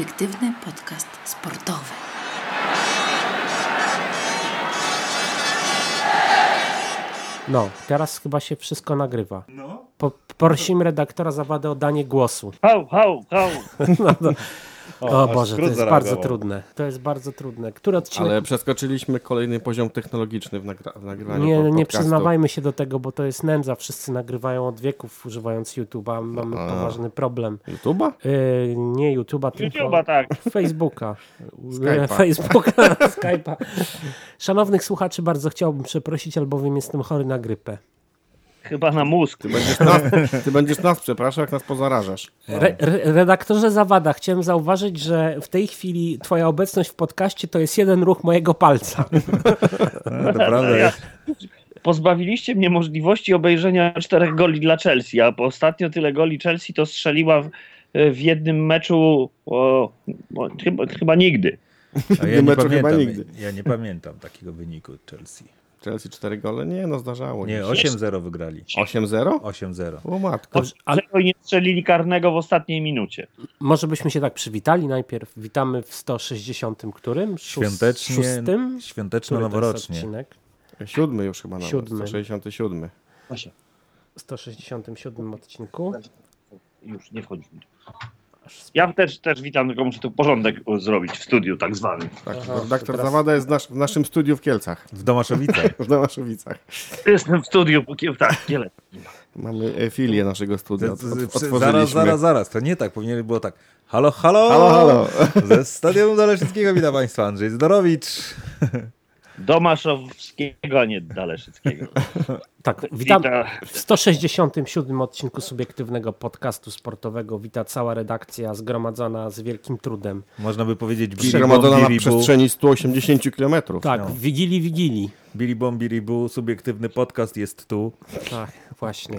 Subiektywny podcast sportowy. No, teraz chyba się wszystko nagrywa. No. Po, prosimy redaktora Zawadę o danie głosu. Hał, hał, hał. No, no. O, aż Boże, to jest zareagował. bardzo trudne. To jest bardzo trudne. Który odcinek? Ale przeskoczyliśmy kolejny poziom technologiczny w, nagra- w nagrywaniu Nie, po- nie podcastu. przyznawajmy się do tego, bo to jest nędza. Wszyscy nagrywają od wieków używając YouTube'a. Mamy A. poważny problem. YouTube'a? Yy, nie YouTube'a, tylko YouTube'a, tak. Facebooka. Skype'a. Facebooka, Skype'a. Szanownych słuchaczy bardzo chciałbym przeprosić, albowiem jestem chory na grypę. Chyba na mózg. Ty będziesz nas, ty będziesz nas przepraszał, jak nas pozarażasz. Re, re, redaktorze Zawada, chciałem zauważyć, że w tej chwili twoja obecność w podcaście to jest jeden ruch mojego palca. Naprawdę. Ja- Pozbawiliście mnie możliwości obejrzenia czterech goli dla Chelsea, a ostatnio tyle goli Chelsea to strzeliła w, w jednym meczu o, o, chyba, chyba nigdy. A ja nie pamiętam, nigdy. ja nie pamiętam takiego wyniku Chelsea. Chelsea 4 gole? Nie, no zdarzało. Nie, się. 8-0 wygrali. 8-0? 8-0. O matko. Dobrze, ale Ale nie strzelili karnego w ostatniej minucie. może byśmy się tak przywitali najpierw. Witamy w 160 którym? Szóst- Świątecznie, Szóstym? To świąteczno-noworocznie. odcinek? Siódmy już chyba nawet. Siódmy. 167. 167 odcinku. Już nie wchodzi. Ja też, też witam, tylko muszę tu porządek zrobić w studiu tak zwanym. Tak, Aha, redaktor teraz- Zawada jest w, nasz, w naszym studiu w Kielcach. W Domaszowicach. W Domaszowicach. Jestem w studiu, tak, wiele. Mamy filię naszego studia. Od, od. Zaraz, zaraz, zaraz. To nie tak. Powinien było tak. Halo, halo. Halo, halo. Ze Stadionu Daleszyckiego witam Państwa. Andrzej Zdorowicz. Domaszowskiego, a nie Daleszyckiego. Tak, witam Wita- w 167 odcinku subiektywnego podcastu sportowego. Wita cała redakcja zgromadzona z wielkim trudem. Można by powiedzieć Billy Zgromadzona na przestrzeni 180 km. Tak, No. w Wigilii Wigilii. Billy Bomb, Billy Boo. Subiektywny podcast jest tu. Tak, właśnie.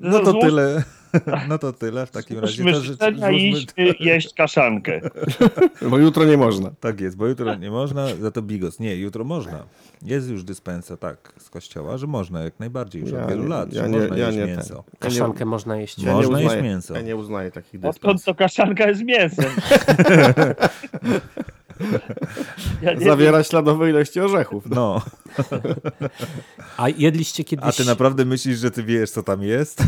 No to tyle. No to tyle w takim razie. To, że- idźmy jeść kaszankę. Bo jutro nie można. Tak jest, bo jutro nie można, za to bigos. Nie, jutro można. Jest już dyspensa, tak, z kościoła, że można jak najbardziej już Ja od wielu nie- lat, ja że nie- można ja jeść nie mięso. Kaszankę można jeść. Ja Można nie jeść uznaję, mięso. Ja nie uznaję takich Odkąd dyspens. to kaszanka jest mięsem? Ja Zawiera śladowe ilości orzechów. No, A jedliście kiedyś... a ty naprawdę myślisz, że ty wiesz, co tam jest?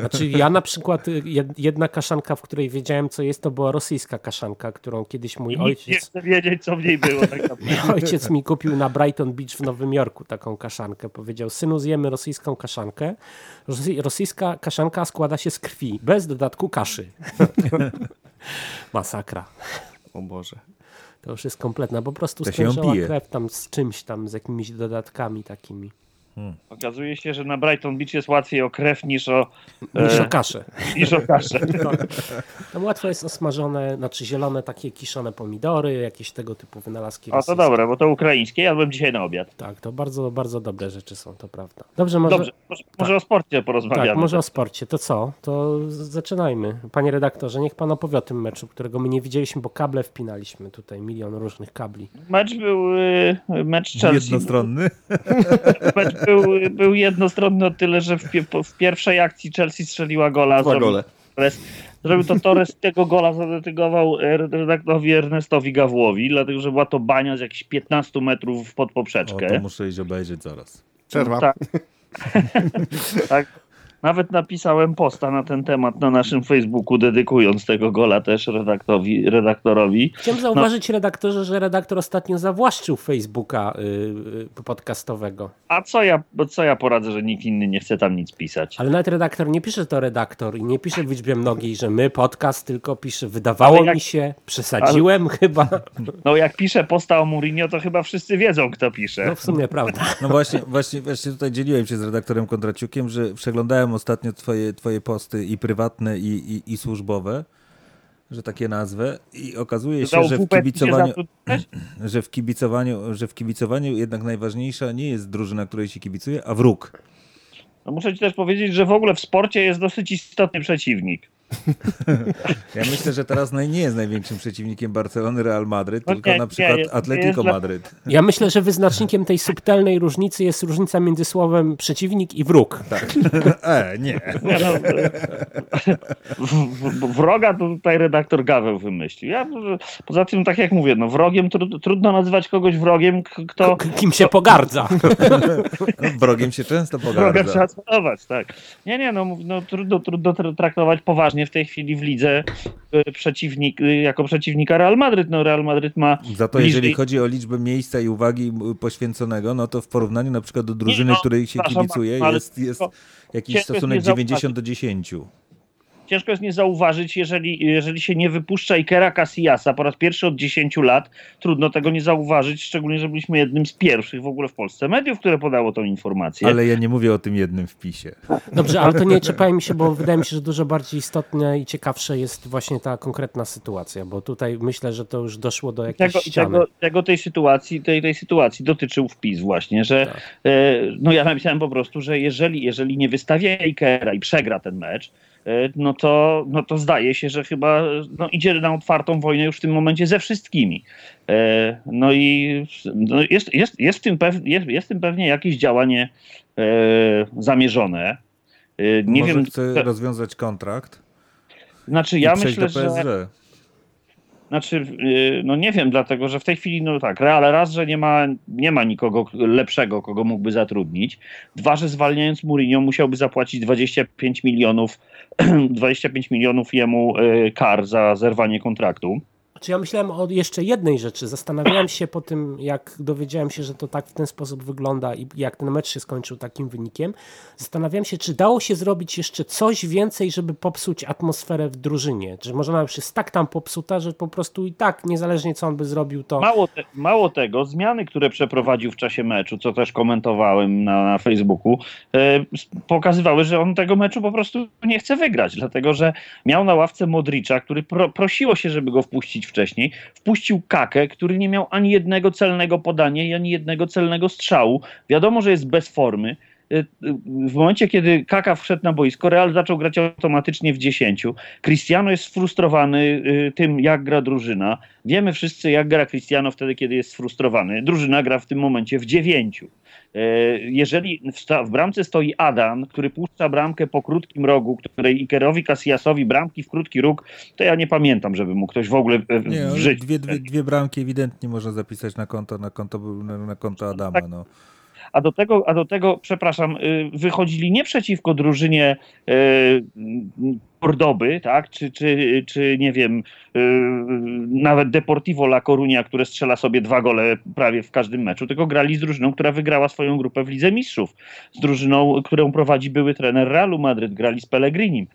Znaczy ja na przykład y, jed- jedna kaszanka, w której wiedziałem co jest, to była rosyjska kaszanka, którą kiedyś mój Nikt nie ojciec, chce wiedzieć, co w niej było. Tak mój ojciec mi kupił na Brighton Beach w Nowym Jorku taką kaszankę. Powiedział, synu zjemy rosyjską kaszankę. Rosy- Rosyjska kaszanka składa się z krwi, bez dodatku kaszy. Masakra. O Boże. To już jest kompletna. Po prostu To krew tam z czymś tam, z jakimiś dodatkami takimi. Okazuje się, że na Brighton Beach jest łatwiej o krew niż o, Niż e, o kaszę. niż o kaszę. Tam łatwo jest osmażone, znaczy zielone takie kiszone pomidory, jakieś tego typu wynalazki O, to dobre, bo to ukraińskie. Jadłem dzisiaj na obiad. Tak, to bardzo, bardzo dobre rzeczy są, to prawda. Dobrze, może, Dobrze, może, może o sporcie porozmawiamy. tak, może o sporcie. To co? To zaczynajmy. Panie redaktorze, niech pan opowie o tym meczu, którego my nie widzieliśmy, bo kable wpinaliśmy tutaj, milion różnych kabli. Mecz był y, mecz Chelsea. Jednostronny? Mecz był, był jednostronny o tyle, że w, w pierwszej akcji Chelsea strzeliła gola. Dwa zrobił gole. Torres. Zrobił to Torres, tego gola zadedykował redaktorowi Ernestowi Gawłowi, dlatego że była to bania z jakichś 15 metrów pod O, poprzeczkę. to muszę iść obejrzeć zaraz. Przerwa. Tak. tak. Nawet napisałem posta na ten temat na naszym Facebooku, dedykując tego gola też redaktorowi. redaktorowi. Chciałem zauważyć, redaktorze, że redaktor ostatnio zawłaszczył Facebooka y, y, podcastowego. A co ja, bo co ja poradzę, że nikt inny nie chce tam nic pisać? Ale nawet redaktor nie pisze to redaktor i nie pisze w liczbie mnogiej, że my podcast, tylko pisze wydawało Ale jak- mi się, przesadziłem chyba. No jak piszę posta o Mourinho, to chyba wszyscy wiedzą, kto pisze. No w sumie prawda. No właśnie, właśnie, właśnie tutaj dzieliłem się z redaktorem Kondraciukiem, że przeglądałem ostatnio twoje, twoje posty i prywatne, i, i, i służbowe, że takie nazwę i okazuje się, że w kibicowaniu, że w kibicowaniu, że w kibicowaniu jednak najważniejsza nie jest drużyna, której się kibicuje, a wróg. No muszę ci też powiedzieć, że w ogóle w sporcie jest dosyć istotny przeciwnik. Ja myślę, że teraz nie jest największym przeciwnikiem Barcelony Real Madryd, No tylko nie, na nie, przykład jest- Atletico Madryt. Ja myślę, że wyznacznikiem tej subtelnej różnicy jest różnica między słowem przeciwnik i wróg. E, nie. Nie no, wroga to tutaj redaktor Gaweł wymyślił. Ja, poza tym, tak jak mówię, no wrogiem tru, trudno nazywać kogoś wrogiem, kto K- Kim się pogardza. No, wrogiem się często wroga pogardza. trzeba celować, tak. Nie, nie, no, no trudno, trudno tra- traktować poważnie w tej chwili w lidze y, przeciwnik, y, jako przeciwnika Real Madryt. No Real Madryt ma Za to, jeżeli chodzi o liczbę miejsca i uwagi poświęconego, no to w porównaniu na przykład do drużyny, no, której się kibicuje, jest, jest jakiś stosunek nie zauważyć. 90 do 10. ciężko jest nie zauważyć, jeżeli, jeżeli się nie wypuszcza Ikera Casillasa po raz pierwszy od 10 lat, trudno tego nie zauważyć, szczególnie, że byliśmy jednym z pierwszych w ogóle w Polsce mediów, które podało tą informację. Ale ja nie mówię o tym jednym wpisie. Dobrze, ale to nie czepiaj mi się, bo wydaje mi się, że dużo bardziej istotne i ciekawsze jest właśnie ta konkretna sytuacja, bo tutaj myślę, że to już doszło do jakiejś tego, ściany. tego, tego tej sytuacji, tej, tej sytuacji dotyczył wpis właśnie, że Tak. e, no ja napisałem po prostu, że jeżeli, jeżeli nie wystawia Ikera i przegra ten mecz, no to, no to zdaje się, że chyba no, idzie na otwartą wojnę już w tym momencie ze wszystkimi. E, no i no jest, jest, jest, w tym pew, jest, jest w tym pewnie jakieś działanie e, zamierzone. E, nie Może wiem, chce rozwiązać kontrakt znaczy ja myślę, że... Znaczy, yy, no nie wiem, dlatego że w tej chwili, no tak, Real raz, że nie ma, nie ma nikogo lepszego, kogo mógłby zatrudnić. Dwa, że zwalniając Mourinho musiałby zapłacić 25 milionów, 25 milionów jemu yy, kar za zerwanie kontraktu. Czy ja myślałem o jeszcze jednej rzeczy. Zastanawiałem się po tym, jak dowiedziałem się, że to tak w ten sposób wygląda i jak ten mecz się skończył takim wynikiem. Zastanawiałem się, czy dało się zrobić jeszcze coś więcej, żeby popsuć atmosferę w drużynie. Czy może ona już jest tak tam popsuta, że po prostu i tak, niezależnie co on by zrobił, to. Mało, te, mało tego, zmiany, które przeprowadził w czasie meczu, co też komentowałem na, na Facebooku, e, pokazywały, że on tego meczu po prostu nie chce wygrać, dlatego że miał na ławce Modricza, który pro, prosiło się, żeby go wpuścić wcześniej, wpuścił Kakę, który nie miał ani jednego celnego podania i ani jednego celnego strzału. Wiadomo, że jest bez formy. E, W momencie, kiedy Kaka wszedł na boisko, Real zaczął grać automatycznie w 10. Cristiano jest sfrustrowany e, tym, jak gra drużyna. Wiemy wszyscy, jak gra Cristiano wtedy, kiedy jest sfrustrowany. Drużyna gra w tym momencie w 9. Jeżeli w, bramce stoi Adan, który puszcza bramkę po krótkim rogu, której Ikerowi Casillasowi bramki w krótki róg, to ja nie pamiętam, żeby mógł ktoś w ogóle e, w Nie, życiu. dwie, dwie, dwie bramki ewidentnie można zapisać na konto, na konto, na, na konto Adama. Tak. No. A do tego, a do tego przepraszam, y, wychodzili nie przeciwko drużynie y, Cordoby, tak? Czy, czy, czy nie wiem, y, nawet Deportivo La Coruña, które strzela sobie dwa gole prawie w każdym meczu, tylko grali z drużyną, która wygrała swoją grupę w Lidze Mistrzów. Z drużyną, którą prowadzi były trener Realu Madryt, grali z Pellegrinim.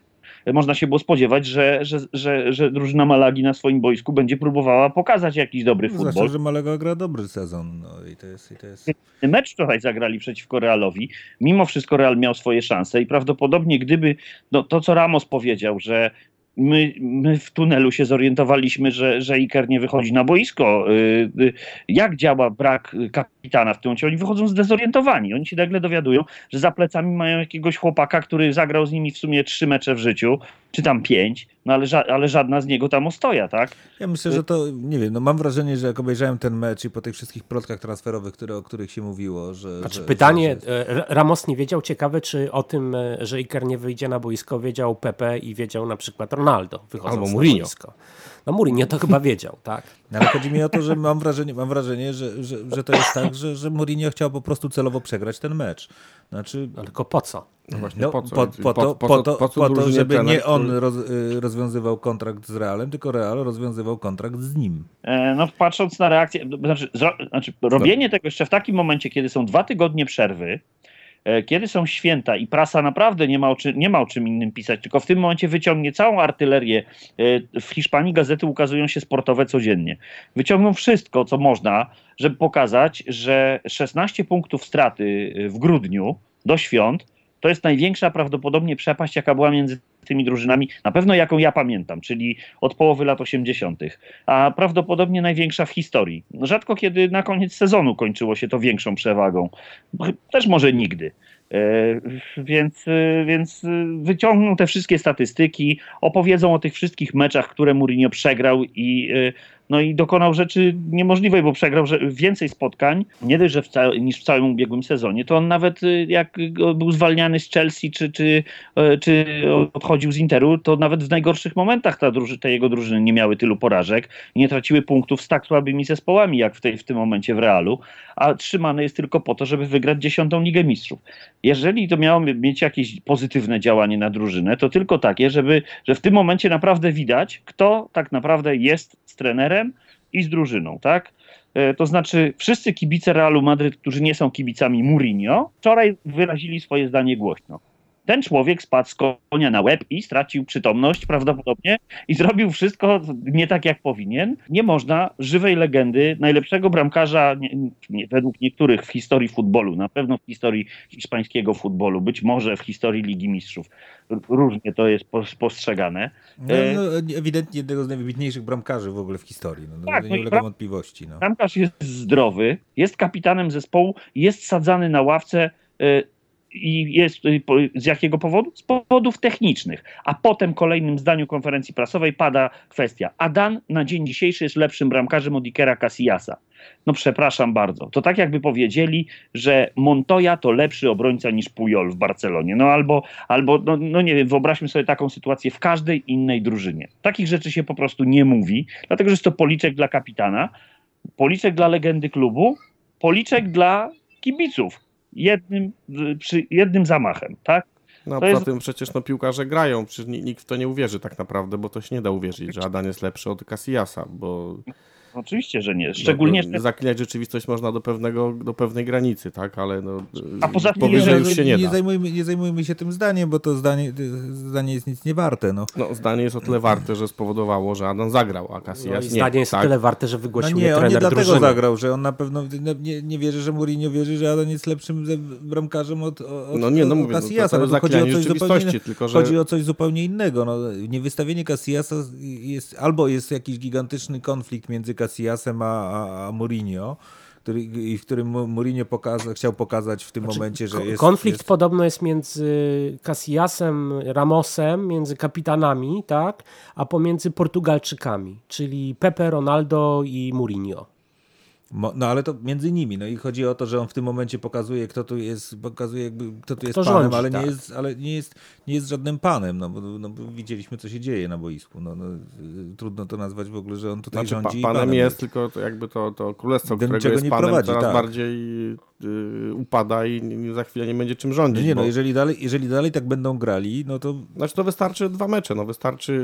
Można się było spodziewać, że, że, że, że drużyna Malagi na swoim boisku będzie próbowała pokazać jakiś dobry futbol. Zwłaszcza, że Malaga gra dobry sezon. No i to jest, i to jest... mecz wczoraj zagrali przeciwko Realowi. Mimo wszystko Real miał swoje szanse i prawdopodobnie gdyby no, to, co Ramos powiedział, że my, my w tunelu się zorientowaliśmy, że, że Iker nie wychodzi na boisko. Y, y, Jak działa brak kapitana w tym momencie? Oni wychodzą zdezorientowani. Oni się nagle dowiadują, że za plecami mają jakiegoś chłopaka, który zagrał z nimi w sumie trzy mecze w życiu, czy tam pięć, no ale, ża- ale żadna z niego tam ostoja, tak? Ja myślę, że to, nie wiem, no mam wrażenie, że jak obejrzałem ten mecz i po tych wszystkich plotkach transferowych, które, o których się mówiło, że... Znaczy że, pytanie, że, e, Ramos nie wiedział, ciekawe czy o tym, e, że Iker nie wyjdzie na boisko, wiedział Pepe i wiedział na przykład Ronaldo, wychodząc Albo na Mourinho. boisko. No Mourinho to chyba wiedział, tak? No, ale chodzi mi o to, że mam wrażenie, mam wrażenie że, że, że to jest tak, że, że Mourinho chciał po prostu celowo przegrać ten mecz. Znaczy, No tylko po co? No właśnie, no, po co? po, po, to, po, to, co po to, drużynie żeby trener, nie on roz, y, rozwiązywał kontrakt z Realem, tylko Real rozwiązywał kontrakt z nim. E, No, patrząc na reakcję, znaczy, zro, znaczy robienie tego jeszcze w takim momencie, kiedy są dwa tygodnie przerwy, e, kiedy są święta i prasa naprawdę nie ma, o czym, nie ma o czym innym pisać, tylko w tym momencie wyciągnie całą artylerię. E, W Hiszpanii gazety ukazują się sportowe codziennie. Wyciągną wszystko, co można, żeby pokazać, że 16 punktów straty w grudniu do świąt to jest największa prawdopodobnie przepaść, jaka była między tymi drużynami, na pewno jaką ja pamiętam, czyli od połowy lat 80., a prawdopodobnie największa w historii. Rzadko kiedy na koniec sezonu kończyło się to większą przewagą. Też może nigdy. Więc, więc wyciągną te wszystkie statystyki, opowiedzą o tych wszystkich meczach, które Mourinho przegrał i no i dokonał rzeczy niemożliwej, bo przegrał więcej spotkań, nie dość, że w niż w całym ubiegłym sezonie. To on nawet y, jak był zwalniany z Chelsea, czy, czy, e, czy odchodził z Interu, to nawet w najgorszych momentach ta druży te jego drużyny nie miały tylu porażek nie traciły punktów z tak słabymi zespołami, jak w, tej, w tym momencie w Realu, a trzymany jest tylko po to, żeby wygrać dziesiątą Ligę Mistrzów. Jeżeli to miało mieć jakieś pozytywne działanie na drużynę, to tylko takie, żeby, że w tym momencie naprawdę widać, kto tak naprawdę jest z trenerem i z drużyną, tak? E, to znaczy, wszyscy kibice Realu Madryt, którzy nie są kibicami Mourinho, wczoraj wyrazili swoje zdanie głośno ten człowiek spadł z konia na łeb i stracił przytomność prawdopodobnie i zrobił wszystko nie tak, jak powinien. Nie można żywej legendy, najlepszego bramkarza, nie, nie, według niektórych w historii futbolu, na pewno w historii hiszpańskiego futbolu, być może w historii Ligi Mistrzów. Różnie to jest postrzegane. No, e, no, ewidentnie jednego z najwybitniejszych bramkarzy w ogóle w historii. No, no tak, nie no ulega wątpliwości. No. Bramkarz jest zdrowy, jest kapitanem zespołu, jest sadzany na ławce e, i jest y, z jakiego powodu? Z powodów technicznych. A potem kolejnym zdaniu konferencji prasowej pada kwestia. Adan na dzień dzisiejszy jest lepszym bramkarzem od Ikera Casillasa. No przepraszam bardzo. To tak jakby powiedzieli, że Montoya to lepszy obrońca niż Pujol w Barcelonie. No albo, albo no, no nie wiem, wyobraźmy sobie taką sytuację w każdej innej drużynie. Takich rzeczy się po prostu nie mówi, dlatego że jest to policzek dla kapitana, policzek dla legendy klubu, policzek dla kibiców jednym, przy jednym zamachem, tak? No a poza jest... tym przecież no, piłkarze grają, przecież nikt w to nie uwierzy tak naprawdę, bo to się nie da uwierzyć, że Adan jest lepszy od Casillasa, bo Oczywiście, że nie. Szczególnie. No, zaklinać rzeczywistość można do, pewnego, do pewnej granicy, tak? Ale no, A poza tym powyżej już się nie, nie da. Zajmujmy, nie zajmujmy się tym zdaniem, bo to zdanie, zdanie jest nic nie warte. No. no zdanie jest o tyle warte, że spowodowało, że Adam zagrał, a Casillas no, nie. Zdanie jest tak? tyle warte, że wygłosił no nie, on nie dlatego drużyny. zagrał, że on na pewno nie, nie wierzy, że Mourinho wierzy, że Adam jest lepszym bramkarzem od, od No nie, no mówię, Casillasa. No, to, to chodzi o coś zupełnie, tylko, że... chodzi o coś zupełnie innego. No, niewystawienie Casillasa jest, albo jest jakiś gigantyczny konflikt między Casillasem a a, a Mourinho, który, w którym Mourinho pokaza, chciał pokazać w tym znaczy, momencie, że jest... Konflikt jest... podobno jest między Casillasem, Ramosem, między kapitanami, tak, a pomiędzy Portugalczykami, czyli Pepe, Ronaldo i Mourinho. No ale to między nimi. No i chodzi o to, że on w tym momencie pokazuje, kto tu jest, pokazuje jakby, kto tu jest kto panem, rządzi, ale, tak. nie jest, ale nie jest, nie jest żadnym panem, no bo, no bo widzieliśmy, co się dzieje na boisku. No, no, trudno to nazwać w ogóle, że on tutaj znaczy, rządzi. Pa, panem, panem, jest, tylko to jakby to, to królestwo, którego jest panem, prowadzi, coraz tak. bardziej y, upada i za chwilę nie będzie czym rządzić. No nie, no, bo... no jeżeli dalej, jeżeli dalej tak będą grali, no to... Znaczy to wystarczy dwa mecze, no wystarczy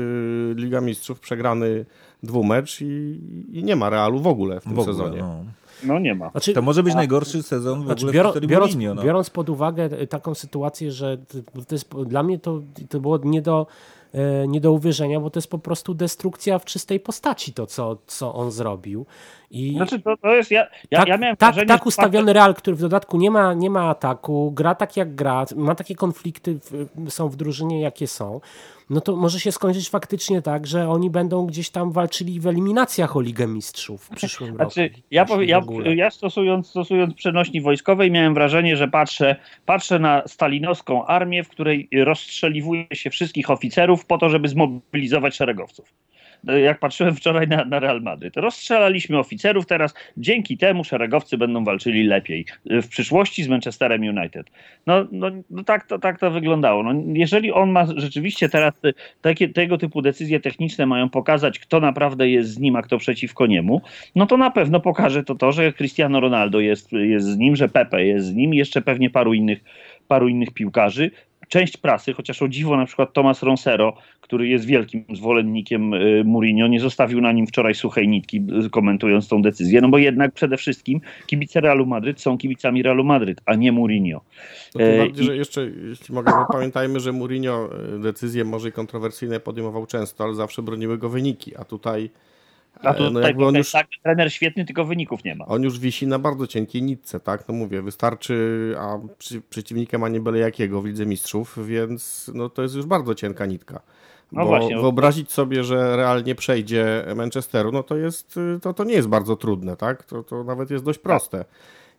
Liga Mistrzów, przegrany dwumecz i, i nie ma Realu w ogóle w tym w ogóle, sezonie. No. No nie ma. Znaczy, to może być najgorszy sezon w znaczy, ogóle biorąc, w biorąc, Mourinho, no. biorąc pod uwagę taką sytuację, że to jest, dla mnie to, to było nie do, e, nie do uwierzenia, bo to jest po prostu destrukcja w czystej postaci to, co, co on zrobił. I znaczy to, to jest, ja, ja, tak, ja miałem tak, tak ustawiony Real, który w dodatku nie ma, nie ma ataku, gra tak jak gra, ma takie konflikty, w, są w drużynie jakie są, no to może się skończyć faktycznie tak, że oni będą gdzieś tam walczyli w eliminacjach o Ligę Mistrzów w przyszłym znaczy, roku. Ja, powie, ja, ja stosując, stosując przenośni wojskowej miałem wrażenie, że patrzę, patrzę na stalinowską armię, w której rozstrzeliwuje się wszystkich oficerów po to, żeby zmobilizować szeregowców jak patrzyłem wczoraj na, na Real Madryt. Rozstrzelaliśmy oficerów, teraz dzięki temu szeregowcy będą walczyli lepiej w przyszłości z Manchesterem United. No, no, no tak, to, tak to wyglądało. No, jeżeli on ma rzeczywiście teraz takie, tego typu decyzje techniczne mają pokazać, kto naprawdę jest z nim, a kto przeciwko niemu, no to na pewno pokaże to to, że Cristiano Ronaldo jest, jest z nim, że Pepe jest z nim i jeszcze pewnie paru innych paru innych piłkarzy część prasy, chociaż o dziwo na przykład Tomas Ronsero, który jest wielkim zwolennikiem y, Mourinho, nie zostawił na nim wczoraj suchej nitki, y, komentując tą decyzję, no bo jednak przede wszystkim kibice Realu Madryt są kibicami Realu Madryt, a nie Mourinho. No tym bardziej, że jeszcze, jeśli mogę, pamiętajmy, że Mourinho y, decyzje może kontrowersyjne podejmował często, ale zawsze broniły go wyniki, a tutaj a tu no jakby on już, tak, trener świetny, tylko wyników nie ma. On już wisi na bardzo cienkiej nitce, tak? No mówię, wystarczy, a przy, przeciwnikiem ma nie byle jakiego w Lidze Mistrzów, więc no to jest już bardzo cienka nitka. No Bo właśnie. Wyobrazić sobie, że realnie przejdzie Manchesteru, no to jest, to, to nie jest bardzo trudne, tak? To, to nawet jest dość proste.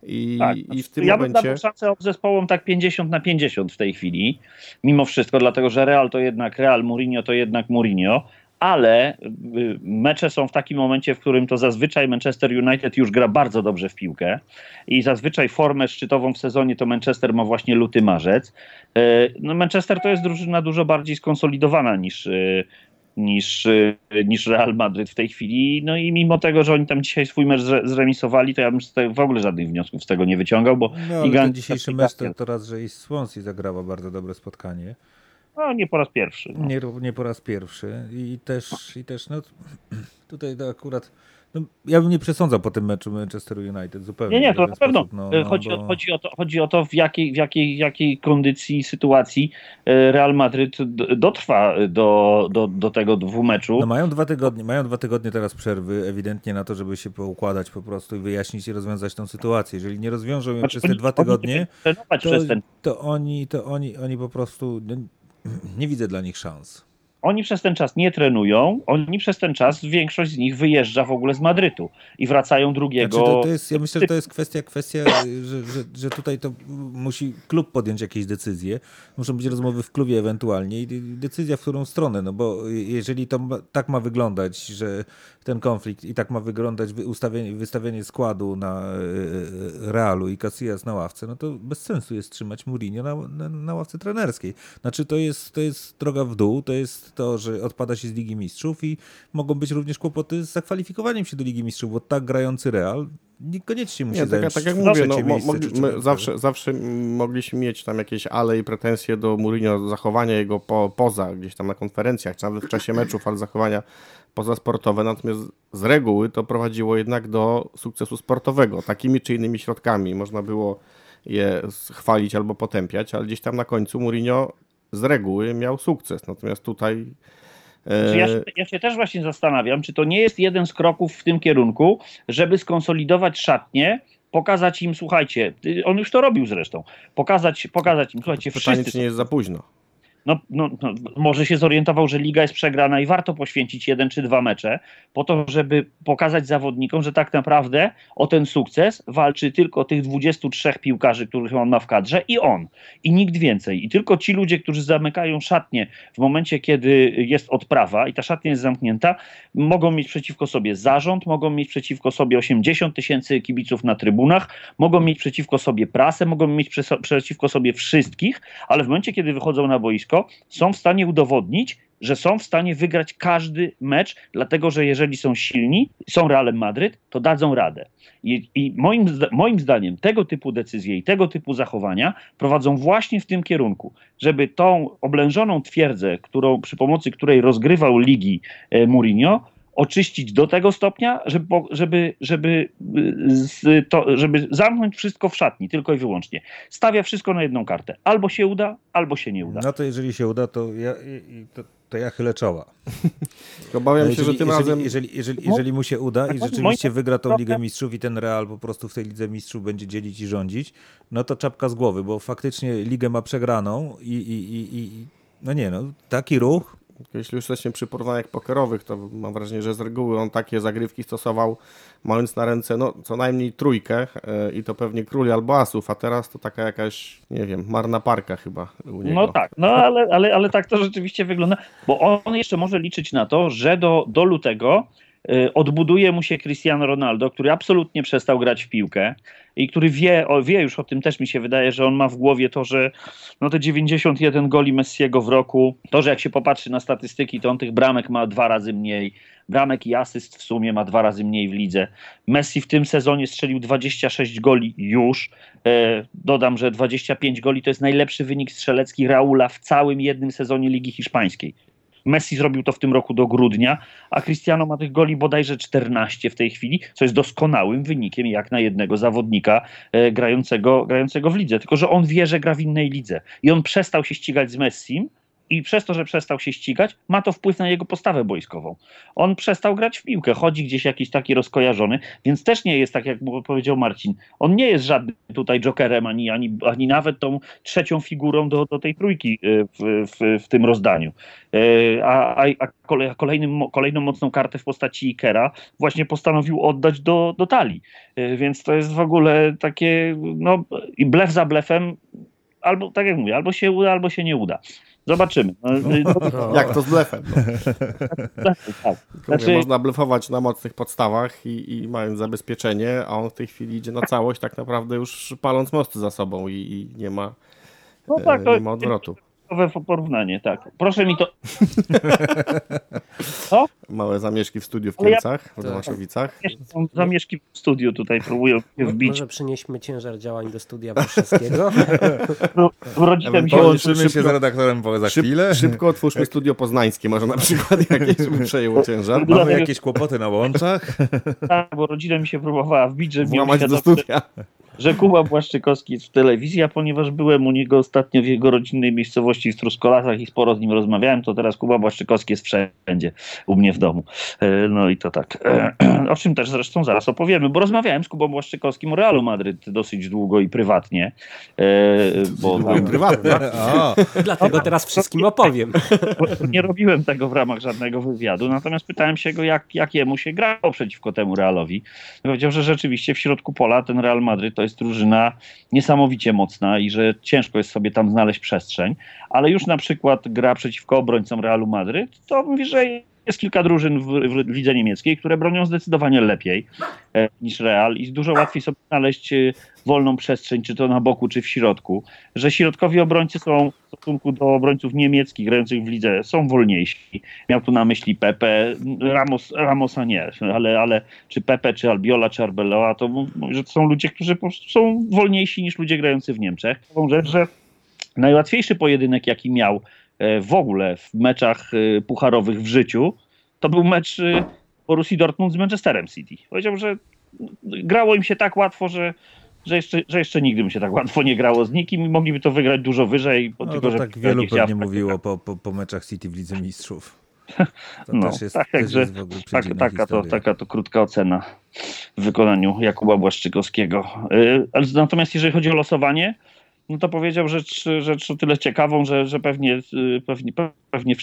I, tak, i w tym ja momencie... bym dał szansę zespołom tak 50 na 50 w tej chwili, mimo wszystko, dlatego że Real to jednak Real, Mourinho to jednak Mourinho, ale y, mecze są w takim momencie, w którym to zazwyczaj Manchester United już gra bardzo dobrze w piłkę i zazwyczaj formę szczytową w sezonie to Manchester ma właśnie luty, marzec. Y, no Manchester to jest drużyna dużo bardziej skonsolidowana niż, y, niż, niż Real Madryt w tej chwili. No i mimo tego, że oni tam dzisiaj swój mecz zremisowali, to ja bym w ogóle żadnych wniosków z tego nie wyciągał, bo... No, ale ten dzisiejszy mecz to, to raz, że i Swansea zagrała bardzo dobre spotkanie. No nie po raz pierwszy. No. Nie, nie po raz pierwszy. I też, i też no, tutaj to akurat no, ja bym nie przesądzał po tym meczu Manchester United zupełnie. Nie, nie, to na pewno. No, no, chodzi, bo... chodzi, o to, chodzi o to, w jakiej, w jakiej, jakiej kondycji sytuacji e, Real Madryt dotrwa do, do, do tego dwumeczu. No mają dwa tygodnie, mają dwa tygodnie teraz przerwy, ewidentnie na to, żeby się poukładać po prostu i wyjaśnić i rozwiązać tą sytuację. Jeżeli nie rozwiążą ją znaczy, przez te dwa tygodnie, to, to, oni, to oni, oni po prostu no, nie widzę dla nich szans. Oni przez ten czas nie trenują, oni przez ten czas, większość z nich wyjeżdża w ogóle z Madrytu i wracają drugiego. Znaczy to, to jest, ja myślę, że to jest kwestia, kwestia że, że, że tutaj to musi klub podjąć jakieś decyzje. Muszą być rozmowy w klubie ewentualnie i decyzja w którą stronę, no bo jeżeli to tak ma wyglądać, że ten konflikt i tak ma wyglądać ustawienie, wystawienie składu na e, e, Realu i Casillas na ławce, no to bez sensu jest trzymać Mourinho na, na, na ławce trenerskiej. Znaczy to jest, to jest droga w dół, to jest to, że odpada się z Ligi Mistrzów i mogą być również kłopoty z zakwalifikowaniem się do Ligi Mistrzów, bo tak grający Real niekoniecznie musi nie, tak, tak jak mówię, no, miejsce, my zawsze, zawsze mogliśmy mieć tam jakieś ale i pretensje do Mourinho, zachowania jego po, poza, gdzieś tam na konferencjach, czy nawet w czasie meczów, ale zachowania pozasportowe, natomiast z reguły to prowadziło jednak do sukcesu sportowego. Takimi czy innymi środkami można było je chwalić albo potępiać, ale gdzieś tam na końcu Mourinho z reguły miał sukces. Natomiast tutaj. E, ja się, ja się, też właśnie zastanawiam, czy to nie jest jeden z kroków w tym kierunku, żeby skonsolidować szatnie, pokazać im, słuchajcie, on już to robił zresztą, pokazać, pokazać im, słuchajcie, Pytanie, wszyscy. czy nie jest za późno no, no, no, może się zorientował, że liga jest przegrana i warto poświęcić jeden czy dwa mecze po to, żeby pokazać zawodnikom, że tak naprawdę o ten sukces walczy tylko tych 23 piłkarzy, których on ma w kadrze i on. I nikt więcej. I tylko ci ludzie, którzy zamykają szatnie w momencie, kiedy jest odprawa i ta szatnia jest zamknięta, mogą mieć przeciwko sobie zarząd, mogą mieć przeciwko sobie 80 tysięcy kibiców na trybunach, mogą mieć przeciwko sobie prasę, mogą mieć przeciwko sobie wszystkich, ale w momencie, kiedy wychodzą na boisko, są w stanie udowodnić, że są w stanie wygrać każdy mecz, dlatego że jeżeli są silni, są Realem Madryt, to dadzą radę. I, i moim, moim zdaniem tego typu decyzje i tego typu zachowania prowadzą właśnie w tym kierunku, żeby tą oblężoną twierdzę, którą, przy pomocy której rozgrywał ligi e, Mourinho, oczyścić do tego stopnia, żeby, żeby, żeby, to, żeby zamknąć wszystko w szatni, tylko i wyłącznie. Stawia wszystko na jedną kartę. Albo się uda, albo się nie uda. No to jeżeli się uda, to ja, to, to ja chylę czoła. Obawiam jeżeli, się, że tym jeżeli, razem... Jeżeli, jeżeli, jeżeli mu się uda i rzeczywiście wygra tą Ligę Mistrzów i ten Real po prostu w tej Lidze Mistrzów będzie dzielić i rządzić, no to czapka z głowy, bo faktycznie ligę ma przegraną i, i, i, i no nie, no taki ruch jeśli już jesteśmy przy porównaniach pokerowych, to mam wrażenie, że z reguły on takie zagrywki stosował, mając na ręce no, co najmniej trójkę yy, i to pewnie króli albo asów, a teraz to taka jakaś, nie wiem, marna parka chyba u niego. No tak, no ale, ale, ale tak to rzeczywiście wygląda, bo on jeszcze może liczyć na to, że do, do lutego Y, odbuduje mu się Cristiano Ronaldo, który absolutnie przestał grać w piłkę i który wie, wie już o tym też mi się wydaje, że on ma w głowie to, że no te 91 goli Messiego w roku, to, że jak się popatrzy na statystyki, to on tych bramek ma dwa razy mniej, bramek i asyst w sumie ma dwa razy mniej w lidze. Messi w tym sezonie strzelił 26 goli już. E, dodam, że 25 goli to jest najlepszy wynik strzelecki Raula w całym jednym sezonie Ligi Hiszpańskiej. Messi zrobił to w tym roku do grudnia, a Cristiano ma tych goli bodajże 14 w tej chwili, co jest doskonałym wynikiem jak na jednego zawodnika e, grającego, grającego w lidze. Tylko, że on wie, że gra w innej lidze i on przestał się ścigać z Messim, i przez to, że przestał się ścigać, ma to wpływ na jego postawę boiskową. On przestał grać w piłkę, chodzi gdzieś jakiś taki rozkojarzony, więc też nie jest tak, jak powiedział Marcin. On nie jest żadnym tutaj jokerem, ani, ani, ani nawet tą trzecią figurą do, do tej trójki y, w, w, w tym rozdaniu. Y, a, a kolejnym, kolejną mocną kartę w postaci Ikera właśnie postanowił oddać do, do talii. Y, więc to jest w ogóle takie, no, blef za blefem, albo tak jak mówię, albo się uda, albo się nie uda. Zobaczymy. No, no. Jak to z blefem? No. tak. Znaczy... Można blefować na mocnych podstawach i, i, mając zabezpieczenie, a on w tej chwili idzie na całość tak naprawdę już paląc mosty za sobą i, i nie ma, no tak, nie ma odwrotu porównanie, tak. Proszę mi to. Co? Małe zamieszki w studiu w Kielcach, w Domaszowicach. Są zamieszki w studiu tutaj, próbują się wbić. Może przynieśmy ciężar działań do studia warszawskiego. Rodzicem się... Połączymy się z redaktorem za chwilę. Szybko otwórzmy studio poznańskie, może na przykład jakieś przejęło ciężar. Mamy jakieś kłopoty na łączach? Tak, bo rodzina mi się próbowała wbić, że Włamać do studia że Kuba Błaszczykowski jest w telewizji, a ponieważ byłem u niego ostatnio w jego rodzinnej miejscowości w Truskolasach i sporo z nim rozmawiałem, to teraz Kuba Błaszczykowski jest wszędzie u mnie w domu. E, no i to tak. E, o czym też zresztą zaraz opowiemy, bo rozmawiałem z Kubą Błaszczykowskim o Realu Madryt dosyć długo i prywatnie. E, bo długo i prywatnie. Dlatego teraz wszystkim opowiem. Nie robiłem tego w ramach żadnego wywiadu, natomiast pytałem się go, jak, jak jemu się grało przeciwko temu Realowi. Powiedział, że rzeczywiście w środku pola ten Real Madryt to jest jest drużyna niesamowicie mocna i że ciężko jest sobie tam znaleźć przestrzeń, ale już na przykład gra przeciwko obrońcom Realu Madryt, to mówi, że jest kilka drużyn w, w lidze niemieckiej, które bronią zdecydowanie lepiej e, niż Real i dużo łatwiej sobie znaleźć e, wolną przestrzeń, czy to na boku, czy w środku, że środkowi obrońcy są w stosunku do obrońców niemieckich grających w lidze są wolniejsi. Miał tu na myśli Pepe, Ramos, Ramosa nie, ale, ale czy Pepe, czy Albiola, czy Arbeloa, to że to są ludzie, którzy po prostu są wolniejsi niż ludzie grający w Niemczech. Rzecz, że najłatwiejszy pojedynek, jaki miał w ogóle w meczach e, pucharowych w życiu, to był mecz e, Borussii Dortmund z Manchesterem City. Powiedział, że grało im się tak łatwo, że, że, jeszcze, że jeszcze nigdy by się tak łatwo nie grało z nikim i mogliby to wygrać dużo wyżej. No, tylko, że tak wielu pewnie mówiło po, po, po meczach City w Lidze Mistrzów. To no, też jest, tak, jest tak, taka, to, taka to krótka ocena w wykonaniu Jakuba Błaszczykowskiego. Natomiast jeżeli chodzi o losowanie, no to powiedział rzecz, rzecz o tyle ciekawą, że, że pewnie, pewnie, pewnie,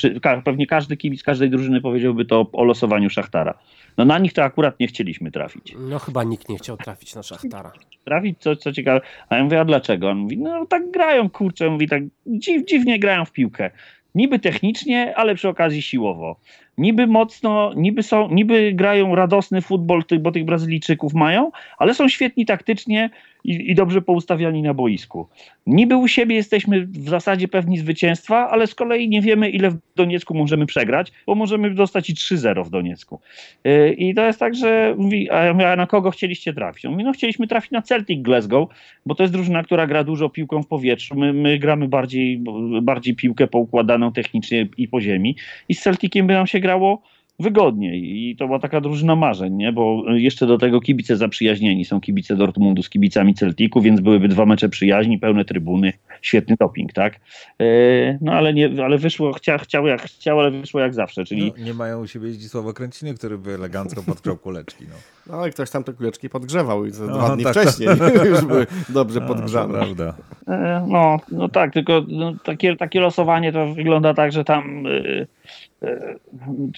pewnie każdy kibic każdej drużyny powiedziałby to o losowaniu Szachtara. No na nich to akurat nie chcieliśmy trafić. No chyba nikt nie chciał trafić na Szachtara. Trafić, co, co ciekawe. A ja mówię, a dlaczego? On mówi, no tak grają, kurczę, mówi tak dziw, dziwnie grają w piłkę. Niby technicznie, ale przy okazji siłowo. Niby mocno, niby, są, niby grają radosny futbol, bo tych Brazylijczyków mają, ale są świetni taktycznie, i, i dobrze poustawiani na boisku. Niby u siebie jesteśmy w zasadzie pewni zwycięstwa, ale z kolei nie wiemy, ile w Doniecku możemy przegrać, bo możemy dostać i 3-0 w Doniecku. Yy, I to jest tak, że mówi, a na kogo chcieliście trafić? Mówi, no chcieliśmy trafić na Celtic Glasgow, bo to jest drużyna, która gra dużo piłką w powietrzu. My, my gramy bardziej, bardziej piłkę poukładaną technicznie i po ziemi. I z Celticiem by nam się grało wygodniej i to była taka drużyna marzeń, nie? bo jeszcze do tego kibice zaprzyjaźnieni są kibice Dortmundu z kibicami Celticu, więc byłyby dwa mecze przyjaźni, pełne trybuny, świetny doping, tak? E, no ale nie, ale wyszło, chcia, chciał jak chciał, ale wyszło jak zawsze, czyli... No, nie mają u siebie Zdzisława Kręciny, który by elegancko podgrzał kuleczki, no. No ale ktoś tam te kuleczki podgrzewał i no, dwa dni tak, wcześniej tak. już były dobrze no, podgrzane. prawda. E, no, no tak, tylko no, takie, takie losowanie to wygląda tak, że tam... Yy,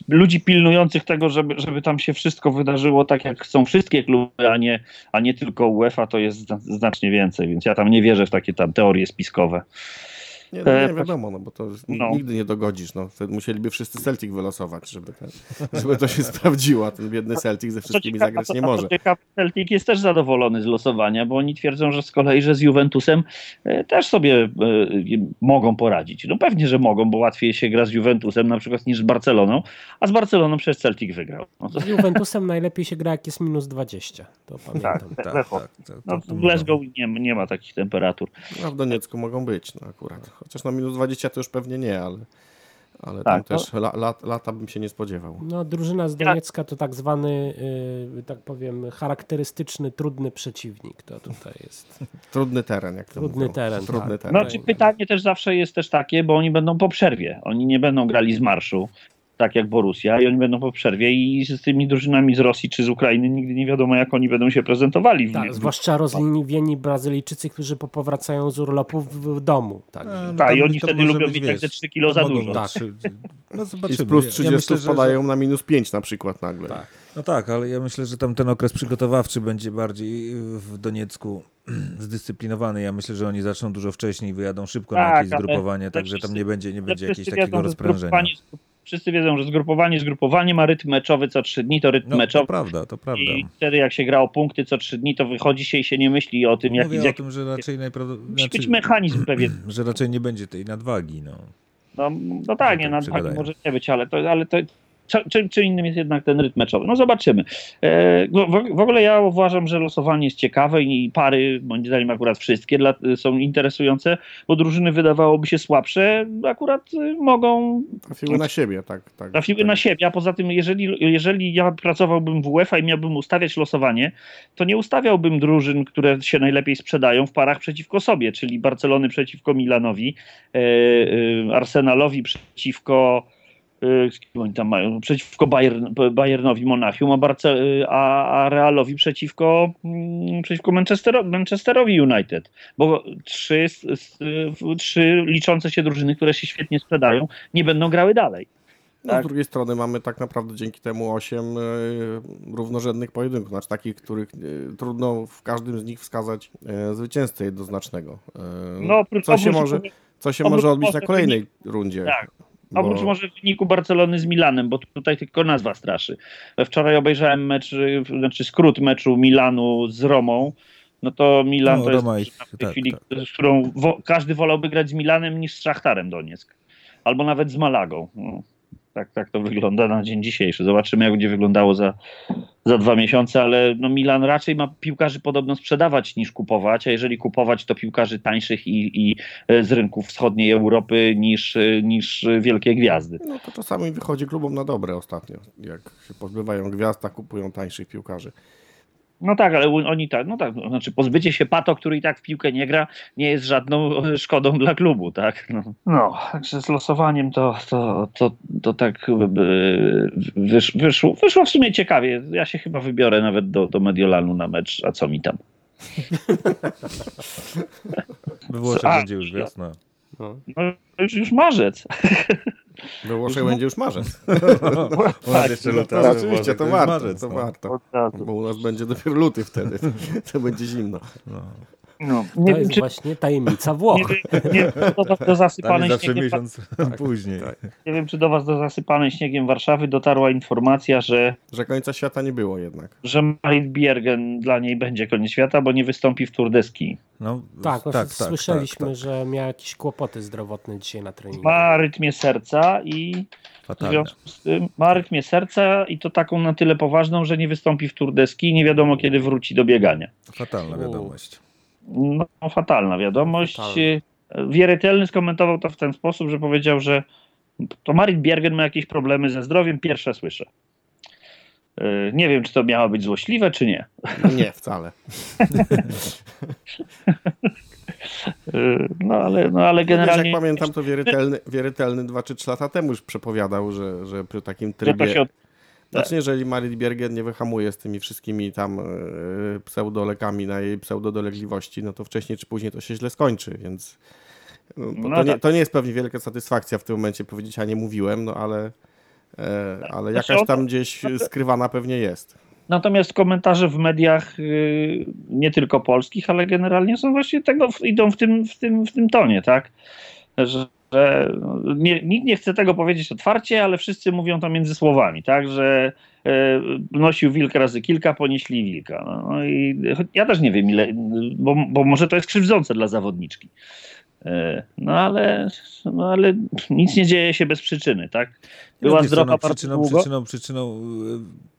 ludzi pilnujących tego, żeby, żeby tam się wszystko wydarzyło tak, jak chcą wszystkie kluby, a nie, a nie tylko UEFA, to jest znacznie więcej, więc ja tam nie wierzę w takie tam teorie spiskowe. Nie, no nie wiadomo, no bo to no. nigdy nie dogodzisz. No. Wtedy musieliby wszyscy Celtic wylosować, żeby, żeby to się sprawdziło, a ten biedny Celtic ze wszystkimi ciekawe, zagrać nie może. Ciekawe, Celtic jest też zadowolony z losowania, bo oni twierdzą, że z kolei, że z Juventusem e, też sobie e, mogą poradzić. No pewnie, że mogą, bo łatwiej się gra z Juventusem na przykład niż z Barceloną, a z Barceloną przez Celtic wygrał. No to... Z Juventusem najlepiej się gra jak jest minus 20, to pamiętam. Tak, tak, tak, tak, tak no, w Glasgow nie, nie ma takich temperatur. No w Doniecku mogą być no akurat. Chociaż na minus 20 to już pewnie nie, ale, ale tak, tam też la, la, lata bym się nie spodziewał. No, drużyna z Doniecka to tak zwany, yy, tak powiem, charakterystyczny, trudny przeciwnik. To tutaj jest. Trudny teren, jak to Trudny mówią. teren. Trudny tak. teren. Znaczy, pytanie też zawsze jest też takie, bo oni będą po przerwie. Oni nie będą grali z marszu tak jak Borussia i oni będą po przerwie i z tymi drużynami z Rosji czy z Ukrainy nigdy nie wiadomo jak oni będą się prezentowali. Tak, zwłaszcza rozliniwieni Brazylijczycy, którzy powracają z urlopu w, domu. Tak, no, tak i oni wtedy lubią mieć tak te 3 kilo za dużo. Tak. No zobaczymy. I z plus 30 ja myślę, spadają że... na minus 5 na przykład nagle. Tak. No tak, ale ja myślę, że tam ten okres przygotowawczy będzie bardziej w Doniecku zdyscyplinowany. Ja myślę, że oni zaczną dużo wcześniej, wyjadą szybko tak, na jakieś zgrupowanie, także tam nie będzie, nie będzie jakiegoś takiego rozprężenia wszyscy wiedzą, że zgrupowanie zgrupowanie ma rytm meczowy co trzy dni, to rytm no, meczowy. To prawda, to prawda. I wtedy jak się grało punkty co trzy dni, to wychodzi się i się nie myśli o tym, jak... Mówię o tym, że raczej najprawdopodobniej... Musi być znaczy, mechanizm pewien. Że raczej nie będzie tej nadwagi, no. No, no tak, nie, nadwagi może nie być, ale to, ale to, czym, czym innym jest jednak ten rytm meczowy. No zobaczymy. E, w, ogóle ja uważam, że losowanie jest ciekawe i pary, moim zdaniem akurat wszystkie są interesujące, bo drużyny wydawałoby się słabsze, akurat mogą... Trafiły na siebie, tak. tak trafiły tak. na siebie, a poza tym jeżeli, jeżeli ja pracowałbym w UEFA i miałbym ustawiać losowanie, to nie ustawiałbym drużyn, które się najlepiej sprzedają w parach przeciwko sobie, czyli Barcelony przeciwko Milanowi, e, e, Arsenalowi przeciwko Y, oni tam mają, przeciwko Bayern, Bayernowi Monachium, a, Barce, a, a Realowi przeciwko, mm, przeciwko Manchester, Manchesterowi United. Bo trzy, trzy liczące się drużyny, które się świetnie sprzedają, nie będą grały dalej. No, tak? Z drugiej strony mamy tak naprawdę dzięki temu osiem y, równorzędnych pojedynków, znaczy takich, których y, trudno w każdym z nich wskazać y, zwycięzcę jednoznacznego. no, co się może, co się może odbić na kolejnej rundzie. Tak. Oprócz bo... może wyniku Barcelony z Milanem, bo tutaj tylko nazwa straszy. Wczoraj obejrzałem mecz, znaczy skrót meczu Milanu z Romą. No to Milan no, to Roma jest w tej tak, chwili, tak. z którą wo, każdy wolałby grać z Milanem niż z Szachtarem Donieck. Albo nawet z Malagą. No tak, tak to wygląda na dzień dzisiejszy. Zobaczymy, jak będzie wyglądało za, za dwa miesiące, ale no Milan raczej ma piłkarzy podobno sprzedawać niż kupować, a jeżeli kupować, to piłkarzy tańszych i, i e, z rynków wschodniej Europy niż, e, niż wielkie gwiazdy. No to czasami wychodzi klubom na dobre ostatnio. Jak się pozbywają gwiazd, a kupują tańszych piłkarzy. No tak, ale oni tak, no tak, znaczy pozbycie się Pato, który i tak w piłkę nie gra, nie jest żadną szkodą dla klubu, tak? No, no także z losowaniem to, to, to, to tak wysz, wyszło, wyszło w sumie ciekawie. Ja się chyba wybiorę nawet do, do Mediolanu na mecz, a co mi tam. We Włoszech będzie już wiosna. No. no już, już marzec. We Włoszech będzie już marzec. u nas jeszcze luty. No, oczywiście, to warto. Marzec, to no. warto. Bo u nas będzie dopiero luty wtedy. To będzie zimno. No. No, nie to wiem, jest czy... właśnie tajemnica Włoch. Nie, nie, nie do was do zasypanej śniegiem... miesiąc tak, później. Tak. Nie wiem, czy do was do zasypanej śniegiem Warszawy dotarła informacja, że... Że końca świata nie było jednak. Że Marit Biergen dla niej będzie koniec świata, bo nie wystąpi w Tour de Ski. No, tak, tak, tak, słyszeliśmy, tak, że miała jakieś kłopoty zdrowotne dzisiaj na treningu. Ma rytmie serca i... Fatalne. Z tym ma rytmie serca i to taką na tyle poważną, że nie wystąpi w Tour de Ski i nie wiadomo kiedy wróci do biegania. Fatalna wiadomość. No, fatalna wiadomość. Fatalna. Wierytelny skomentował to w ten sposób, że powiedział, że to Marit Biergen ma jakieś problemy ze zdrowiem, pierwsze słyszę. Y, nie wiem, czy to miało być złośliwe, czy nie. Nie, wcale. Y, no ale, no, ale generalnie... Wiesz, jak pamiętam, to wierytelny, wierytelny 2 czy 3 lata temu już przepowiadał, że, że przy takim trybie... Od... Znaczy, jeżeli Marit Biergen nie wyhamuje z tymi wszystkimi tam yy, pseudolekami na jej pseudodolegliwości, no to wcześniej czy później to się źle skończy, więc no, no to, nie, tak. to, nie, jest pewnie wielka satysfakcja w tym momencie powiedzieć, a nie mówiłem, no ale, e, ale jakaś tam gdzieś skrywana pewnie jest. Natomiast komentarze w mediach yy, nie tylko polskich, ale generalnie są właśnie tego, idą w tym, w tym, w tym tonie, tak? Że że nie, nikt nie chce tego powiedzieć otwarcie, ale wszyscy mówią to między słowami, tak, że e, nosił wilka razy kilka, ponieśli wilka. No, no i ja też nie wiem ile, bo, bo może to jest krzywdzące dla zawodniczki. E, no ale, no ale nic nie dzieje się bez przyczyny, tak? Była no, zdrowa no, przyczyną, przyczyną, przyczyną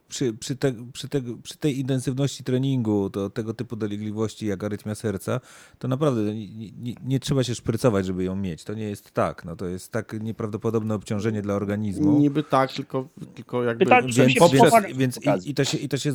przy, przy, te, przy, te, przy tej intensywności treningu, to tego typu dolegliwości jak arytmia serca, to naprawdę nie, nie, nie, trzeba się szprycować, żeby ją mieć. To nie jest tak. No, to jest tak nieprawdopodobne obciążenie dla organizmu. Niby tak, tylko, tylko jakby... Tak, więc, więc, więc i, i, to się, i to się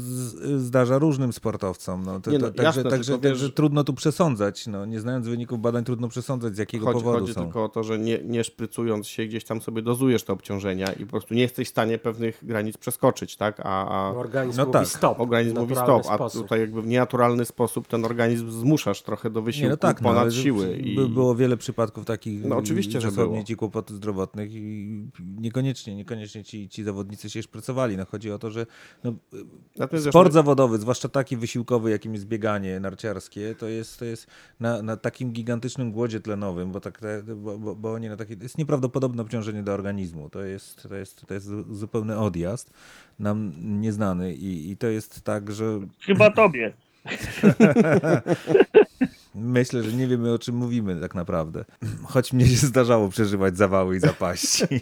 zdarza różnym sportowcom. No, to, no, także, jasne, także, także trudno tu przesądzać. No, nie znając wyników badań, trudno przesądzać, z jakiego chodzi, powodu chodzi są. tylko o to, że nie, nie szprycując się gdzieś tam sobie dozujesz te obciążenia i po prostu nie jesteś w stanie pewnych granic przeskoczyć, tak? A, a... Organizm no mówi tak. stop. Organizm mówi stop, a sposób. tutaj jakby w nienaturalny sposób ten organizm zmuszasz trochę do wysiłku nie, no tak, no, ponad no, siły. I... Było wiele przypadków takich, no oczywiście, że było. ci kłopoty zdrowotnych i niekoniecznie, niekoniecznie ci, ci zawodnicy się szpracowali. No chodzi o to, że no, sport zawodowy, zwłaszcza taki wysiłkowy, jakim jest bieganie narciarskie, to jest, to jest na, na takim gigantycznym głodzie tlenowym, bo, tak, bo, bo, bo nie na takie, jest nieprawdopodobne obciążenie do organizmu. To jest, to jest, to jest zupełny odjazd nam nieznany i, i to jest tak, że... Chyba tobie. Myślę, że nie wiemy o czym mówimy tak naprawdę. Choć mnie się zdarzało przeżywać zawały i zapaści.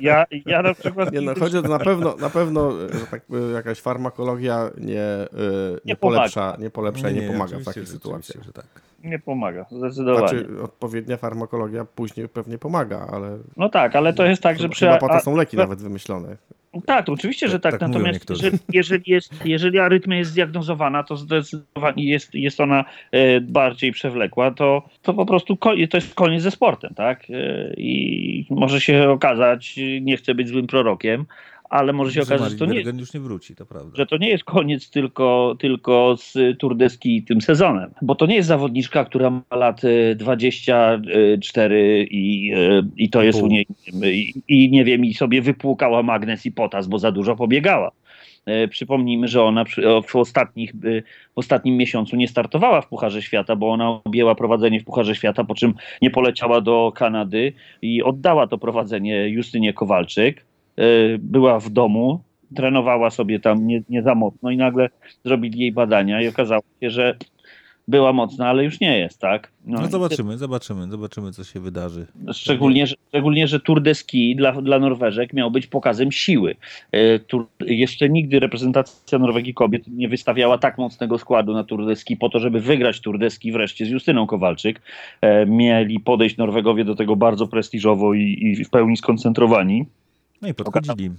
Ja, ja na przykład... Nie no, chodzi na pewno, na pewno że tak, jakaś farmakologia nie, nie, nie polepsza, nie polepsza nie, nie, nie pomaga w takich sytuacjach. Że tak. Nie pomaga, zdecydowanie. Znaczy, odpowiednia farmakologia później pewnie pomaga, ale... No tak, ale to jest tak, że przy... Chyba to są leki a... nawet wymyślone. Tak, oczywiście, że tak. tak Natomiast jeżeli, jeżeli, jest, jeżeli arytmia jest zdiagnozowana, to zdecydowanie jest, jest ona e, bardziej przewlekła, to, to po prostu to jest koniec ze sportem, tak? E, I może się okazać, nie chcę być złym prorokiem, ale może się okazać, że to nie, już nie wróci, to prawda. że to nie jest koniec tylko, tylko z Tour de Ski tym sezonem, bo to nie jest zawodniczka, która ma lat 24 i, i to jest u niej i, i nie wiem, i sobie wypłukała magnes i potas, bo za dużo pobiegała. E, przypomnijmy, że ona w, ostatnich, w ostatnim miesiącu nie startowała w Pucharze Świata, bo ona objęła prowadzenie w Pucharze Świata, po czym nie poleciała do Kanady i oddała to prowadzenie Justynie Kowalczyk. E, była w domu, trenowała sobie tam nie, nie za mocno i nagle zrobili jej badania i okazało się, że była mocna, ale już nie jest, tak? No, no zobaczymy, zobaczymy, zobaczymy, co się wydarzy. Szczególnie, że, szczególnie, że Tour de Ski dla, dla Norweżek miał być pokazem siły. E, Tour, jeszcze nigdy reprezentacja Norwegii kobiet nie wystawiała tak mocnego składu na Tour de Ski po to, żeby wygrać Tour de Ski wreszcie z Justyną Kowalczyk. E, mieli podejść Norwegowie do tego bardzo prestiżowo i, i w pełni skoncentrowani. No i podchodzili.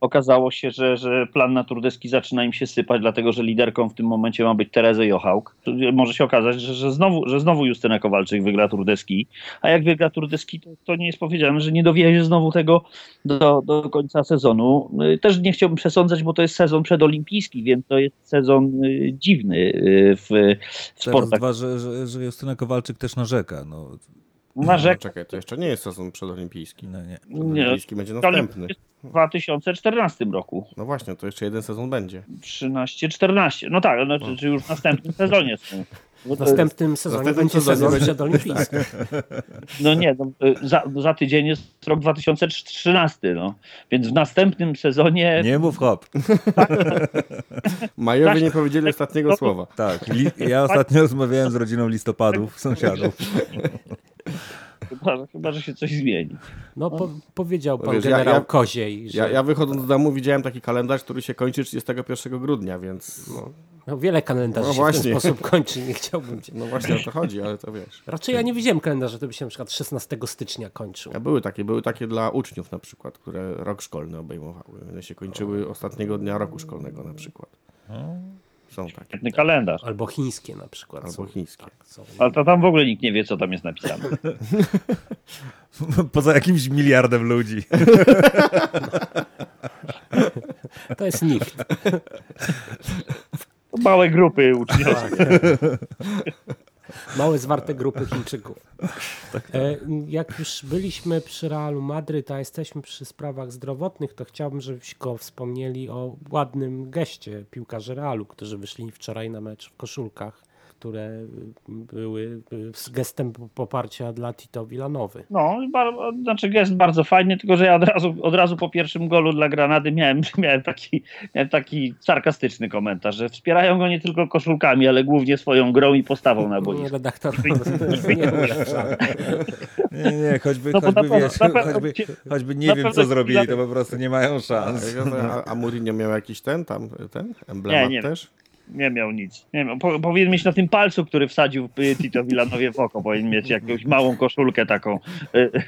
Okazało się, że, że plan na Turdeski zaczyna im się sypać, dlatego że liderką w tym momencie ma być Tereza Jochałk. Może się okazać, że, że, znowu, że znowu Justyna Kowalczyk wygra Turdeski, a jak wygra Turdeski, to, to nie jest powiedziane, że nie dowiezie znowu tego do, do końca sezonu. Też nie chciałbym przesądzać, bo to jest sezon przedolimpijski, więc to jest sezon y, dziwny y, w, w sportach. Dwa, że, że, że Justyna Kowalczyk też narzeka. No. No, czekaj, to jeszcze nie jest sezon przedolimpijski. No nie. Przedolimpijski nie. będzie następny. W 2014 roku. No właśnie, to jeszcze jeden sezon będzie. 13-14. No tak, no, czy, czy już w następnym sezonie są. W następnym sezonie następnym będzie sezon przedolimpijski. No nie, no, za, za, tydzień jest rok 2013, no. Więc w następnym sezonie... Nie mów hop. Majowie nie powiedzieli ostatniego słowa. Tak, ja ostatnio rozmawiałem z rodziną listopadów, sąsiadów. Chyba, chyba, że się coś zmieni. No, po, powiedział pan Wiesz, generał ja, ja, Koziej. Że... Ja, ja wychodząc z domu widziałem taki kalendarz, który się kończy 31 grudnia, więc... No. No, wiele kalendarzy no się właśnie. w ten sposób kończy, nie chciałbym cię. No właśnie o to chodzi, ale to wiesz. Raczej ja nie widziałem kalendarza, który by się na przykład 16 stycznia kończył. A były takie, były takie dla uczniów na przykład, które rok szkolny obejmowały. One się kończyły ostatniego dnia roku szkolnego na przykład. Są takie. Świetny kalendarz. Albo chińskie na przykład. Albo chińskie. Tak, Ale to tam w ogóle nikt nie wie, co tam jest napisane. Poza jakimś miliardem ludzi. To jest nikt. Małe grupy uczniowskie. Małe, zwarte grupy Chińczyków. Tak, tak. Jak już byliśmy przy Realu Madryt, a jesteśmy przy sprawach zdrowotnych, to chciałbym, żebyśmy wspomnieli o ładnym geście piłkarzy Realu, którzy wyszli wczoraj na mecz w koszulkach które były z gestem poparcia dla Tito Villanowy. No, znaczy gest bardzo fajny, tylko że ja od razu, od razu po pierwszym golu dla Granady miałem, miałem, taki, miałem taki sarkastyczny komentarz, że wspierają go nie tylko koszulkami, ale głównie swoją grą i postawą na boisku. Nie, redaktor, nie, nie, nie, choćby, no, choćby, wiesz, choćby, choćby nie wiem, co zrobili, to po prostu nie mają szans. A, a Mourinho miał jakiś ten tam, ten emblemat nie, nie. też? Nie miał nic. Nie miał. Po, powinien mieć na tym palcu, który wsadził Tito Villanowie w oko, powinien mieć jakąś małą koszulkę taką,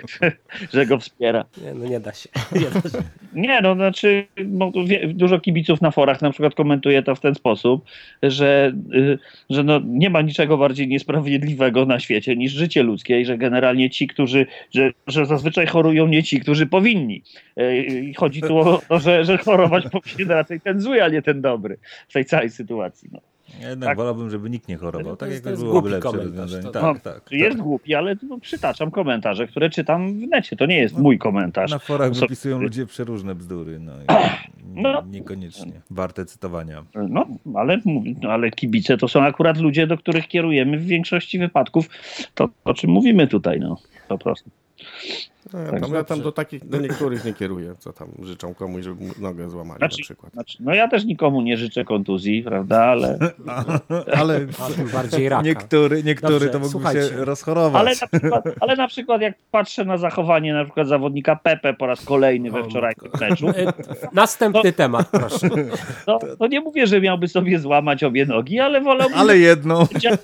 że go wspiera. Nie, no nie da się. Nie, da się. nie no znaczy no, dużo kibiców na forach na przykład komentuje to w ten sposób, że, y, że no, nie ma niczego bardziej niesprawiedliwego na świecie niż życie ludzkie i że generalnie ci, którzy, że, że zazwyczaj chorują nie ci, którzy powinni. Y, chodzi tu o to, że, że chorować powinien raczej ten zły, a nie ten dobry w tej całej sytuacji sytuacji. No. Ja jednak tak. wolałbym, żeby nikt nie chorował. Tak jakby byłoby lepsze rozwiązanie. Tak, no, tak, jest tak. głupi, ale no, przytaczam komentarze, które czytam w necie. To nie jest no, mój komentarz. Na forach so... wypisują ludzie przeróżne bzdury. No, no, niekoniecznie warte cytowania. No, ale, no, ale kibice to są akurat ludzie, do których kierujemy w większości wypadków to, o czym mówimy tutaj. No, po prostu. No, ja, tam, ja tam do takich, do niektórych nie kieruję, co tam życzą komuś, żeby nogę złamali znaczy, na przykład. Znaczy, no ja też nikomu nie życzę kontuzji, prawda, ale... ale bardziej raka. Niektóry, niektóry Dobrze, to mógłby się rozchorować. Ale na, przykład, ale na przykład jak patrzę na zachowanie na przykład zawodnika Pepe po raz kolejny we wczorajszym meczu... E, następny to, temat, proszę. To, to, nie mówię, że miałby sobie złamać obie nogi, ale wolałbym... Ale jedną. Sędzia,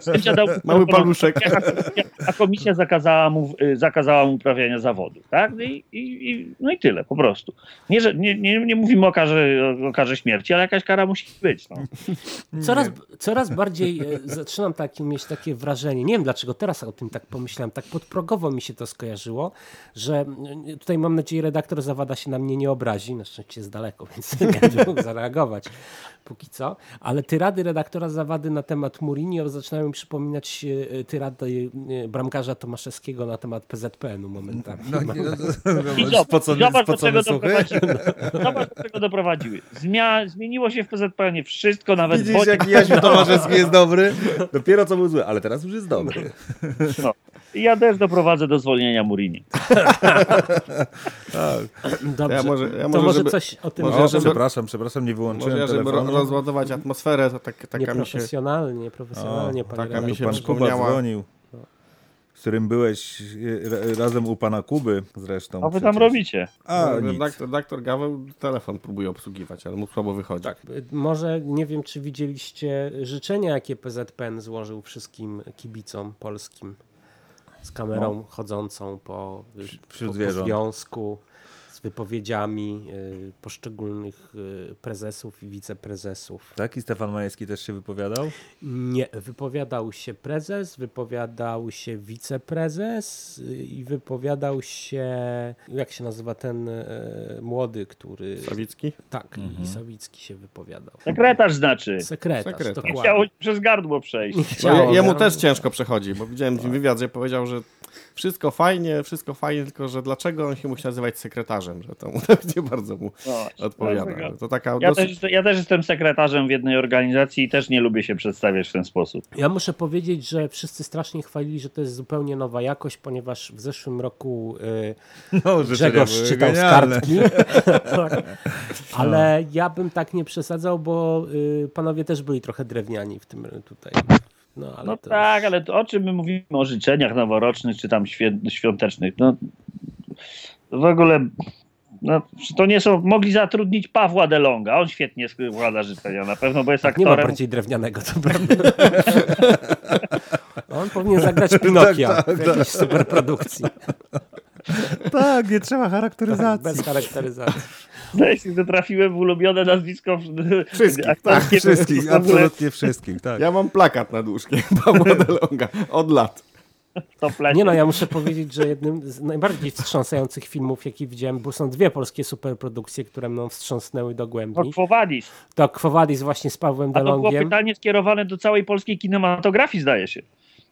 sędzia dał, Mały paluszek. A komisja zakazała mu, zakazała mu uprawiania zawodu, tak? I, i, no i tyle, po prostu. Nie, że, nie, nie, nie mówimy o karze, o karze śmierci, ale jakaś kara musi być. No. Coraz, coraz bardziej e, zaczynam taki, mieć takie wrażenie, nie wiem dlaczego teraz o tym tak pomyślałem, tak podprogowo mi się to skojarzyło, że e, tutaj mam nadzieję redaktor Zawada się na mnie nie obrazi, na szczęście jest daleko, więc nie będę mógł zareagować póki co, ale tyrady redaktora Zawady na temat Mourinho zaczynają mi przypominać e, tyrady bramkarza Tomaszewskiego na temat PZPN-u momentami. No, nie, no, no, spocony, zobacz, do czego doprowadziły. Zobacz, do czego doprowadziły. Zmia zmieniło się w PZPN-ie wszystko, nawet... Widzisz, jak Jaś Tomaszewski jest dobry? Dopiero co był zły, ale teraz już jest dobry. No. I ja też doprowadzę do zwolnienia Murini. tak. Dobrze, ja może, ja może, to może żeby, coś o tym... Może, żeby, przepraszam, przepraszam, nie wyłączyłem może, żeby rozładować atmosferę, to tak, taka mi się... Nieprofesjonalnie, profesjonalnie. O, taka mi się pan przypomniała... Dzwonił z którym byłeś e, razem u pana Kuby zresztą. A wy tam robicie? A, no, doktor, doktor Gaweł telefon próbuje obsługiwać, ale mu słabo wychodzi. Tak. Może nie wiem, czy widzieliście życzenia, jakie PZPN złożył wszystkim kibicom polskim z kamerą no. chodzącą po, po, po związku z wypowiedziami y, poszczególnych y, prezesów i wiceprezesów. Tak? I Stefan Majewski też się wypowiadał? Nie, wypowiadał się prezes, wypowiadał się wiceprezes y, i wypowiadał się, jak się nazywa ten młody, który... Sawicki? Tak, mhm. i Sawicki się wypowiadał. Sekretarz znaczy. Sekretarz, Sekretarz. dokładnie. Chciał przez gardło przejść. Chciało, jemu też ciężko przechodzi, bo widziałem w wywiad, że powiedział, że wszystko fajnie, wszystko fajnie, tylko że dlaczego on się musi nazywać sekretarzem, że to mu nie bardzo mu no, odpowiada. To taka ja, dosyć... też, ja też jestem sekretarzem w jednej organizacji i też nie lubię się przedstawiać w ten sposób. Ja muszę powiedzieć, że wszyscy strasznie chwalili, że to jest zupełnie nowa jakość, ponieważ w zeszłym roku yy, no, Grzegorz czytał z kartki. Ale no. ja bym tak nie przesadzał, bo yy, panowie też byli trochę drewniani w tym tutaj. No, ale no to... tak, ale to o czym my mówimy? O życzeniach noworocznych czy tam świątecznych. No, w ogóle no, to nie są, mogli zatrudnić Pawła Delonga, on świetnie składa życzenia na pewno, bo jest tak, aktorem. Nie ma bardziej drewnianego, to prawda. on powinien zagrać Pinokia tak, tak, w jakiejś tak. superprodukcji. tak, nie trzeba charakteryzacji. Tak, bez charakteryzacji. Jeśli to trafiłem w ulubione nazwisko wszystkich, tak, wszystkich, absolutnie wszystkich. Tak. Ja mam plakat nad łóżkiem Pawła Delonga od lat. Nie no, ja muszę powiedzieć, że jednym z najbardziej wstrząsających filmów, jaki widziałem, bo są dwie polskie superprodukcje, które mną wstrząsnęły do głębi. To Quo Vadis. To Quo Vadis właśnie z Pawłem Delongiem. A to było pytanie skierowane do całej polskiej kinematografii, zdaje się.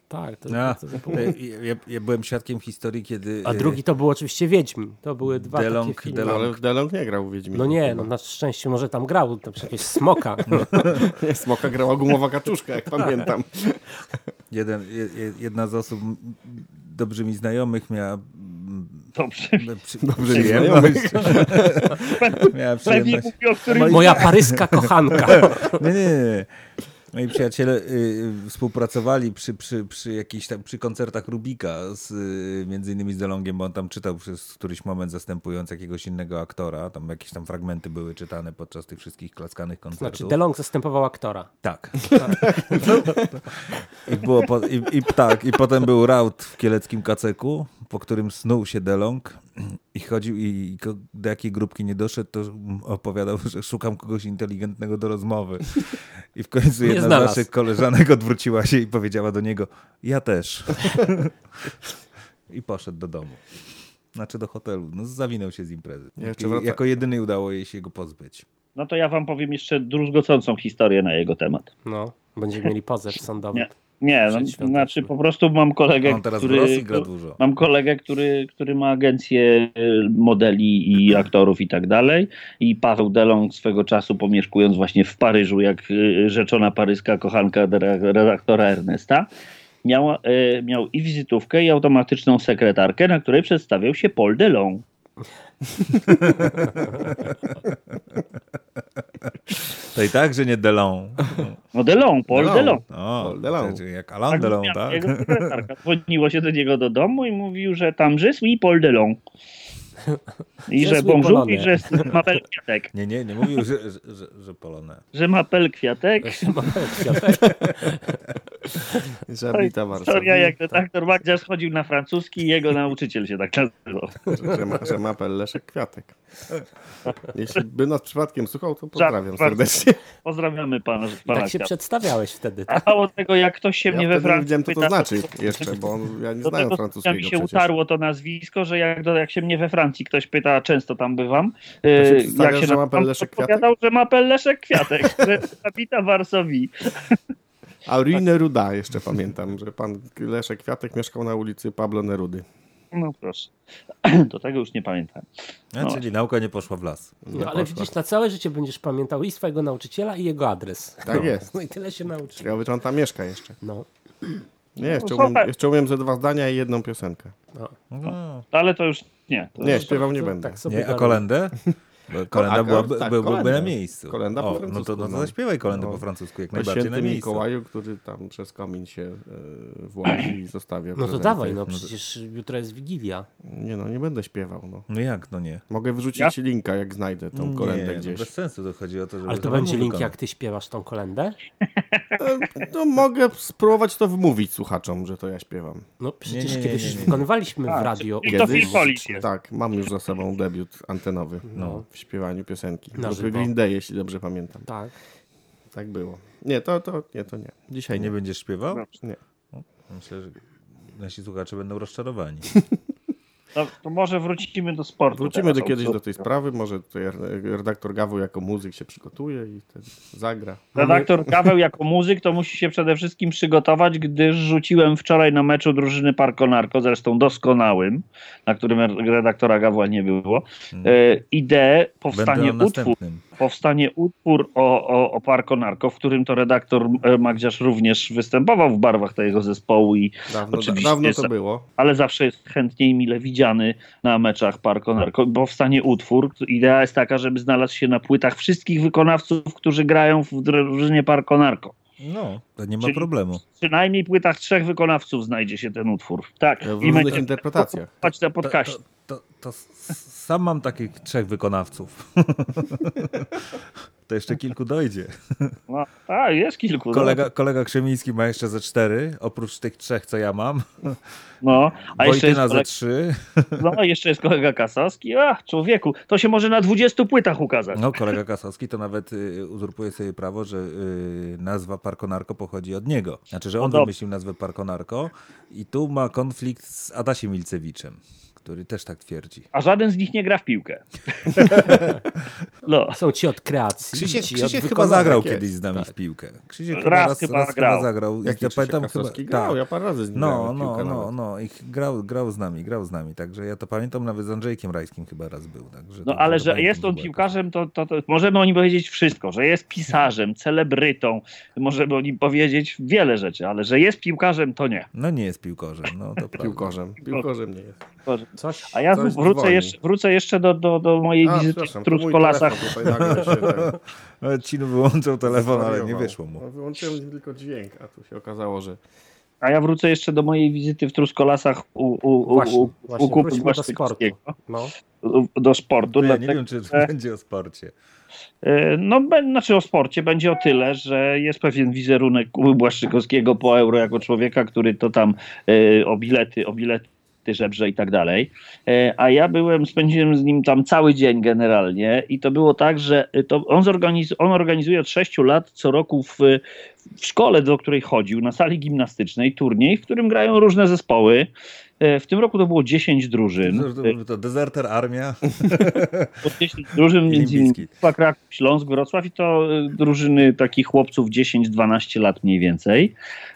Tak, to, no, to, to ja, ja, byłem świadkiem historii, kiedy... A drugi to był oczywiście Wiedźmin. To były dwa Delong, takie filmy. Delong. Ale Delong nie grał w Wiedźmin. No nie, no na szczęście może tam grał, to jakieś smoka. No. nie, smoka grała gumowa kaczuszka, jak pamiętam. Jeden, jedna z osób dobrze mi znajomych miała Dobrze. Dobrze znajomych. Miała przyjemność. Moja paryska kochanka. nie, nie, nie. Moi przyjaciele y, współpracowali przy, przy, przy jakichś tam, przy koncertach Rubika, z, y, między innymi z Delongiem, bo on tam czytał przez któryś moment zastępując jakiegoś innego aktora. Tam jakieś tam fragmenty były czytane podczas tych wszystkich klaskanych koncertów. Znaczy DeLong zastępował aktora. Tak. I, było po, i, i, tak, i potem był raut w kieleckim kaceku, po którym snuł się DeLong i chodził i do jakiej grupki nie doszedł, to opowiadał, że szukam kogoś inteligentnego do rozmowy. I w końcu jedna z naszych koleżanek odwróciła się i powiedziała do niego, ja też. I poszedł do domu. Znaczy do hotelu. No zawinął się z imprezy. I, jako jedyny udało jej się go pozbyć. No to ja wam powiem jeszcze druzgocącą historię na jego temat. No, będziemy mieli pozew sądowy. Nie. Nie, no, znaczy po prostu mam kolegę, On teraz który, gra dużo. mam kolegę, który, który ma agencję modeli i aktorów i tak dalej i Paweł Delong swego czasu pomieszkując właśnie w Paryżu, jak y, rzeczona paryska kochanka redaktora Ernesta, miał, y, miał i wizytówkę i automatyczną sekretarkę, na której przedstawiał się Paul Delong. To i tak, że nie Delon. No Delon, Paul Delon. Delon. O, Paul Delon. Jak Alain tak Delon, tak? Jego Dzwoniło się do niego do domu i mówił, że tam je suis Paul Delon. I że bonjour, i że ma pel kwiatek. Nie, nie, nie mówił, że, że, że, że polone. Że ma pel kwiatek. Że ma pel kwiatek. Zabita Historia, jak redaktor Magdziarz chodził na francuski i jego nauczyciel się tak nazywał. Że, że, ma, że ma pel Leszek Kwiatek. Jeśli by nas przypadkiem słuchał, to pozdrawiam serdecznie. Pozdrawiamy pana. pana tak się przedstawiałeś wtedy. Tak? A mało tego, jak ktoś się ja mnie we Francji nie wiedziałem, co to znaczy jeszcze, bo ja nie znałem francuskiego mi się przecież. utarło to nazwisko, że jak, jak się mnie we Francji ktoś pyta, często tam bywam, się jak się że ma Leszek Kwiatek? że ma Leszek Kwiatek, że zabita Warsowi. A Neruda jeszcze pamiętam, że pan Leszek Kwiatek mieszkał na ulicy Pablo Nerudy. No proszę. Do tego już nie pamiętam. No. czyli nauka nie poszła w las. No, ale poszła. widzisz, na całe życie będziesz pamiętał i swojego nauczyciela i jego adres. Tak jest. No i tyle się nauczy. Ciekawe, czy on tam mieszka jeszcze. No. Nie, jeszcze umiem, jeszcze umiem ze dwa zdania i jedną piosenkę. No. No. Ale to już nie. To nie, śpiewał nie będę. Tak nie, a kolendę? Bo kolenda była, tak, byłaby na miejscu. Kolenda o, po no to, no to zaśpiewaj kolendę no, po francusku, jak najbardziej na miejscu. Mikołaju, który tam przez komin się e, włazi i zostawia No to dawaj, no przecież jutro jest Wigilia. Nie no, nie będę śpiewał. No, no jak, no nie? Mogę wrzucić ja? linka, jak znajdę tą kolendę nie, gdzieś. No bez sensu to chodzi o to, żeby... Ale to będzie link, jak ty śpiewasz tą kolendę? E, no mogę spróbować to wmówić słuchaczom, że to ja śpiewam. No przecież nie, nie, kiedyś wykonywaliśmy w radio. Kiedyś, tak, mam już za sobą debiut antenowy no. W śpiewaniu piosenki. Na Grupy Green Day, jeśli dobrze pamiętam. Tak. Tak było. Nie, to, to nie, to nie. Dzisiaj nie, nie będziesz śpiewał? Nie. Myślę, że nasi słuchacze będą rozczarowani. To, to, może wrócimy do sportu. Wrócimy do kiedyś do tej sprawy. Może tutaj redaktor Gaweł jako muzyk się przygotuje i zagra. Redaktor Gaweł jako muzyk to musi się przede wszystkim przygotować, gdyż rzuciłem wczoraj na meczu drużyny Parko Narko, zresztą doskonałym, na którym redaktora Gawła nie było, hmm. e, ideę powstanie utwór powstanie utwór o, o, o Parko Narko, w którym to redaktor e, Magdziarz również występował w barwach tego zespołu i dawno, oczywiście dawno to było. Ale zawsze jest chętnie i mile widziany na meczach Parko Narko. Powstanie utwór. Idea jest taka, żeby znalazł się na płytach wszystkich wykonawców, którzy grają w drużynie Parko Narko. No, to nie ma Czyli problemu. Przynajmniej płytach trzech wykonawców znajdzie się ten utwór. Tak. W różnych interpretacjach. Chodź na podcaście. To, to, to, sam mam takich trzech wykonawców. to jeszcze kilku dojdzie. No, a, jest kilku. Kolega, no. kolega Krzemiński ma jeszcze ze cztery, oprócz tych trzech, co ja mam. No, a Wojtyna jeszcze jest kolega... ze trzy. No, jeszcze jest kolega Kasowski. Ach, człowieku, to się może na 20 płytach ukazać. No, kolega Kasowski to nawet y, uzurpuje sobie prawo, że y, nazwa Parkonarko pochodzi od niego. Znaczy, że on no wymyślił nazwę Parkonarko i tu ma konflikt z Adasiem Milcewiczem który też tak twierdzi. A żaden z nich nie gra w piłkę. no. Są ci od kreacji. Krzysiek, ci Krzysiek od chyba zagrał kiedyś z nami tak. w piłkę. Krzysiek raz, raz, chyba, raz grał. chyba zagrał. Jak ja pamiętam, chyba, grał, tak. ja parę razy z nim No, no, no, no. I grał, grał z nami, grał z nami. Także ja to pamiętam, nawet z Andrzejkiem Rajskim chyba raz był. Także no ale że jest on piłkarzem, to, to, to możemy o nim powiedzieć wszystko, że jest pisarzem, celebrytą, możemy o nim powiedzieć wiele rzeczy, ale że jest piłkarzem, to nie. No nie jest piłkarzem, no to Piłkarzem, piłkarzem nie jest. Coś, A ja coś wrócę, jeszcze, wrócę jeszcze do, do, do mojej A, wizyty w Truskolasach. Ci wyłączył telefon, ale nie wyszło mu. No, wyłączyłem tylko dźwięk, a tu się okazało, że a ja wrócę jeszcze do mojej wizyty w Truskolasach u, u, właśnie, u, właśnie, u Kupy do sportu. No. Do sportu. No ja nie wiem, czy że... będzie o sporcie. E, no, znaczy o sporcie będzie o tyle, że jest pewien wizerunek Kuby Błaszczykowskiego po euro jako człowieka, który to tam e, o bilety, o bilety żebrze i tak dalej. E, a ja byłem, spędziłem z nim tam cały dzień generalnie i to było tak, że to on, zorganiz on organizuje od 6 lat co roku w, w szkole, do której chodził, na sali gimnastycznej turniej, w którym grają różne zespoły. E, w tym roku to było 10 drużyn. To, to dezerter armia. 10 drużyn, między innymi Kraków, Śląsk, Wrocław i to e, drużyny takich chłopców 10-12 lat mniej więcej.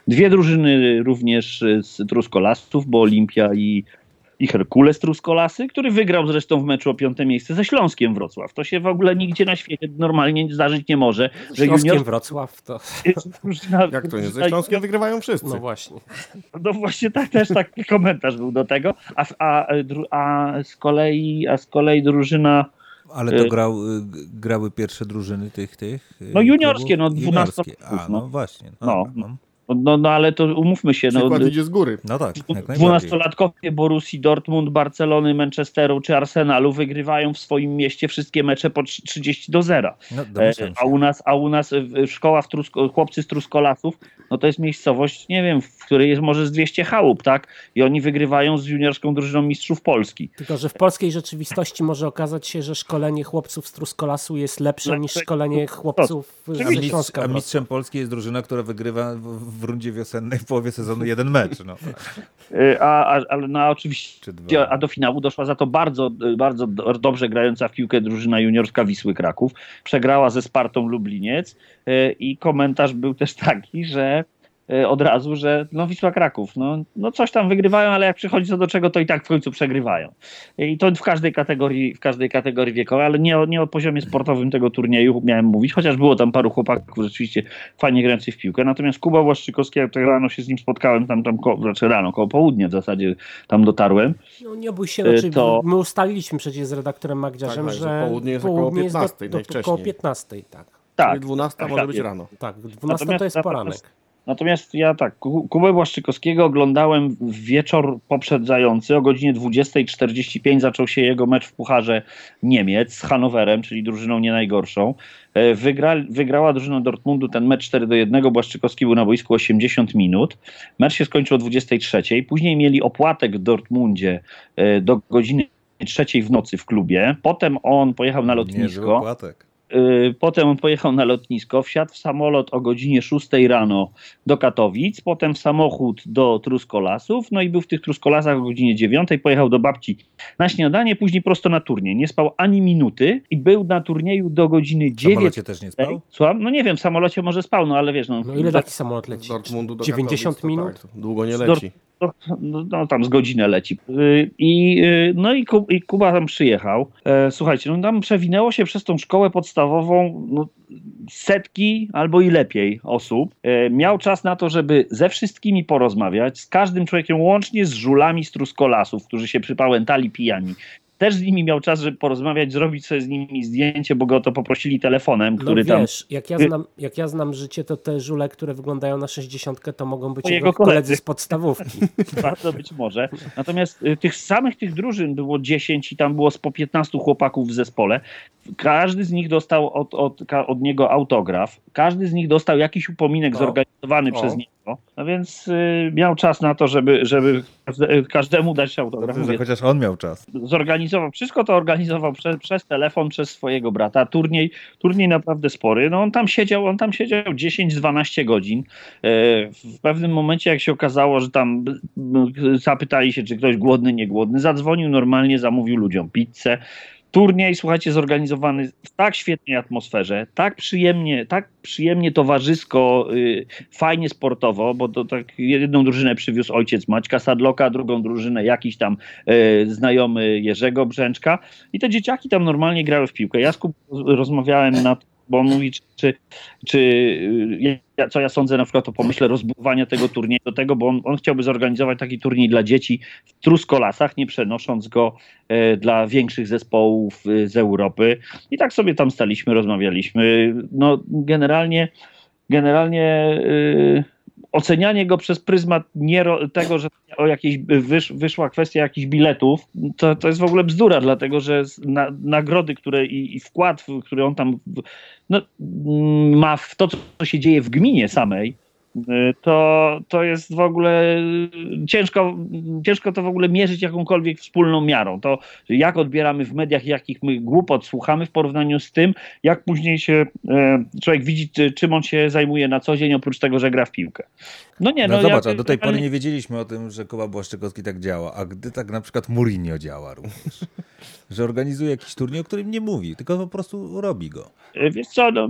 Dwie drużyny również z Truskolasów, bo Olimpia i i Herkules Truskolasy, który wygrał zresztą w meczu o piąte miejsce ze Śląskiem Wrocław. To się w ogóle nigdzie na świecie normalnie zdarzyć nie może. Że Śląskiem junior... Wrocław to... Jak to nie? Ze Śląskiem wygrywają wszyscy. No właśnie. No właśnie tak, też taki komentarz był do tego. A, a, a, z kolei, a z kolei drużyna ale to y- grał, y, grały pierwsze drużyny tych, tych. Y, no juniorskie, no 12. A, no, no właśnie. No, no. no. No, no ale to umówmy się. No, Przykład no, idzie z góry. No tak. 12-latkowie Borussii Dortmund, Barcelony, Manchesteru czy Arsenalu wygrywają w swoim mieście wszystkie mecze po 30 do 0. No, e, a, u nas, a u nas szkoła w Trusko, chłopcy z Truskolasów, no to jest miejscowość, nie wiem, w której jest może z 200 chałup, tak? I oni wygrywają z juniorską drużyną mistrzów Polski. Tylko, że w polskiej rzeczywistości może okazać się, że szkolenie chłopców z Truskolasu jest lepsze niż szkolenie chłopców z Śląska. A mistrzem Polski jest drużyna, która wygrywa w w rundzie wiosennej w połowie sezonu jeden mecz. No. Y, a, a, ale no, oczywiście, a do finału doszła za to bardzo, bardzo dobrze grająca w piłkę drużyna juniorska Wisły Kraków. Przegrała ze Spartą Lubliniec y, i komentarz był też taki, że od razu, że no Wisła Kraków, no, no coś tam wygrywają, ale jak przychodzi co do czego, to i tak w końcu przegrywają. I to w każdej kategorii, w każdej kategorii wiekowej, ale nie o, nie o poziomie sportowym tego turnieju miałem mówić, chociaż było tam paru chłopaków rzeczywiście fajnie grających w piłkę. Natomiast Kuba Błaszczykowski, jak tak rano się z nim spotkałem, tam, tam ko, znaczy rano, koło południa w zasadzie tam dotarłem. No nie bój się, znaczy, to... my ustaliliśmy przecież z redaktorem Magdziarzem, tak, tak, że, południe jest około 15, jest do, do, około 15, tak. Tak. 12 tak, może tak, być rano. Tak, 12 to jest poranek. Natomiast ja tak, Kubę Błaszczykowskiego oglądałem w wieczór poprzedzający. O godzinie 20.45 zaczął się jego mecz w Pucharze Niemiec z Hanowerem, czyli drużyną nie najgorszą. E, wygra, wygrała drużyna Dortmundu ten mecz 4 do 1. Błaszczykowski był na boisku 80 minut. Mecz się skończył o 23.00. Później mieli opłatek w Dortmundzie e, do godziny trzeciej w nocy w klubie. Potem on pojechał na lotnisko. Nie, opłatek. Y, potem on pojechał na lotnisko, wsiadł w samolot o godzinie 6 rano do Katowic, potem w samochód do Truskolasów, no i był w tych Truskolasach o godzinie 9, pojechał do babci na śniadanie, później prosto na turniej. Nie spał ani minuty i był na turnieju do godziny 9. W samolocie też nie spał? Słucham? No nie wiem, w samolocie może spał, no ale wiesz. No, no ile taki samolot leci? Z Dortmundu do 90 Katowic, minut? Tak, długo nie leci. No, no, tam z godzinę leci. Y, I, y, no i, i Kuba tam przyjechał. E, słuchajcie, no tam przewinęło się przez tą szkołę podstawową no, setki albo i lepiej osób. E, miał czas na to, żeby ze wszystkimi porozmawiać, z każdym człowiekiem, łącznie z żulami z truskolasów, którzy się przypałętali pijani też z nimi miał czas, żeby porozmawiać, zrobić sobie z nimi zdjęcie, bo go o to poprosili telefonem, no który no wiesz, tam... Jak ja, znam, jak ja znam życie, to te żule, które wyglądają na 60 to mogą być jego koledzy. koledzy z podstawówki. Bardzo być może. Natomiast y, tych samych tych drużyn było 10 i tam było z po 15 chłopaków w zespole. Każdy z nich dostał od, od, od niego autograf. Każdy z nich dostał jakiś upominek o. zorganizowany o. przez niego no więc y, miał czas na to, żeby, żeby każdemu dać autograf. Dobrze, chociaż on miał czas. Zorganizował, wszystko to organizował przez, przez telefon, przez swojego brata. Turniej, turniej naprawdę spory. No on tam siedział, on tam siedział 10-12 godzin. E, w pewnym momencie, jak się okazało, że tam zapytali się, czy ktoś głodny, nie głodny, zadzwonił normalnie, zamówił ludziom pizzę turniej, słuchajcie, zorganizowany w tak świetnej atmosferze, tak przyjemnie, tak przyjemnie towarzysko, yy, fajnie sportowo, bo to tak jedną drużynę przywiózł ojciec Maćka Sadloka, drugą drużynę jakiś tam yy, znajomy Jerzego Brzęczka i te dzieciaki tam normalnie grały w piłkę. Ja z rozmawiałem na bo on mówi, czy, czy, czy ja, co ja sądzę na przykład o pomyśle rozbudowania tego turnieju do tego, bo on, on chciałby zorganizować taki turniej dla dzieci w truskolasach, nie przenosząc go e, dla większych zespołów e, z Europy. I tak sobie tam staliśmy, rozmawialiśmy. No generalnie, generalnie e, ocenianie go przez pryzmat nie tego, że o jakieś wysz, wyszła kwestia jakichś biletów, to, to jest w ogóle bzdura, dlatego że na, nagrody, które i, i, wkład, który on tam no, ma w to, co się dzieje w gminie samej, to, to jest w ogóle ciężko, ciężko to w ogóle mierzyć jakąkolwiek wspólną miarą. To jak odbieramy w mediach, jakich my głupot słuchamy w porównaniu z tym, jak później się e, człowiek widzi, czym on się zajmuje na co dzień, oprócz tego, że gra w piłkę. No nie, no, no zobacz, ja, a do tej pory nie wiedzieliśmy o tym, że Kuba Błaszczykowski tak działa, a gdy tak na przykład Mourinho działa również, że organizuje jakiś turniej, o którym nie mówi, tylko po prostu robi go. E, wiesz co, no,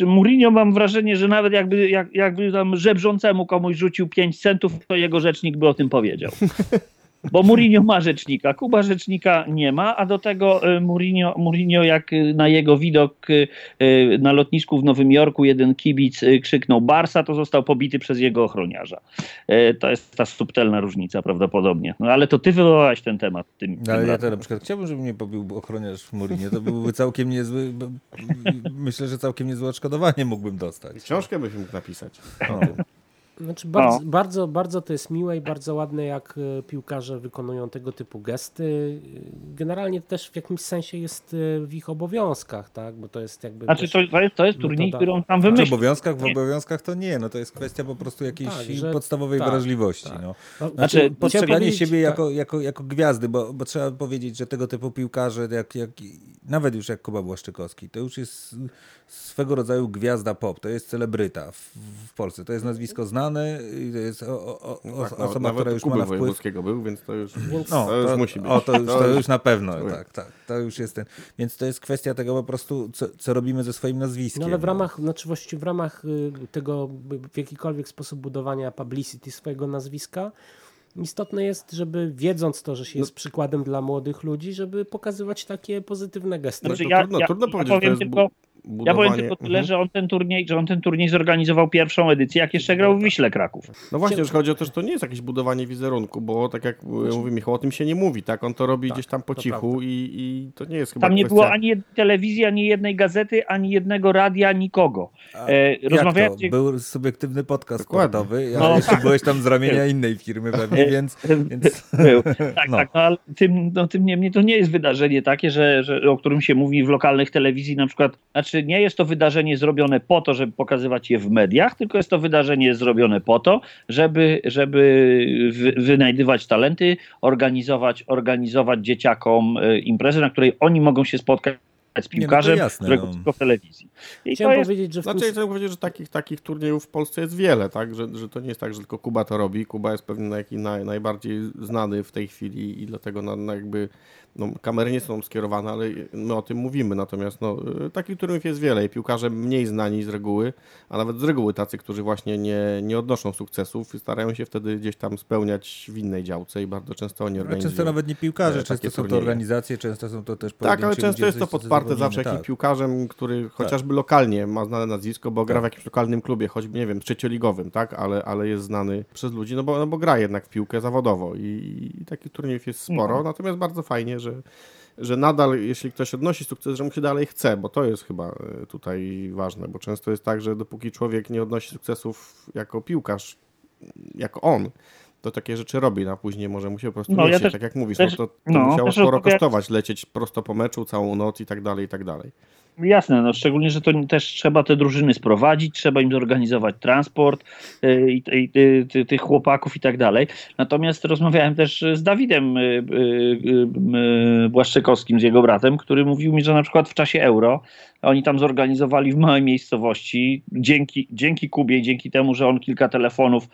e, Mourinho mam wrażenie, że nawet jakby, jak, jakby tam żebrzącemu komuś rzucił 5 centów, to jego rzecznik by o tym powiedział. Bo Mourinho ma rzecznika, Kuba rzecznika nie ma, a do tego e, Mourinho, Mourinho jak na jego widok e, na lotnisku w Nowym Jorku jeden kibic krzyknął Barsa, to został pobity przez jego ochroniarza. To jest ta subtelna różnica prawdopodobnie. No ale to ty wywołałeś ten temat. Tym, ale ja to na przykład chciałbym, żeby mnie pobił ochroniarz Mourinho. To byłby całkiem niezły, myślę, że całkiem niezłe odszkodowanie mógłbym dostać. Książkę byś mógł napisać. No. Znaczy bardzo, no. bardzo, bardzo to jest miłe i bardzo ładne, jak e, piłkarze wykonują tego typu gesty. Generalnie też w jakimś sensie jest e, w ich obowiązkach, tak? Bo to jest jakby. Znaczy, to, to jest, to jest turniej, który on tam wymyślił. W obowiązkach, w obowiązkach to nie, no to jest kwestia po prostu jakiejś tak, że, podstawowej tak, wrażliwości. Tak. No. no. Znaczy, znaczy postrzeganie siebie jako, tak. jako, jako gwiazdy, bo, bo trzeba powiedzieć, że tego typu piłkarze, jak, jak, nawet już jak Kuba Błaszczykowski, to już jest swego rodzaju gwiazda pop, to jest celebryta w, w Polsce. To jest nazwisko znane i to jest o, o, o, no tak, osoba, która już ma na wpływ. był, więc to już, no, to już to, musi być. O, to, już, to już na pewno, tak, tak. To już jest ten. Więc to jest kwestia tego po prostu, co, co robimy ze swoim nazwiskiem. No ale w ramach, znaczy właściwie w ramach y, tego w jakikolwiek sposób budowania publicity swojego nazwiska, istotne jest, żeby wiedząc to, że się jest no. przykładem dla młodych ludzi, żeby pokazywać takie pozytywne gesty. Znaczy, ja, trudno, ja, trudno ja powiedzieć, powiem tylko, Budowanie... Ja powiem tylko tyle, mhm. że on ten turniej, że on ten turniej zorganizował pierwszą edycję, jak jeszcze grał w Wiśle Kraków. No właśnie, że chodzi o to, że to nie jest jakieś budowanie wizerunku, bo tak jak znaczy... mówi Michał, o tym się nie mówi, tak? On to robi tak, gdzieś tam po cichu i, i, to nie jest chyba Tam nie kwestia... było ani jednej telewizji, ani jednej gazety, ani jednego radia, nikogo. E, rozmawiałem... Był subiektywny podcast składowy, ja no. jeszcze byłeś tam z ramienia innej firmy pewnie, więc... więc... Był. Tak, no. tak, no, ale tym, no, tym niemniej to nie jest wydarzenie takie, że, że, o którym się mówi w lokalnych telewizji na przykład, znaczy nie jest to wydarzenie zrobione po to, żeby pokazywać je w mediach, tylko jest to wydarzenie zrobione po to, żeby, żeby wynajdywać talenty, organizować, organizować dzieciakom e, imprezę, na której oni mogą się spotkać z piłkarzem, nie, no jasne, którego no. tylko w telewizji. I Chciałem jest... powiedzieć, że... Znaczy, ja powiedzieć, że takich, takich turniejów w Polsce jest wiele, tak? Że, że to nie jest tak, że tylko Kuba to robi. Kuba jest pewnie naj, najbardziej znany w tej chwili i dlatego na, na jakby no, kamery nie są skierowane, ale my o tym mówimy. Natomiast no, takich turniejów jest wiele i piłkarze mniej znani z reguły, a nawet z reguły tacy, którzy właśnie nie, nie odnoszą sukcesów, starają się wtedy gdzieś tam spełniać w innej działce i bardzo często oni organizują. często nawet nie piłkarze, często są to organizacje, często są to też Tak, ale często jest to podparte zawsze jakimś tak. piłkarzem, który tak. chociażby lokalnie ma znane nazwisko, bo tak. gra w jakimś lokalnym klubie, choćby, nie wiem, trzecioligowym, tak, ale, ale jest znany przez ludzi, no bo, no bo gra jednak w piłkę zawodowo i, i takich turniejów jest sporo, no. natomiast bardzo fajnie, że, że nadal, jeśli ktoś odnosi sukces, że mu się dalej chce, bo to jest chyba e, tutaj ważne, bo często jest tak, że dopóki człowiek nie odnosi sukcesów jako piłkarz, jako on, to takie rzeczy robi, no, a później może mu się po prostu no, ja też, tak jak mówisz, no też, no, to, to no, musiało sporo kosztować, lecieć prosto po meczu, całą noc i tak dalej, i tak dalej. Jasne, no szczególnie, że to też trzeba te drużyny sprowadzić, trzeba im zorganizować transport yy, i, i, i tych chłopaków i tak dalej. Natomiast rozmawiałem też z Dawidem yy, yy, Błaszczykowskim, z jego bratem, który mówił mi, że na przykład w czasie euro oni tam zorganizowali w małej miejscowości, dzięki, dzięki Kubie, dzięki temu, że on kilka telefonów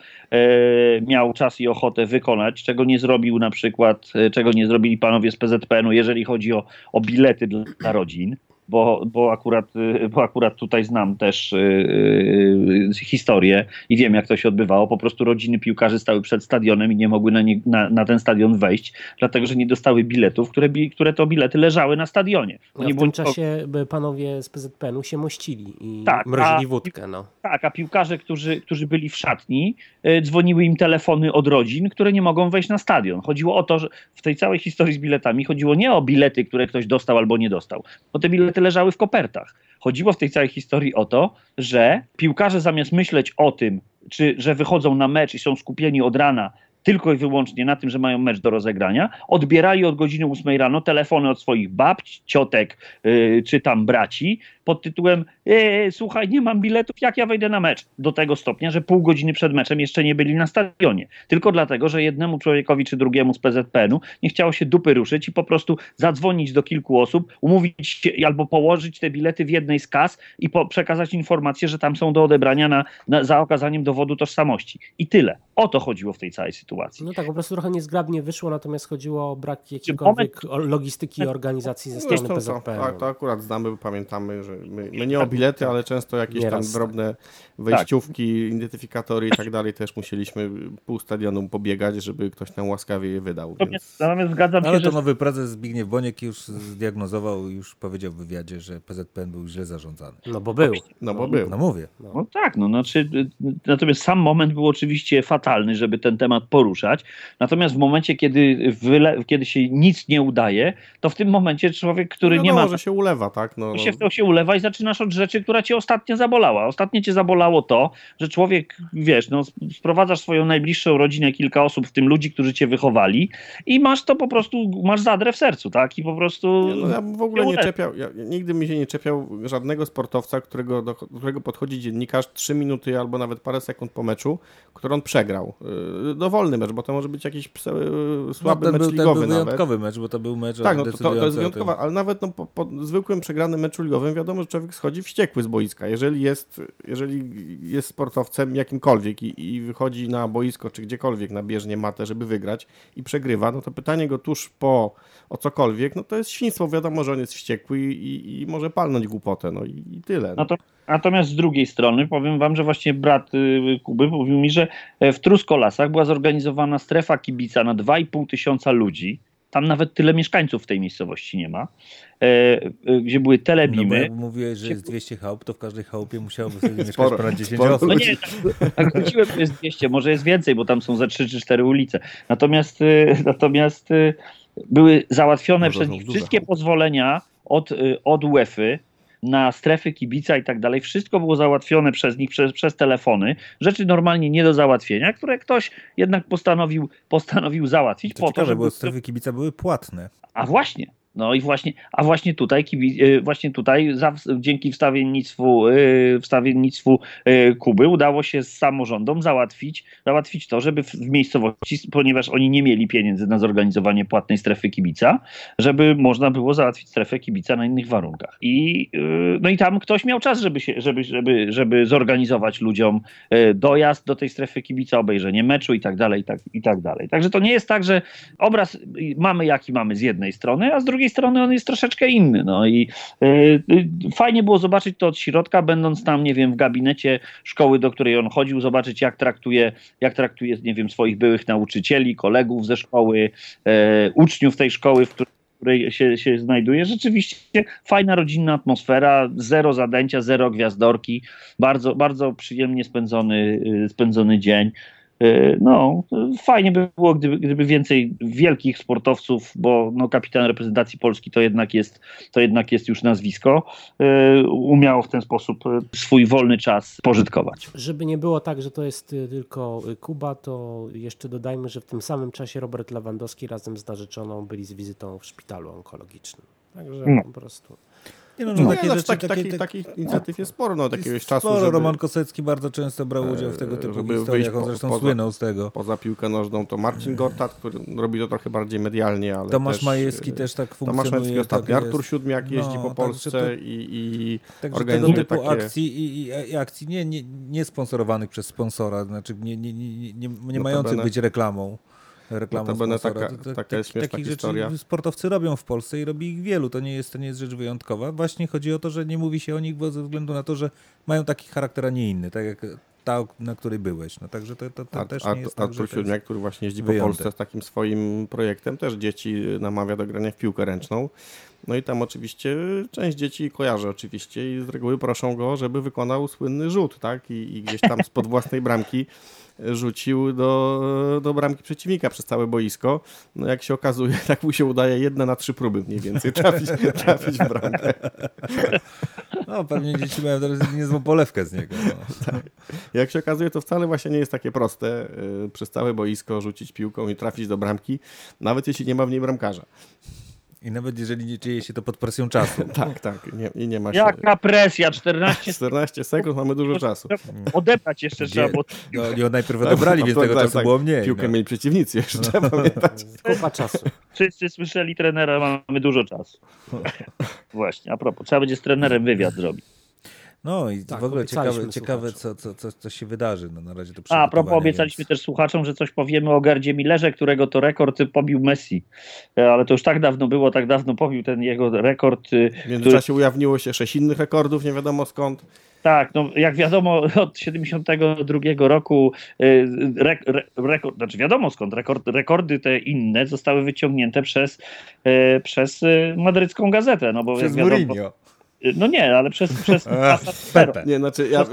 miał czas i ochotę wykonać, czego nie zrobił na przykład, czego nie zrobili panowie z PZPN-u, jeżeli chodzi o, o bilety dla rodzin bo, bo, akurat, y, bo akurat tutaj znam też yy, historię i wiem, jak to się odbywało. Po prostu rodziny piłkarzy stały przed stadionem i nie mogły na, nie, na, na ten stadion wejść, dlatego że nie dostały biletów, które, które to bilety leżały na stadionie. No, w tym czasie panowie z PZPN-u się mościli i tak, mrozili a, wódkę. No. Tak, a piłkarze, którzy, którzy byli w szatni, yy, dzwoniły im telefony od rodzin, które nie mogą wejść na stadion. Chodziło o to, że w tej całej historii z biletami chodziło nie o bilety, które ktoś dostał albo nie dostał, bo te bilety leżały w kopertach. Chodziło w tej całej historii o to, że piłkarze zamiast myśleć o tym, czy że wychodzą na mecz i są skupieni od rana tylko i wyłącznie na tym, że mają mecz do rozegrania, odbierali od godziny 8 rano telefony od swoich babci, ciotek yy, czy tam braci pod tytułem e, słuchaj, nie mam biletów, jak ja wejdę na mecz? Do tego stopnia, że pół godziny przed meczem jeszcze nie byli na stadionie. Tylko dlatego, że jednemu człowiekowi czy drugiemu z PZPN-u nie chciało się dupy ruszyć i po prostu zadzwonić do kilku osób, umówić się albo położyć te bilety w jednej z kas i po, przekazać informację, że tam są do odebrania na, na, za okazaniem dowodu tożsamości. I tyle. O to chodziło w tej całej sytuacji. No tak, po prostu trochę niezgrabnie wyszło, natomiast chodziło o brak jakiejkolwiek moment... logistyki i organizacji ze strony PZPN. Tak, to akurat znamy, pamiętamy, że my, my nie o bilety, ale często jakieś tam drobne wejściówki, tak. identyfikatory i tak dalej też musieliśmy pół stadionu pobiegać, żeby ktoś nam łaskawie je wydał. Więc... Natomiast zgadzam się, Ale to że... nowy prezes Zbigniew Boniek już zdiagnozował, już powiedział w wywiadzie, że PZPN był źle zarządzany. No bo był. No bo był. No mówię. No, no tak, no znaczy, natomiast sam moment był oczywiście fatalny, żeby ten temat poruszać. Natomiast w momencie, kiedy, wyle... kiedy się nic nie udaje, to w tym momencie człowiek, który no nie ma... że się ulewa, tak? No, no. Się, to się ulewa i zaczynasz od rzeczy, która cię ostatnio zabolała. Ostatnio cię zabolało to, że człowiek, wiesz, no, sprowadzasz swoją najbliższą rodzinę, kilka osób, w tym ludzi, którzy cię wychowali i masz to po prostu, masz zadrę w sercu, tak? I po prostu... Ja, no, ja w ogóle nie czepiał, ja, nigdy mi się nie czepiał żadnego sportowca, którego, do, do którego podchodzi dziennikarz trzy minuty albo nawet parę sekund po meczu, który on przegrał. Yy, dowolny mecz, bo to może być jakiś yy, słaby no, mecz był, ligowy ten był wyjątkowy mecz, bo to był mecz Tak, no to, to, to jest wyjątkowy, ale nawet no, po, po zwykłym przegranym meczu ligowym wiadomo, że człowiek schodzi wściekły z boiska. Jeżeli jest, jeżeli jest sportowcem jakimkolwiek i, i wychodzi na boisko czy gdziekolwiek na bieżnię matę, żeby wygrać i przegrywa, no to pytanie go tuż po o cokolwiek, no to jest świństwo. Wiadomo, że on jest wściekły i, i, może palnąć głupotę, no i, i tyle. No. to, natomiast z drugiej strony powiem wam, że właśnie brat y, Kuby mówił mi, że e, w Truskolasach była zorganizowana strefa kibica na 2,5 tysiąca ludzi, tam nawet tyle mieszkańców w tej miejscowości nie ma, gdzie były telebimy. No mówiłeś, że jest 200 chałup, to w każdej chałupie musiałoby sobie mieszkać sporo, ponad 10 sporo. osób. No nie, tak, tak wróciłem, to jest 200, może jest więcej, bo tam są za 3 czy 4 ulice. Natomiast, e, natomiast e, były załatwione może przez nich wszystkie pozwolenia od, e, od UEFA na strefy kibica i tak dalej. Wszystko było załatwione przez nich, przez, przez telefony. Rzeczy normalnie nie do załatwienia, które ktoś jednak postanowił, postanowił załatwić. To po ciekawe, to, żeby... bo strefy kibica były płatne. A właśnie, no i właśnie, a właśnie tutaj, e, właśnie tutaj za, dzięki wstawiennictwu, e, wstawiennictwu e, Kuby udało się z samorządom załatwić, załatwić to, żeby w, miejscowości, ponieważ oni nie mieli pieniędzy na zorganizowanie płatnej strefy kibica, żeby można było załatwić strefę kibica na innych warunkach. I, no i tam ktoś miał czas, żeby, się, żeby, żeby, żeby zorganizować ludziom dojazd do tej strefy kibica, obejrzenie meczu i tak dalej, i tak, i tak dalej. Także to nie jest tak, że obraz mamy jaki mamy z jednej strony, a z drugiej drugiej strony on jest troszeczkę inny. No i y, y, fajnie było zobaczyć to od środka, będąc tam, nie wiem, w gabinecie szkoły, do której on chodził, zobaczyć jak traktuje, jak traktuje nie wiem, swoich byłych nauczycieli, kolegów ze szkoły, y, uczniów tej szkoły, w której której się, się znajduje. Rzeczywiście fajna rodzinna atmosfera, zero zadęcia, zero gwiazdorki, bardzo, bardzo przyjemnie spędzony, spędzony dzień. E, no, fajnie by było, gdyby, gdyby więcej wielkich sportowców, bo no, kapitan reprezentacji Polski to jednak jest, to jednak jest już nazwisko, e, umiało w ten sposób e, swój wolny czas pożytkować. Żeby nie było tak, że to jest tylko Kuba, to jeszcze dodajmy, że w tym samym czasie Robert Lewandowski razem z narzeczoną byli z wizytą w szpitalu onkologicznym. Także no. po prostu Nie no, no, takie rzeczy, taki, takie, taki, takich inicjatyw jest sporo, no, takiegoś sporo. czasu. Żeby, Roman Kosecki bardzo często brał udział w tego typu historiach, on zresztą poza, słynął z tego. Poza piłkę nożną to Marcin Gortat, który robi to trochę bardziej medialnie, ale Tomasz też, Majewski też tak funkcjonuje. Tomasz Majewski ostatnio, tak Artur Siódmiak jeździ no, po Polsce to, i, i także organizuje tego typu takie... akcji i, i, i, akcji nie, nie, nie sponsorowanych przez sponsora, znaczy nie, nie, nie, nie, nie mających być reklamą reklamą Notabene taka, taka jest śmieszna Takich historia. rzeczy sportowcy robią w Polsce i robi ich wielu. To nie, jest, to nie jest rzecz wyjątkowa. Właśnie chodzi o to, że nie mówi się o nich, bo ze względu na to, że mają taki charakter, a nie inny. Tak jak ta, na której byłeś. No, także to, to, to a, też nie jest tak, Artur Siódmiak, który właśnie jeździ wyjątek. po Polsce z takim swoim projektem, też dzieci namawia do grania w piłkę ręczną. No i tam oczywiście część dzieci kojarzy oczywiście i z reguły proszą go, żeby wykonał słynny rzut, tak? I, i gdzieś tam spod własnej bramki rzucił do, do bramki przeciwnika przez całe boisko. No jak się okazuje, tak mu się udaje jedna na trzy próby mniej więcej trafić, trafić w bramkę. No pewnie dzieci mają teraz niezłą polewkę z niego. No. Tak. Jak się okazuje, to wcale właśnie nie jest takie proste y, przez całe boisko rzucić piłką i trafić do bramki, nawet jeśli nie ma w niej bramkarza. I nawet jeżeli nie dzieje się to pod presją czasu. tak, tak. Nie, I nie ma się... Jaka presja? 14 14 sekund, mamy dużo czasu. Odebrać jeszcze trzeba, bo... No, nie, najpierw odebrali, więc tego czasu tak, było mniej. Piłkę no. mieli przeciwnicy jeszcze, no. trzeba pamiętać. Kupa czasu. Wszyscy słyszeli trenera, mamy dużo czasu. Właśnie, a propos, trzeba będzie z trenerem wywiad zrobić. No i tak, w ogóle ciekawe, ciekawe co, co, co, co się wydarzy. No, na razie to A, a propos obiecaliśmy więc... też słuchaczom, że coś powiemy o Gerdzie Millerze, którego to rekord pobił Messi. E, ale to już tak dawno było, tak dawno pobił ten jego rekord. Y, w międzyczasie który... ujawniło się sześć innych rekordów, nie wiadomo skąd. Tak, no jak wiadomo, od 72 roku y, re, re, rekord, znaczy wiadomo skąd, rekord, rekordy te inne zostały wyciągnięte przez, y, przez madrycką gazetę. No bo przez jak wiadomo, Mourinho. No nie, ale przez, przez Pepe. Nie, znaczy ja,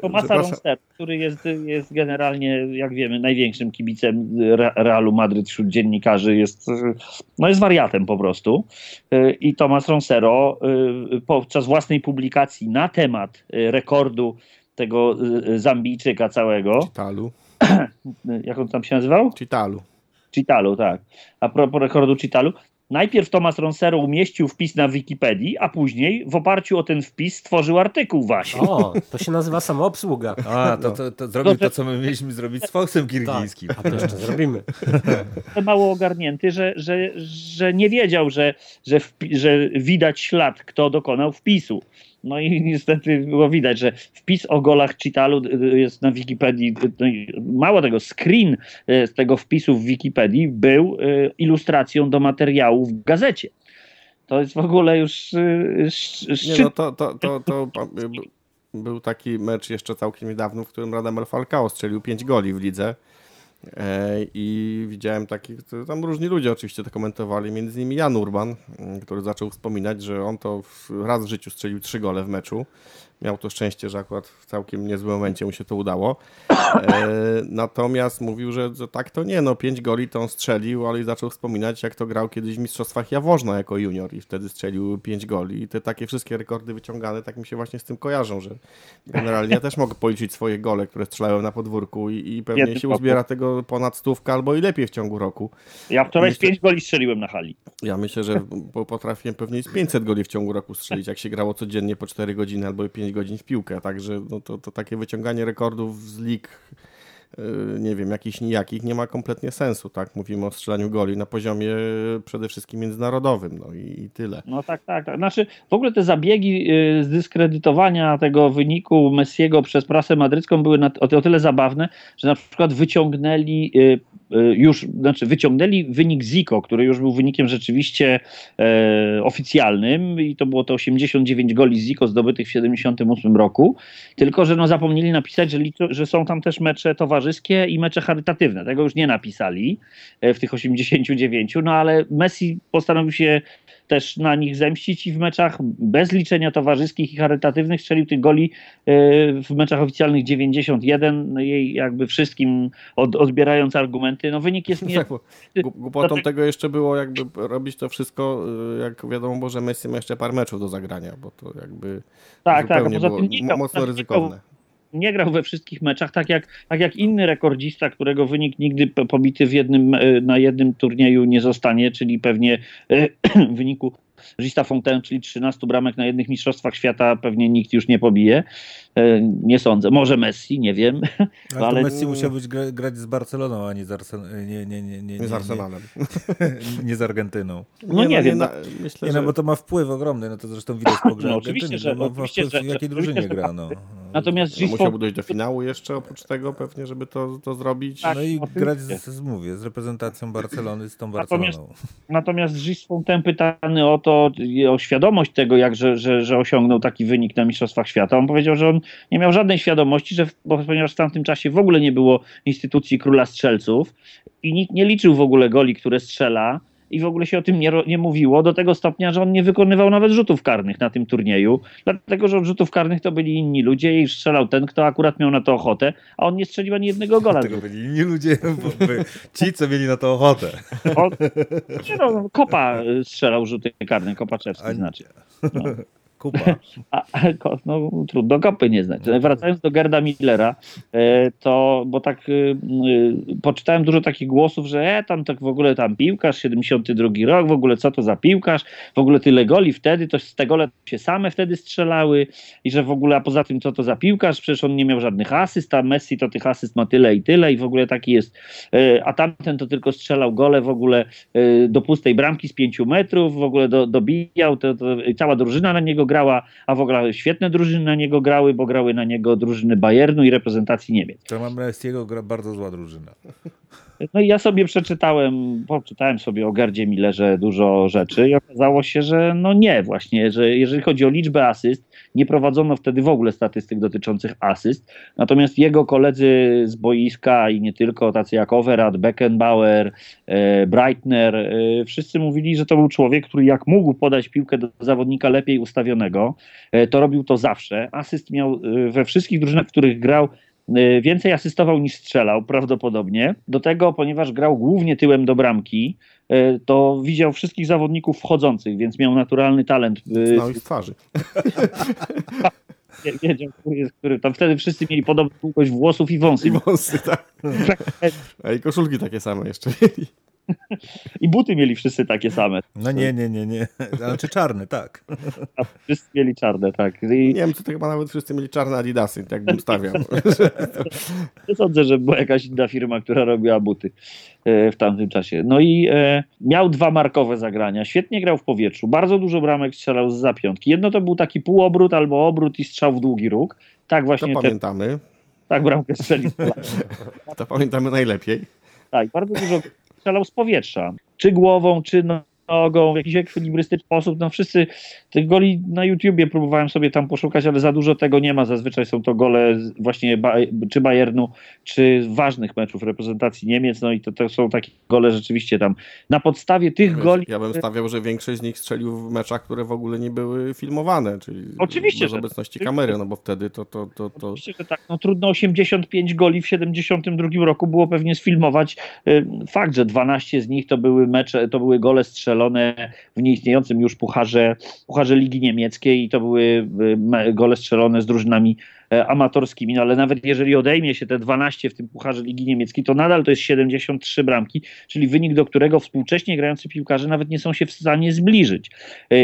Tomasa Ronster, który jest, jest generalnie, jak wiemy, największym kibicem Realu Madryt wśród dziennikarzy, jest, no jest wariatem po prostu. I Tomas Ronsero y, podczas własnej publikacji na temat rekordu tego Zambijczyka całego. Chitalu. Jak on tam się nazywał? Chitalu. Chitalu, tak. A propos rekordu Chitalu, Najpierw Tomas Ronsero umieścił wpis na Wikipedii, a później w oparciu o ten wpis stworzył artykuł właśnie. O, to się nazywa samoobsługa. A, to, to, to zrobił to, co my mieliśmy zrobić z Foxem kirgińskim. Tak, a to jeszcze zrobimy. Mało ogarnięty, że, że, że nie wiedział, że, że, że widać ślad, kto dokonał wpisu. No i niestety było widać, że wpis o golach Chitalu jest na Wikipedii. No mało tego, screen z tego wpisu w Wikipedii był ilustracją do materiału w gazecie. To jest w ogóle już szczyt. Nie, no to, to, to, to był taki mecz jeszcze całkiem niedawno, w którym Radamel Falcao strzelił 5 goli w lidze. E, I widziałem takich, tam różni ludzie oczywiście to komentowali, między innymi Jan Urban, który zaczął wspominać, że on to raz w życiu strzelił trzy gole w meczu miał to szczęście, że akurat w całkiem niezłym momencie mu się to udało. E, natomiast mówił, że, że, tak to nie, no pięć goli to on strzelił, ale zaczął wspominać, jak to grał kiedyś w Mistrzostwach Jaworzna jako junior i wtedy strzelił pięć goli. I te takie wszystkie rekordy wyciągane tak mi się właśnie z tym kojarzą, że generalnie ja też mogę policzyć swoje gole, które strzelałem na podwórku i, i pewnie się uzbiera tego ponad stówkę albo i lepiej w ciągu roku. Ja wczoraj Myślę... pięć goli strzeliłem na hali. Ja myślę, że potrafiłem pewnie z 500 goli w ciągu roku strzelić, jak się grało codziennie po 4 godziny albo 5 godzin w piłkę. Także no to, to takie wyciąganie rekordów z lig nie wiem, jakichś nijakich, nie ma kompletnie sensu, tak? Mówimy o strzelaniu goli na poziomie przede wszystkim międzynarodowym, no i, i tyle. No tak, tak, tak. Znaczy w ogóle te zabiegi y, zdyskredytowania tego wyniku Messiego przez prasę madrycką były na, o, o tyle zabawne, że na przykład wyciągnęli y, Y, już, znaczy wyciągnęli wynik ZIKO, który już był wynikiem rzeczywiście e, oficjalnym i to było to 89 goli ZIKO zdobytych w 78 roku, tylko że no zapomnieli napisać, że, że są tam też mecze towarzyskie i mecze charytatywne. Tego już nie napisali e, w tych 89, no ale Messi postanowił się też na nich zemścić i w meczach bez liczenia towarzyskich i charytatywnych strzelił tych goli e, w meczach oficjalnych 91, no jej jakby wszystkim od, odbierając argumenty. No wynik jest nie... Tak, głupotą tego jeszcze było jakby robić to wszystko, e, jak wiadomo, bo że Messi ma jeszcze parę meczów do zagrania, bo to jakby tak, tak, nie, mocno ryzykowne nie grał we wszystkich meczach, tak jak, tak jak inny rekordzista, którego wynik nigdy pobity w jednym, e, na jednym turnieju nie zostanie, czyli pewnie w wyniku Gista Fontaine, czyli 13 bramek na jednych mistrzostwach świata pewnie nikt już nie pobije. E, nie sądzę. Może Messi, nie wiem. Ale, ale... Messi musiał być gra, grać z Barceloną, a nie z, Arsen... nie, nie, nie, nie, nie, z Arsenalem. Nie, nie z Argentyną. No nie, nie wiem. No, myślę, nie, no, bo to ma wpływ ogromny, no to zresztą widać po grze no, oczywiście, że, ma, oczywiście, w jakiej drużynie gra. No. Natomiast no, musiałby dojść do finału jeszcze oprócz tego pewnie, żeby to, to zrobić. Tak, no i grać z, z, mówię, z reprezentacją Barcelony, z tą Barceloną. Natomiast, natomiast Gis Fontaine pytany o to, o świadomość tego, jak, że, że, że osiągnął taki wynik na Mistrzostwach Świata. On powiedział, że on nie miał żadnej świadomości, że bo, ponieważ w tamtym czasie w ogóle nie było instytucji króla strzelców i nikt nie liczył w ogóle goli, które strzela, i w ogóle się o tym nie, nie mówiło, do tego stopnia, że on nie wykonywał nawet rzutów karnych na tym turnieju, dlatego że od rzutów karnych to byli inni ludzie i strzelał ten, kto akurat miał na to ochotę, a on nie strzelił ani jednego gola. Dlatego byli inni ludzie, bo by, ci, co mieli na to ochotę. On, no, kopa strzelał rzuty karne, Kopaczewski znaczy. No. Kupa. A, no, trudno kopy nie znać. Wracając do Gerda Millera, e, to, bo tak y, y, poczytałem dużo takich głosów, że e, tam tak w ogóle tam piłkarz, 72 rok, w ogóle co to za piłkarz, w ogóle tyle goli wtedy, to te gole się same wtedy strzelały i że w ogóle, a poza tym co to za piłkarz, przecież on nie miał żadnych asyst, a Messi to tych asyst ma tyle i tyle i w ogóle taki jest, e, a tamten to tylko strzelał gole w ogóle e, do pustej bramki z 5 metrów, w ogóle do, dobijał, to, to cała drużyna na niego grała, a w ogóle świetne drużyny na niego grały, bo grały na niego drużyny Bayernu i reprezentacji Niemiec. To mam jego gra bardzo zła drużyna. No i ja sobie przeczytałem, poczytałem sobie o Gardzie Millerze dużo rzeczy i okazało się, że no nie właśnie, że jeżeli chodzi o liczbę asyst, nie prowadzono wtedy w ogóle statystyk dotyczących asyst, natomiast jego koledzy z boiska i nie tylko, tacy jak Overat, Beckenbauer, e, Breitner, e, wszyscy mówili, że to był człowiek, który jak mógł podać piłkę do zawodnika lepiej ustawionego, e, to robił to zawsze. Asyst miał we wszystkich drużynach, w których grał więcej asystował niż strzelał, prawdopodobnie. Do tego, ponieważ grał głównie tyłem do bramki, y, to widział wszystkich zawodników wchodzących, więc miał naturalny talent. Y, Znał ich twarzy. Wiedział, który. Tam wtedy wszyscy mieli podobną długość włosów i wąsy. I wąsy, tak. A i koszulki takie same jeszcze mieli. I buty mieli wszyscy takie same. No nie, nie, nie, nie. Znaczy czarne, tak. A wszyscy mieli czarne, tak. I... Nie wiem, czy to chyba nawet wszyscy mieli czarne adidasy, tak bym stawiał. Nie sądzę, że była jakaś inna firma, która robiła buty e, w tamtym czasie. No i e, miał dwa markowe zagrania. Świetnie grał w powietrzu. Bardzo dużo bramek strzelał z zapiątki. Jedno to był taki półobrót albo obrót i strzał w długi róg. Tak właśnie. To pamiętamy. Tak bramkę strzelił. to pamiętamy najlepiej. Tak, bardzo dużo strzelał z powietrza. Czy głową, czy nogą, w jakiś ekwilibrystyczny sposób. No wszyscy tych goli na YouTubie próbowałem sobie tam poszukać, ale za dużo tego nie ma. Zazwyczaj są to gole właśnie czy Bayernu, czy ważnych meczów reprezentacji Niemiec. No i to, to są takie gole rzeczywiście tam. Na podstawie tych Wiesz, goli. Ja bym stawiał, że większość z nich strzelił w meczach, które w ogóle nie były filmowane, czyli Oczywiście, bez obecności kamery, no bo wtedy to. to, to, to... Oczywiście, że tak. No, trudno 85 goli w 72 roku było pewnie sfilmować. Y, fakt, że 12 z nich to były mecze, to były gole strzelone w nieistniejącym już pucharze, pucharze Ligi Niemieckiej i to były y, gole strzelone z drużynami e, amatorskimi, no ale nawet jeżeli odejmie się te 12 w tym pucharze Ligi Niemieckiej, to nadal to jest 73 bramki, czyli wynik, do którego współcześnie grający piłkarze nawet nie są się w stanie zbliżyć. E,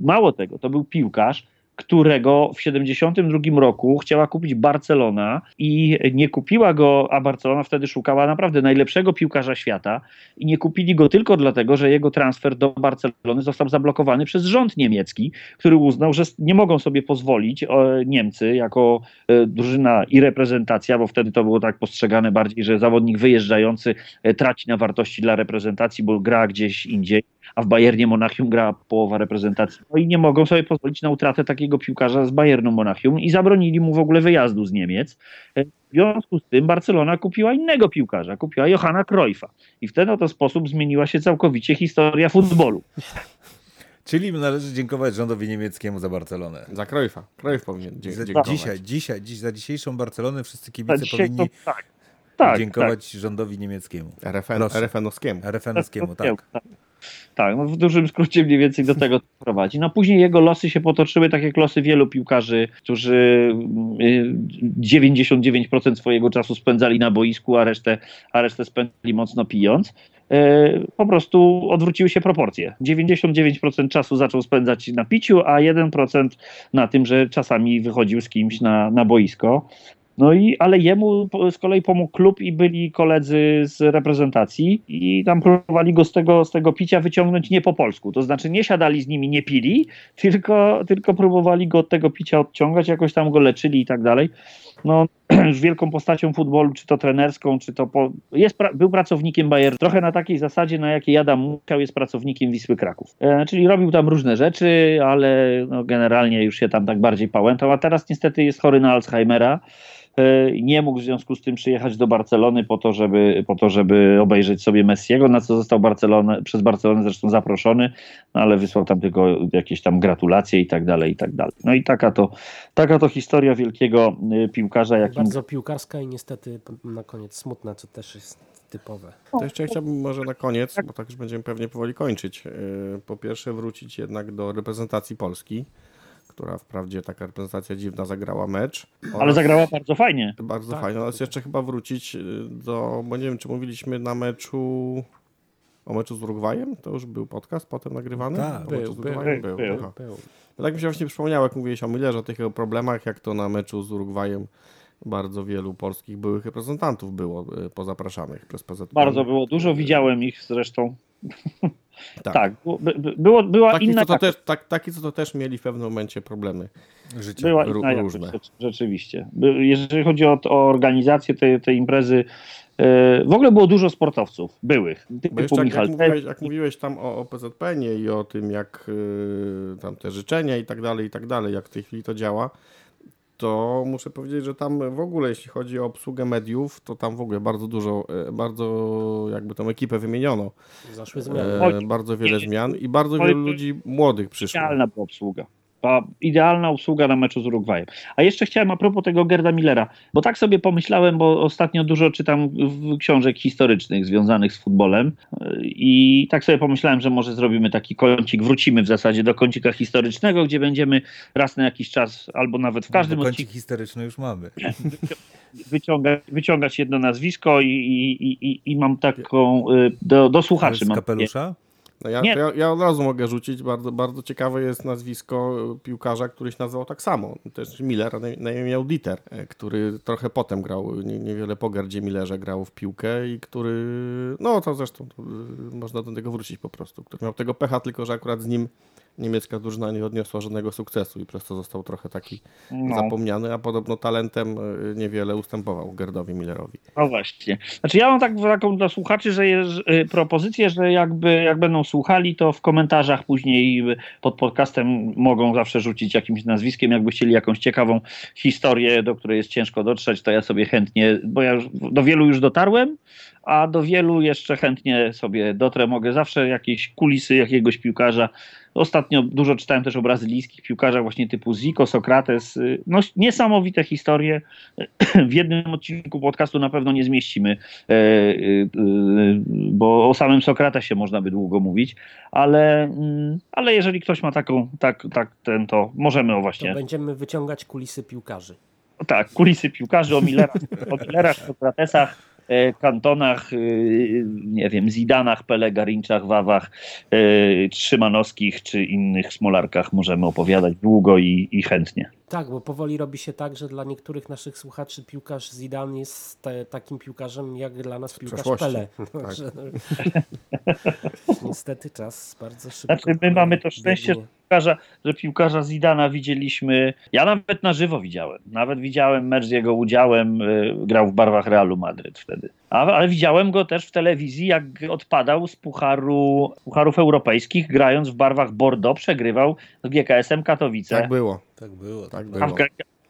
mało tego, to był piłkarz, którego w 72 roku chciała kupić Barcelona i nie kupiła go, a Barcelona wtedy szukała naprawdę najlepszego piłkarza świata i nie kupili go tylko dlatego, że jego transfer do Barcelony został zablokowany przez rząd niemiecki, który uznał, że nie mogą sobie pozwolić e, Niemcy jako e, drużyna i reprezentacja, bo wtedy to było tak postrzegane bardziej, że zawodnik wyjeżdżający e, traci na wartości dla reprezentacji, bo gra gdzieś indziej a w Bayernie Monachium gra połowa reprezentacji. No i nie mogą sobie pozwolić na utratę takiego piłkarza z Bayernu Monachium i zabronili mu w ogóle wyjazdu z Niemiec. W związku z tym Barcelona kupiła innego piłkarza, kupiła Johanna Cruyffa. I w ten oto sposób zmieniła się całkowicie historia futbolu. Czyli należy dziękować rządowi niemieckiemu za Barcelonę. Za Cruyffa. Cruyff powinien dziękować. Dzisiaj, dzisiaj, dziś, za dzisiejszą Barcelonę wszyscy kibice powinni to, tak. Tak, dziękować tak. rządowi niemieckiemu. RFN, RFN-owskiemu. RFN-owskiemu, tak. Tak. No w dużym skrócie mniej więcej do tego prowadzi. No później jego losy się potoczyły tak jak losy wielu piłkarzy, którzy 99% y, swojego czasu spędzali na boisku, a resztę, a resztę spędzali mocno pijąc. po prostu odwróciły się proporcje. 99% czasu zaczął spędzać na piciu, a 1% na tym, że czasami wychodził z kimś na, na boisko. No i, ale jemu z kolei pomógł klub i byli koledzy z reprezentacji i tam próbowali go z tego, z tego picia wyciągnąć nie po polsku. To znaczy nie siadali z nimi, nie pili, tylko, tylko próbowali go od tego picia odciągać, jakoś tam go leczyli i tak dalej. No, wielką postacią futbolu, czy to trenerską, czy to po... jest, był pracownikiem Bayern, trochę na takiej zasadzie, na jakiej Adam musiał, jest pracownikiem Wisły Kraków. E, czyli robił tam różne rzeczy, ale no, generalnie już się tam tak bardziej pałętał, a teraz niestety jest chory na Alzheimera. E, nie mógł w związku z tym przyjechać do Barcelony po to, żeby, po to, żeby obejrzeć sobie Messiego, na co został Barcelonę, przez Barcelonę zresztą zaproszony, no ale wysłał tam tylko jakieś tam gratulacje i tak dalej, i tak dalej. No i taka to, taka to historia wielkiego e, piłkarza. Jakim... Bardzo piłkarska i niestety na koniec smutna, co też jest typowe. To jeszcze chciałbym może na koniec, bo tak już będziemy pewnie powoli kończyć. E, po pierwsze wrócić jednak do reprezentacji Polski która wprawdzie taka reprezentacja dziwna zagrała mecz. Ale zagrała bardzo fajnie. Bardzo tak, fajnie. Natomiast jeszcze chyba wrócić y, do, bo nie wiem, czy mówiliśmy na meczu o meczu z Urugwajem? To już był podcast potem nagrywany? Tak, był, był, był, był, był. Tak mi się właśnie przypomniało, jak mówiłeś o Millerze, o tych problemach, jak to na meczu z Urugwajem bardzo wielu polskich byłych reprezentantów było y, pozapraszanych przez PZP. Bardzo było, dużo widziałem ich zresztą. Tak, tak było, była taki, inna... Co to też, tak, taki, co to też mieli w pewnym momencie problemy życia. Była inna różne. rzeczywiście. Jeżeli chodzi o, o organizację tej, tej imprezy, e, w ogóle było dużo sportowców, byłych. Jeszcze jak, jak, mówiłeś, jak mówiłeś tam o, o PZPN i o tym, jak y, tam te życzenia i tak dalej, i tak dalej, jak w tej chwili to działa, to muszę powiedzieć, że tam w ogóle, jeśli chodzi o obsługę mediów, to tam w ogóle bardzo dużo, e, bardzo jakby tą ekipę wymieniono. Zaszły zmiany. E, bardzo wiele zmian i bardzo wielu ludzi młodych przyszło. Idealna była obsługa idealna usługa na meczu z Urugwajem. A jeszcze chciałem a propos tego Gerda Millera, bo tak sobie pomyślałem, bo ostatnio dużo czytam książek historycznych związanych z futbolem i tak sobie pomyślałem, że może zrobimy taki kącik, wrócimy w zasadzie do kącika historycznego, gdzie będziemy raz na jakiś czas, albo nawet w każdym no, Kącik odcinku... historyczny już mamy. Wyciągać, wyciągać jedno nazwisko i, i, i, i mam taką y, do, do słuchaczy. Z kapelusza? No ja, ja, ja, od razu mogę rzucić, bardzo, bardzo ciekawe jest nazwisko piłkarza, który się nazywał tak samo, też Miller, na imię miał Dieter, e, który trochę potem grał, nie, niewiele po Gerdzie Millerze grał w piłkę i który, no to zresztą to, y, można do tego wrócić po prostu, który miał tego pecha, tylko że akurat z nim niemiecka drużyna nie odniosła żadnego sukcesu i przez to został trochę taki no. zapomniany, a podobno talentem e, niewiele ustępował Gerdowi Millerowi. No właśnie. Znaczy ja mam tak, taką dla słuchaczy, że jest e, propozycję, że jakby jak będą słuchali, to w komentarzach później pod podcastem mogą zawsze rzucić jakimś nazwiskiem, jakby chcieli jakąś ciekawą historię, do której jest ciężko dotrzeć, to ja sobie chętnie, bo ja już, do wielu już dotarłem, a do wielu jeszcze chętnie sobie dotrę. Mogę zawsze jakieś kulisy jakiegoś piłkarza. Ostatnio dużo czytałem też o brazylijskich piłkarzach właśnie typu Zico, Sokrates. No, niesamowite historie. W jednym odcinku podcastu na pewno nie zmieścimy, e, e, bo o samym Sokratesie można by długo mówić, ale, mm, ale jeżeli ktoś ma taką, tak, tak ten, to możemy o właśnie. To będziemy wyciągać kulisy piłkarzy. Tak, kulisy piłkarzy o Millerach, o Millerach Sokratesach E, kantonach, e, nie wiem, Zidanach, Pele, Garinczach, Wawach, e, Trzymanowskich czy innych smolarkach możemy opowiadać długo i, i chętnie. Tak, bo powoli robi się tak, że dla niektórych naszych słuchaczy piłkarz Zidane jest te, takim piłkarzem jak dla nas piłkarz Pele. Tak. Niestety czas bardzo szybko. Znaczy my mamy to szczęście, że piłkarza, że piłkarza Zidana widzieliśmy, ja nawet na żywo widziałem, nawet widziałem mecz z jego udziałem, y, grał w barwach Realu Madryt wtedy. A, ale widziałem go też w telewizji, jak odpadał z pucharu, pucharów europejskich, grając w barwach Bordeaux, przegrywał z GKS-em Katowice. Tak było. Tak było. Tak było.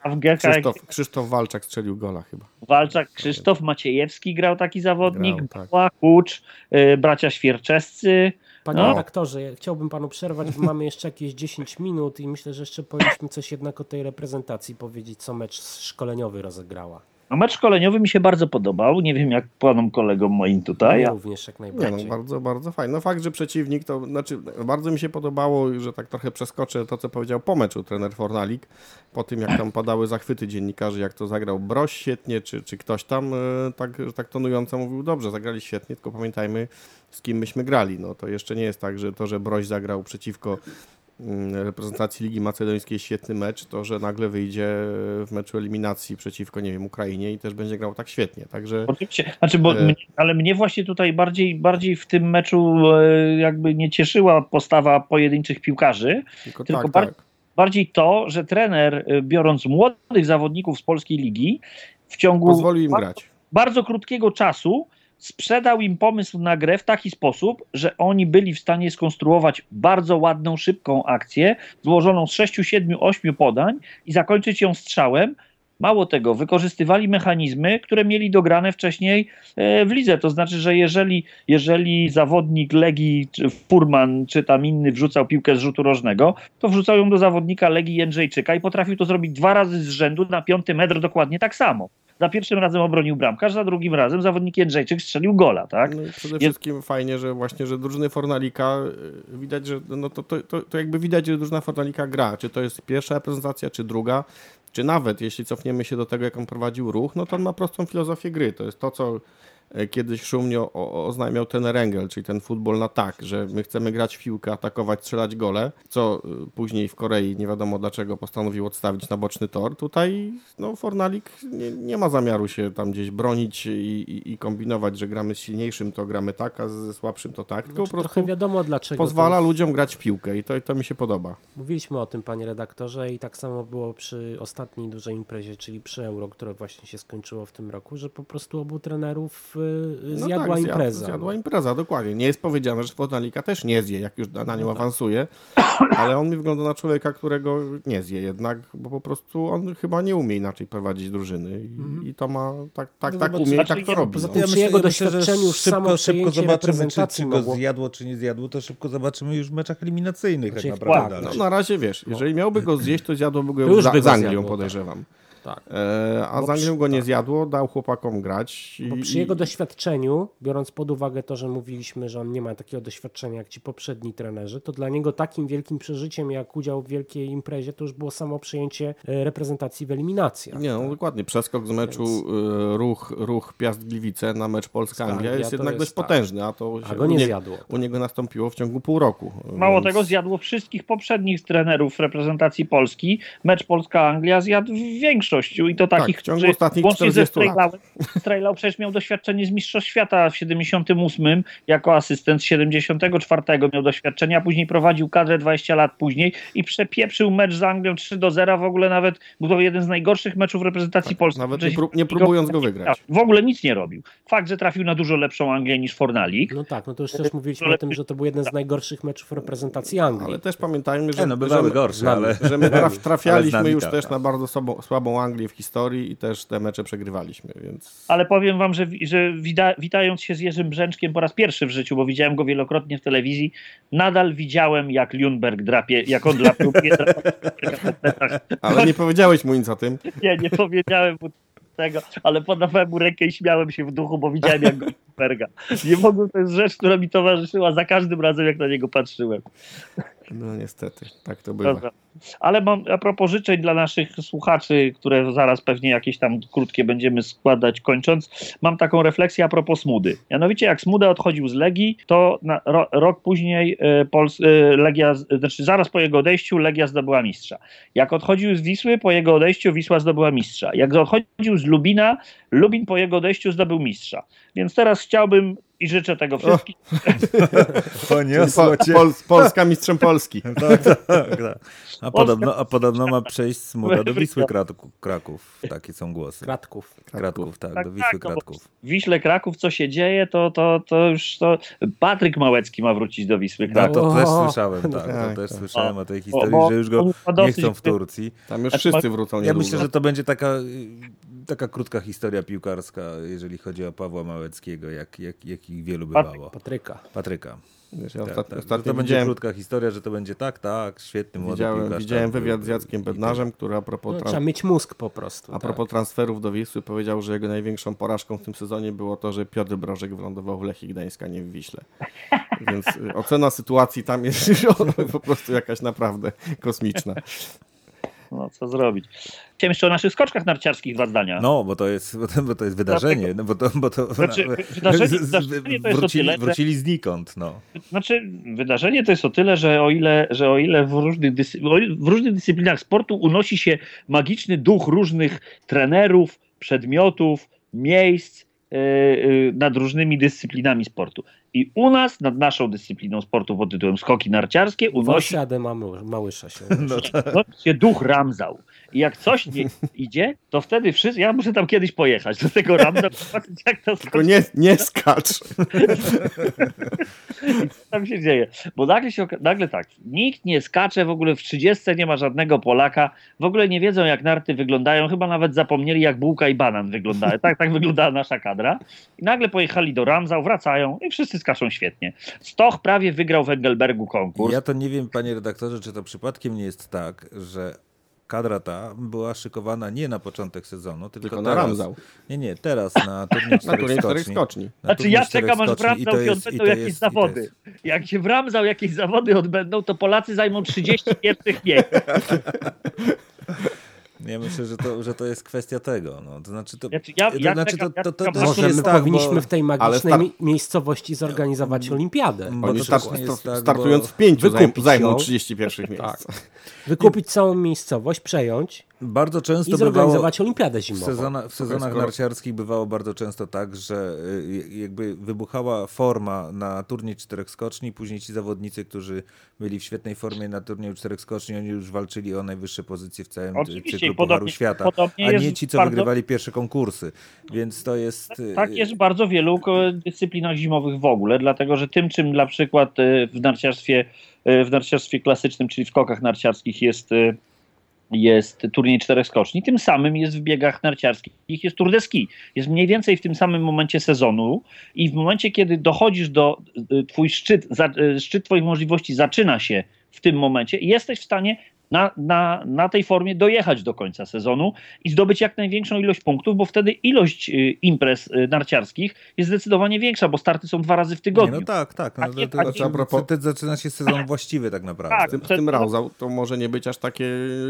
A w. Krzysztof, Krzysztof Walczak strzelił gola chyba. Walczak, Krzysztof Maciejewski grał taki zawodnik, grał, tak. Kucz, yy, bracia Świerczescy, Panie no. redaktorze, chciałbym panu przerwać, bo mamy jeszcze jakieś 10 minut i myślę, że jeszcze powinniśmy coś jednak o tej reprezentacji powiedzieć, co mecz szkoleniowy rozegrała. No mecz szkoleniowy mi się bardzo podobał. Nie wiem jak panom kolegom moim tutaj. Ja również jak najbardziej. Nie, no, bardzo, bardzo fajnie. No fakt, że przeciwnik to, znaczy bardzo mi się podobało, że tak trochę przeskoczę to, co powiedział po meczu trener Fornalik, po tym jak tam padały zachwyty dziennikarzy, jak to zagrał Broś świetnie, czy, czy ktoś tam e, tak, tak tonująco mówił, dobrze, zagrali świetnie, tylko pamiętajmy z kim myśmy grali. No to jeszcze nie jest tak, że to, że Broś zagrał przeciwko reprezentacji Ligi Macedońskiej świetny mecz, to że nagle wyjdzie w meczu eliminacji przeciwko, nie wiem, Ukrainie i też będzie grał tak świetnie. Także... Oczywiście, znaczy, bo e... mnie, ale mnie właśnie tutaj bardziej, bardziej w tym meczu e, jakby nie cieszyła postawa pojedynczych piłkarzy, tylko, tylko tak, bar tak. bardziej to, że trener e, biorąc młodych zawodników z polskiej ligi w ciągu Pozwolił im bardzo, grać. bardzo krótkiego czasu sprzedał im pomysł na grę w taki sposób, że oni byli w stanie skonstruować bardzo ładną, szybką akcję, złożoną z 6, 7, 8 podań i zakończyć ją strzałem. Mało tego, wykorzystywali mechanizmy, które mieli dograne wcześniej e, w lidze. To znaczy, że jeżeli, jeżeli zawodnik Legii, czy Furman, czy tam inny wrzucał piłkę z rzutu rożnego, to wrzucał ją do zawodnika Legii Jędrzejczyka i potrafił to zrobić dwa razy z rzędu na piąty metr dokładnie tak samo. Za pierwszym razem obronił bramkarz, za drugim razem zawodnik Jędrzejczyk strzelił gola, tak? No przede wszystkim fajnie, że właśnie, że drużyny Fornalika y, widać, że no to, to, to, to jakby widać, że drużyna Fornalika gra. Czy to jest pierwsza reprezentacja, czy druga, czy nawet jeśli cofniemy się do tego, jak on prowadził ruch, no to on ma prostą filozofię gry. To jest to, co kiedyś szumnie oznajmiał ten Rengel, czyli ten futbol na tak, że my chcemy grać w piłkę, atakować, strzelać gole, co e, później w Korei nie wiadomo dlaczego postanowił odstawić na boczny tor. Tutaj no, Fornalik nie, nie ma zamiaru się tam gdzieś bronić i, i, i, kombinować, że gramy z silniejszym, to gramy tak, a ze słabszym to tak, tylko znaczy, po prostu wiadomo dlaczego. pozwala jest... ludziom grać w piłkę i to, i to mi się podoba. Mówiliśmy o tym, panie redaktorze, i tak samo było przy ostatniej dużej imprezie, czyli przy Euro, które właśnie się skończyło w tym roku, że po prostu obu trenerów Y, no zjadła tak, impreza. Zjadła no. impreza, dokładnie. Nie jest powiedziane, że Fornalika też nie zje, jak już na nią no tak. awansuje, ale on mi wygląda na człowieka, którego nie zje jednak, bo po prostu on chyba nie umie inaczej prowadzić drużyny i, mm. i to ma, tak, tak, no tak umie i tak to robi. Poza no. tym, no. przy jego doświadczeniu już szybko, szybko zobaczymy, czy, czy go zjadło, czy nie zjadło, to szybko zobaczymy już w meczach eliminacyjnych tak naprawdę. No, na razie wiesz, jeżeli miałby go zjeść, to zjadłoby go już z Anglią, podejrzewam. Tak. E, a z Anglią go nie tak. zjadło, dał chłopakom grać. I, Bo przy jego doświadczeniu, biorąc pod uwagę to, że mówiliśmy, że on nie ma takiego doświadczenia jak ci poprzedni trenerzy, to dla niego takim wielkim przeżyciem jak udział w wielkiej imprezie to już było samo przyjęcie e, reprezentacji w eliminacjach. Nie, no tak? dokładnie. Przeskok z meczu Więc... E, ruch, ruch Piast Gliwice na mecz Polska-Anglia jest jednak jest dość tak. potężny, a to a go nie u, nie, zjadło. u niego nastąpiło w ciągu pół roku. Mało Więc... tego, zjadło wszystkich poprzednich trenerów reprezentacji Polski. Mecz Polska-Anglia zjadł większość większością i to tak, takich, tak, w ciągu którzy ostatnich łącznie ze Strejlał przecież miał doświadczenie z Mistrzostw Świata w 78 jako asystent, z 74 miał doświadczenie, a później prowadził kadrę 20 lat później i przepieprzył mecz z Anglią 3 do 0, w ogóle nawet był to jeden z najgorszych meczów reprezentacji tak, Polski. Nawet nie, prób, nie próbując go wygrać. W ogóle nic nie robił. Fakt, że trafił na dużo lepszą Anglię niż Fornalik. No tak, no to już też mówiliśmy o tym, że to był jeden z najgorszych meczów reprezentacji Anglii. Ale też pamiętajmy, że, no, bywały że, gorsze, ale... że my trafialiśmy już też na bardzo słabą, słabą Anglię w historii i też te mecze przegrywaliśmy, więc... Ale powiem wam, że, że wita, witając się z Jerzym Brzęczkiem po raz pierwszy w życiu, bo widziałem go wielokrotnie w telewizji, nadal widziałem jak Lundberg drapie, jak on drapił Ale nie powiedziałeś mu nic o tym. Nie, nie powiedziałem mu tego, ale podawałem mu rękę i śmiałem się w duchu, bo widziałem jak Lundberga. Nie mogłem, to jest rzecz, która mi towarzyszyła za każdym razem, jak na niego patrzyłem. No niestety, tak to bywa. Dobra. Ale mam, a propos życzeń dla naszych słuchaczy, które zaraz pewnie jakieś tam krótkie będziemy składać kończąc, mam taką refleksję a propos Smudy. Mianowicie jak Smuda odchodził z Legii, to na, ro, rok później y, Pols, y, Legia, znaczy zaraz po jego odejściu Legia zdobyła mistrza. Jak odchodził z Wisły, po jego odejściu Wisła zdobyła mistrza. Jak odchodził z Lubina, Lubin po jego odejściu zdobył mistrza. Więc teraz chciałbym i życzę tego wszystkim. Poniosło cię. Pol, Polska mistrzem Polski. tak, tak, tak. A, podobno, a podobno ma przejść Smuda do Wisły Kraków. Takie są głosy. Kratków. Kratków, tak, tak do Wisły tak, no Kratków. W Wiśle Kraków co się dzieje, to, to, to już to... Patryk Małecki ma wrócić do Wisły Kraków. Tak, to też słyszałem, tak, to tak, też tak. słyszałem o tej historii, że już go nie chcą w Turcji. Tam już wszyscy wrócą Ja myślę, że to będzie taka taka krótka historia piłkarska, jeżeli chodzi o Pawła Małeckiego, jak, jak, jak ich wielu bywało. Patryka. Patryka. Wiesz, ja tak, ostatnio, tak, ostatnio to będzie krótka historia, że to będzie tak, tak, świetny młody widziałem, piłkarz. Widziałem tak, wywiad z Jackiem Bednarzem, który a propos... No, trzeba mieć mózg po prostu. A tak. propos transferów do Wisły powiedział, że jego największą porażką w tym sezonie było to, że Piotr Brożek wylądował w Lechii Gdańska, nie w Wiśle. Więc y, ocena sytuacji tam jest po prostu jakaś naprawdę kosmiczna. No co zrobić. Chciałem jeszcze o naszych skoczkach narciarskich dwa zdania. No, bo to jest, bo to jest wydarzenie. No, bo to, bo to, znaczy, wydarzenie, wydarzenie to jest wrócili, o tyle, wrócili znikąd. No. Znaczy, wydarzenie to jest o tyle, że o ile, że o ile w, różnych w różnych dyscyplinach sportu unosi się magiczny duch różnych trenerów, przedmiotów, miejsc, yy, yy, nad różnymi dyscyplinami sportu. I u nas nad naszą dyscypliną sportu pod tytułem skoki narciarskie unosi Wosiadę Małysza się, no tak. się duch Ramzał. I jak coś nie idzie, to wtedy wszyscy, ja muszę tam kiedyś pojechać do tego Ramzał, zobaczyć jak to Tylko nie, nie skacz. co tam się dzieje? Bo nagle, się, nagle tak, nikt nie skacze, w ogóle w 30 nie ma żadnego Polaka, w ogóle nie wiedzą jak narty wyglądają, chyba nawet zapomnieli jak bułka i banan wyglądają. Tak, tak wyglądała nasza kadra. I nagle pojechali do Ramzał, wracają i wszyscy skaszą świetnie. Stoch prawie wygrał w Engelbergu konkurs. Ja to nie wiem, panie redaktorze, czy to przypadkiem nie jest tak, że kadra ta była szykowana nie na początek sezonu, tylko, tylko na teraz, Ramzał. Nie, nie, teraz na turniej czterech skoczni. skoczni. Znaczy ja czekam, aż w Ramzał się odbędą jakieś jest, zawody. Jak się w Ramzał jakieś zawody odbędą, to Polacy zajmą 30 pierwszych miejsc. Ja myślę, że to, że to jest kwestia tego. No. To znaczy, to, znaczy, ja, ja znaczy, to, to, to, to Może my tak, powinniśmy bo... w tej magicznej star... miejscowości zorganizować olimpiadę. Bo Oni star tak, startując bo... w pięciu zajmą 31 miejsc. Tak. Wykupić całą miejscowość, przejąć bardzo często I zorganizować bywało, olimpiadę zimową. W, sezona, w sezonach narciarskich bywało bardzo często tak, że y, jakby wybuchała forma na turniej czterech skoczni, później ci zawodnicy, którzy byli w świetnej formie na turnieju czterech skoczni, oni już walczyli o najwyższe pozycje w całym Oczywiście, Pucharu Świata, a nie ci, co bardzo... wygrywali pierwsze konkursy. Więc to jest... Tak, tak jest w bardzo wielu dyscyplinach zimowych w ogóle, dlatego że tym, czym na przykład y, w narciarstwie, y, w narciarstwie klasycznym, czyli w skokach narciarskich jest jest turniej czterech skoczni, tym samym jest w biegach narciarskich, jest Tour de Ski. Jest mniej więcej w tym samym momencie sezonu i w momencie, kiedy dochodzisz do, y, twój szczyt, y, szczyt twoich możliwości zaczyna się w tym momencie i jesteś w stanie na, na, na tej formie dojechać do końca sezonu i zdobyć jak największą ilość punktów, bo wtedy ilość y, imprez y, narciarskich jest zdecydowanie większa, bo starty są dwa razy w tygodniu. Nie, no tak, tak. No, to, to, to, a propos... Wtedy zaczyna się sezon właściwy tak naprawdę. Tak, w tym, tym Rauzał to może nie być aż takie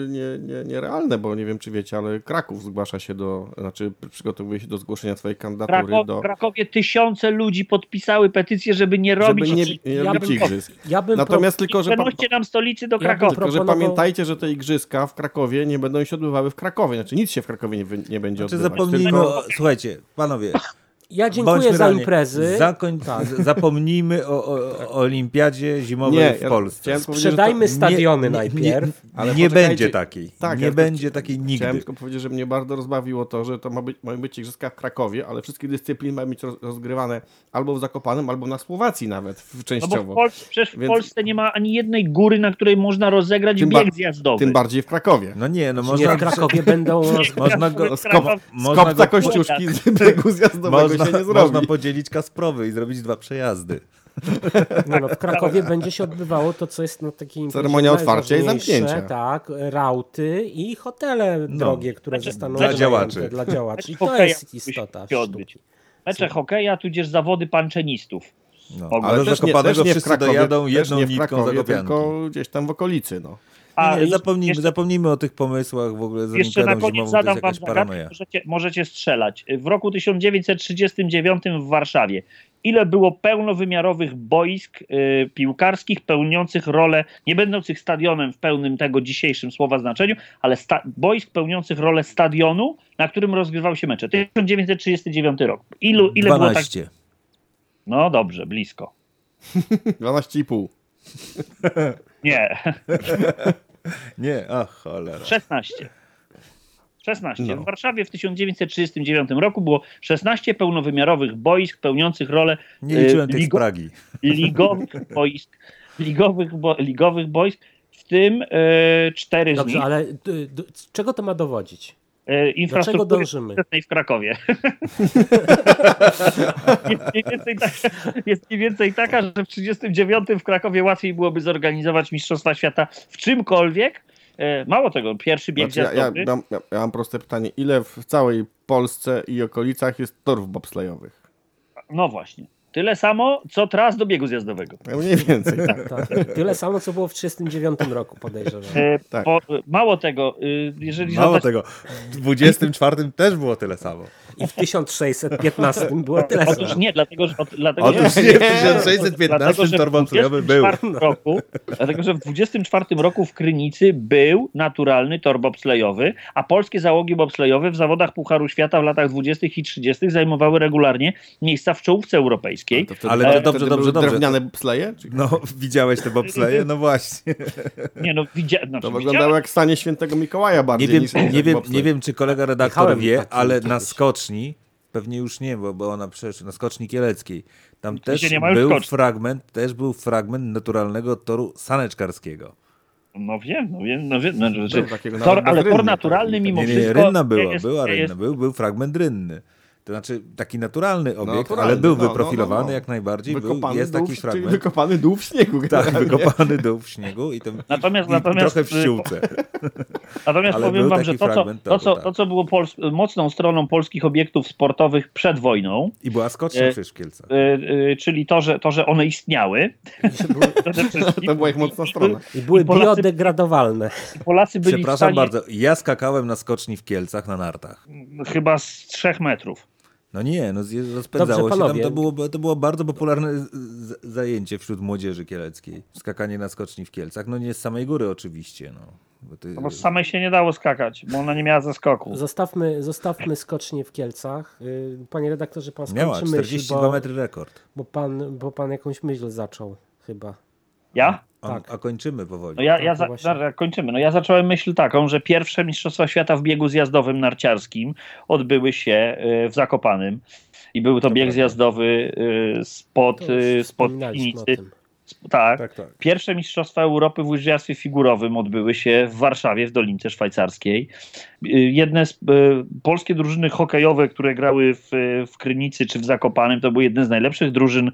nie, nie, nierealne, bo nie wiem czy wiecie, ale Kraków zgłasza się do, znaczy przygotowuje się do zgłoszenia swojej kandydatury. Krakow, do... W Krakowie tysiące ludzi podpisały petycję, żeby nie robić żeby nie, nie ja robić igrzysk. Ja bym Natomiast pro... tylko, że... Przenoście nam stolicy do Krakowa. tylko, że pamiętajcie pamiętajcie, że te igrzyska w Krakowie nie będą się odbywały w Krakowie. Znaczy nic się w Krakowie nie, nie będzie znaczy, odbywać. Zapomnijmy, tylko... o... słuchajcie, panowie, ja dziękuję za imprezy. Zakoń... Tak. Zapomnijmy o, o, o, olimpiadzie zimowej nie, w Polsce. Ja Sprzedajmy to... stadiony nie, najpierw. Nie, ale nie będzie takiej. Tak, nie ja będzie takiej nigdy. Chciałem tylko powiedzieć, że mnie bardzo rozbawiło to, że to ma być, mają być igrzyska w Krakowie, ale wszystkie dyscypliny mają być rozgrywane albo w Zakopanem, albo na Słowacji nawet częściowo. No bo w Polsce, przecież Więc... w Polsce nie ma ani jednej góry, na której można rozegrać tym bieg zjazdowy. Tym bardziej w Krakowie. No nie, no można... Nie, w Krakowie będą... Można go... Skop, skopca kościuszki z biegu zjazdowego można, nie zrobi. Można podzielić Kasprowy i zrobić dwa przejazdy. No, no, w Krakowie będzie się odbywało to, co jest no, takim ceremonia otwarcia i zamknięcia. Tak, rauty i hotele no. drogie, które znaczy, zostaną dla działaczy. Dla działaczy. I to jest istota sztuki. Mecze hokeja, tudzież zawody panczenistów. No, ale do Zakopanego wszyscy Krakowie, dojadą jedną nie w Krakowie, tylko gdzieś tam w okolicy. No. A nie, zapomnijmy, jeszcze, zapomnijmy o tych pomysłach w ogóle Jeszcze na koniec zimową, zadam wam zagadkę, możecie, możecie strzelać. W roku 1939 w Warszawie ile było pełnowymiarowych boisk y, piłkarskich pełniących rolę, nie będących stadionem w pełnym tego dzisiejszym słowa znaczeniu, ale sta- boisk pełniących rolę stadionu, na którym rozgrywał się mecze. 1939 rok. Ilu, ile 12. było tak? No dobrze, blisko. 12,5. Nie. Nie, ach cholera. 16. 16. No. W Warszawie w 1939 roku było 16 pełnowymiarowych boisk pełniących rolę Nie liczyłem e, ligo, Pragi. ligowych boisk, ligowych, bo, ligowych boisk, w tym e, cztery Dobrze, z nich. ale d, d, czego to ma dowodzić? E, infrastruktury w Krakowie. jest, mniej więcej taka, jest mniej więcej taka, że w 1939 w Krakowie łatwiej byłoby zorganizować Mistrzostwa Świata w czymkolwiek, e, Mało tego, pierwszy bieg znaczy, ja, ja, ja, ja, mam proste pytanie. Ile w całej Polsce i okolicach jest torów bobslejowych? No właśnie. Tyle samo, co tras do biegu zjazdowego. No mniej więcej, tak. tak. Tyle samo, co było w 1939 roku, podejrzewam. E, tak. po, mało tego, y, jeżeli Mało zadać... tego, w 24 też było tyle samo. I w 1615 było tyle samo. Otóż nie, dlatego, że... Dlatego, Otóż nie, w 1615 tor bobslejowy był. Roku, dlatego, że w 24 roku w Krynicy był naturalny tor bobslejowy, a polskie załogi bobslejowe w zawodach Pucharu Świata w latach 20 i 30 zajmowały regularnie miejsca w czołówce europejskiej europejskiej. To Ale to dobrze, dobrze, dobrze. Drewniane bobsleje? No, widziałeś te bobsleje? No właśnie. Nie, no, widzia... no to wyglądało jak stanie świętego Mikołaja bardziej nie wiem, niż nie wiem, nie wiem, czy kolega redaktor wie, ale na skoczni, pewnie już nie, bo, bo ona przeszła na skoczni kieleckiej, tam też był skoczni. fragment, też był fragment naturalnego toru saneczkarskiego. No wiem, no wiem, no wiem. No, że, tor, ale tor naturalny mimo nie, nie, wszystko... Rynna była, jest, była rynna, był, był fragment rynny. To znaczy taki naturalny obiekt, naturalny, ale był no, wyprofilowany no, no, jak najbardziej. Był, jest taki dół, fragment. Wykopany dół w śniegu. Tak, wykopany dół w śniegu i, to, natomiast, i natomiast, trochę w ściółce. Natomiast ale powiem wam, że to, co, to, co, tak. to, co było mocną stroną polskich obiektów sportowych przed wojną. I była skocznia e, w Kielcach. E, e, czyli to że, to, że one istniały. to była ich mocna strona. I były I Polacy, biodegradowalne. Polacy byli Przepraszam stanie... bardzo, ja skakałem na skoczni w Kielcach na nartach. Chyba z trzech metrów. No nie, no rozpędzało Dobrze, się tam. To było, to było bardzo popularne zajęcie wśród młodzieży kieleckiej. Skakanie na skoczni w Kielcach. No nie z samej góry oczywiście. No. Bo, ty... no bo z samej się nie dało skakać, bo ona nie miała zaskoku. Zostawmy, zostawmy skocznie w Kielcach. Y, panie redaktorze, pan skończy Miała, 42 myśl, metry rekord. Bo pan, bo pan jakąś myśl zaczął chyba. Ja? tak. a kończymy powoli. No ja, ja tak, za, za, kończymy. No ja zacząłem myśl taką, że pierwsze Mistrzostwa Świata w biegu zjazdowym narciarskim odbyły się y, w Zakopanym i był to, to bieg prawda. zjazdowy y, spod, y, spod Pinicy tak. tak, tak. Pierwsze Mistrzostwa Europy w łyżwiarstwie figurowym odbyły się w Warszawie, w Dolince Szwajcarskiej. Y, jedne z, y, polskie drużyny hokejowe, które grały w, w Krynicy czy w Zakopanem, to były jedne z najlepszych drużyn y,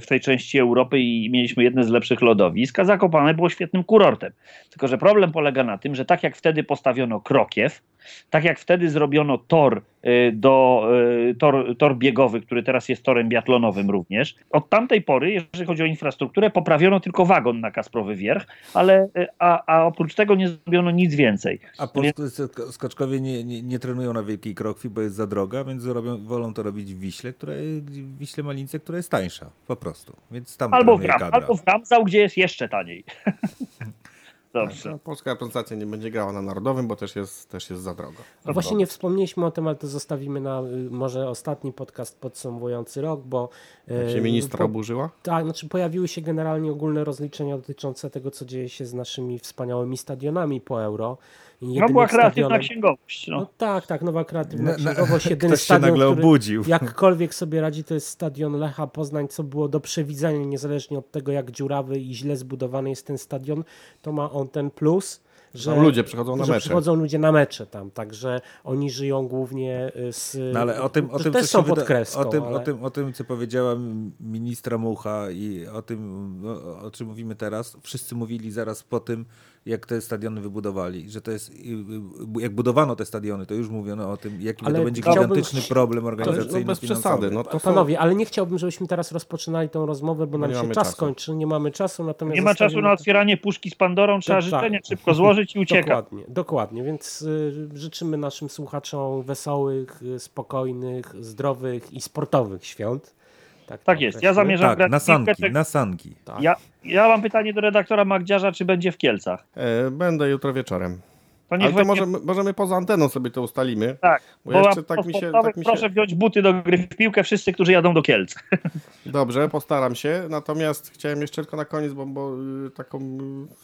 w tej części Europy i mieliśmy jedne z lepszych lodowisk, a Zakopane było świetnym kurortem. Tylko, że problem polega na tym, że tak jak wtedy postawiono Krokiew, tak jak wtedy zrobiono tor, do, tor, tor biegowy, który teraz jest torem biatlonowym również, od tamtej pory, jeżeli chodzi o infrastrukturę, poprawiono tylko wagon na Kasprowy Wierch, ale, a, a oprócz tego nie zrobiono nic więcej. A polscy skoczkowie nie, nie, nie, trenują na Wielkiej Krokwi, bo jest za droga, więc robią, wolą to robić w Wiśle, która, w Wiśle Malince, która jest tańsza, po prostu. Więc tam albo w, Ram, albo w Ramsau, gdzie jest jeszcze taniej. Dobrze. Tak, no, polska reprezentacja nie będzie grała na narodowym, bo też jest, też jest za drogo. No właśnie nie wspomnieliśmy o tym, ale to zostawimy na y, może ostatni podcast podsumowujący rok, bo... Jak się y, ministra po, oburzyła? Tak, znaczy pojawiły się generalnie ogólne rozliczenia dotyczące tego, co dzieje się z naszymi wspaniałymi stadionami po euro. No była kreatywna księgowość. No. no. tak, tak, nowa kreatywna księgowość. Jedyny Ktoś stadion, się nagle obudził. jakkolwiek sobie radzi, to jest stadion Lecha Poznań, co było do przewidzenia, niezależnie od tego, jak dziurawy i źle zbudowany jest ten stadion, to ma on ten plus, że tam ludzie przychodzą na że mecze. przychodzą ludzie na mecze tam, także oni żyją głównie y, z... No ale o tym, o tym też są pod kreską. O tym, ale... o, tym, o tym, co powiedziała ministra Mucha i o tym, o, o czym mówimy teraz, wszyscy mówili zaraz po tym, jak te stadiony wybudowali, że to jest, jak budowano te stadiony, to już mówiono o tym, jaki ale to będzie gigantyczny problem organizacyjny. No bez przesady. No to Panowie, ale nie chciałbym, żebyśmy teraz rozpoczynali tą rozmowę, bo nam się czas czasu. kończy, nie mamy czasu. Natomiast nie ma czasu na otwieranie puszki z Pandorą, trzeba tak, życzenia szybko złożyć i uciekać. Dokładnie, dokładnie, więc y, życzymy naszym słuchaczom wesołych, y, spokojnych, zdrowych i sportowych świąt. Tak, tak jest. Ja zamierzam tak, grać na sanki, na sanki. Tak. Ja, ja mam pytanie do redaktora Magdziarza, czy będzie w Kielcach? E, będę jutro wieczorem. To Ale to możemy, możemy poza anteną sobie to ustalimy. Tak, bo, bo jeszcze tak mi się, tak mi się... proszę wziąć buty do gry w piłkę, wszyscy, którzy jadą do Kielc. Dobrze, postaram się. Natomiast chciałem jeszcze tylko na koniec, bo, bo y, taką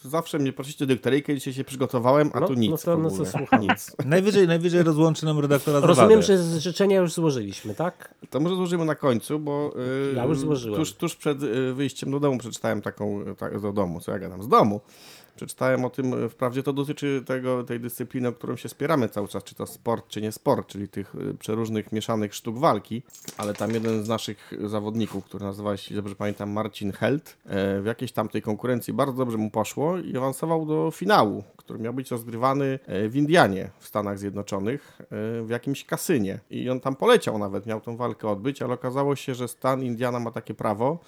y, zawsze mnie prosicie dykteryjkę, dzisiaj się przygotowałem, a no, tu nic. No to, no słucham. Nic. najwyżej, najwyżej rozłączy nam redaktora Rozumiem, że życzenia już złożyliśmy, tak? To może złożymy na końcu, bo yy, ja już złożyłem. Tuż, tuż przed wyjściem do domu przeczytałem taką, tak, do domu, co ja gadam, z domu Przeczytałem o tym, wprawdzie to dotyczy tego, tej dyscypliny, o którą się spieramy cały czas, czy to sport, czy nie sport, czyli tych przeróżnych mieszanych sztuk walki, ale tam jeden z naszych zawodników, który nazywa się, dobrze pamiętam, Marcin Held, w jakiejś tamtej konkurencji bardzo dobrze mu poszło i awansował do finału, który miał być rozgrywany w Indianie w Stanach Zjednoczonych, w jakimś kasynie. I on tam poleciał nawet, miał tą walkę odbyć, ale okazało się, że stan Indiana ma takie prawo,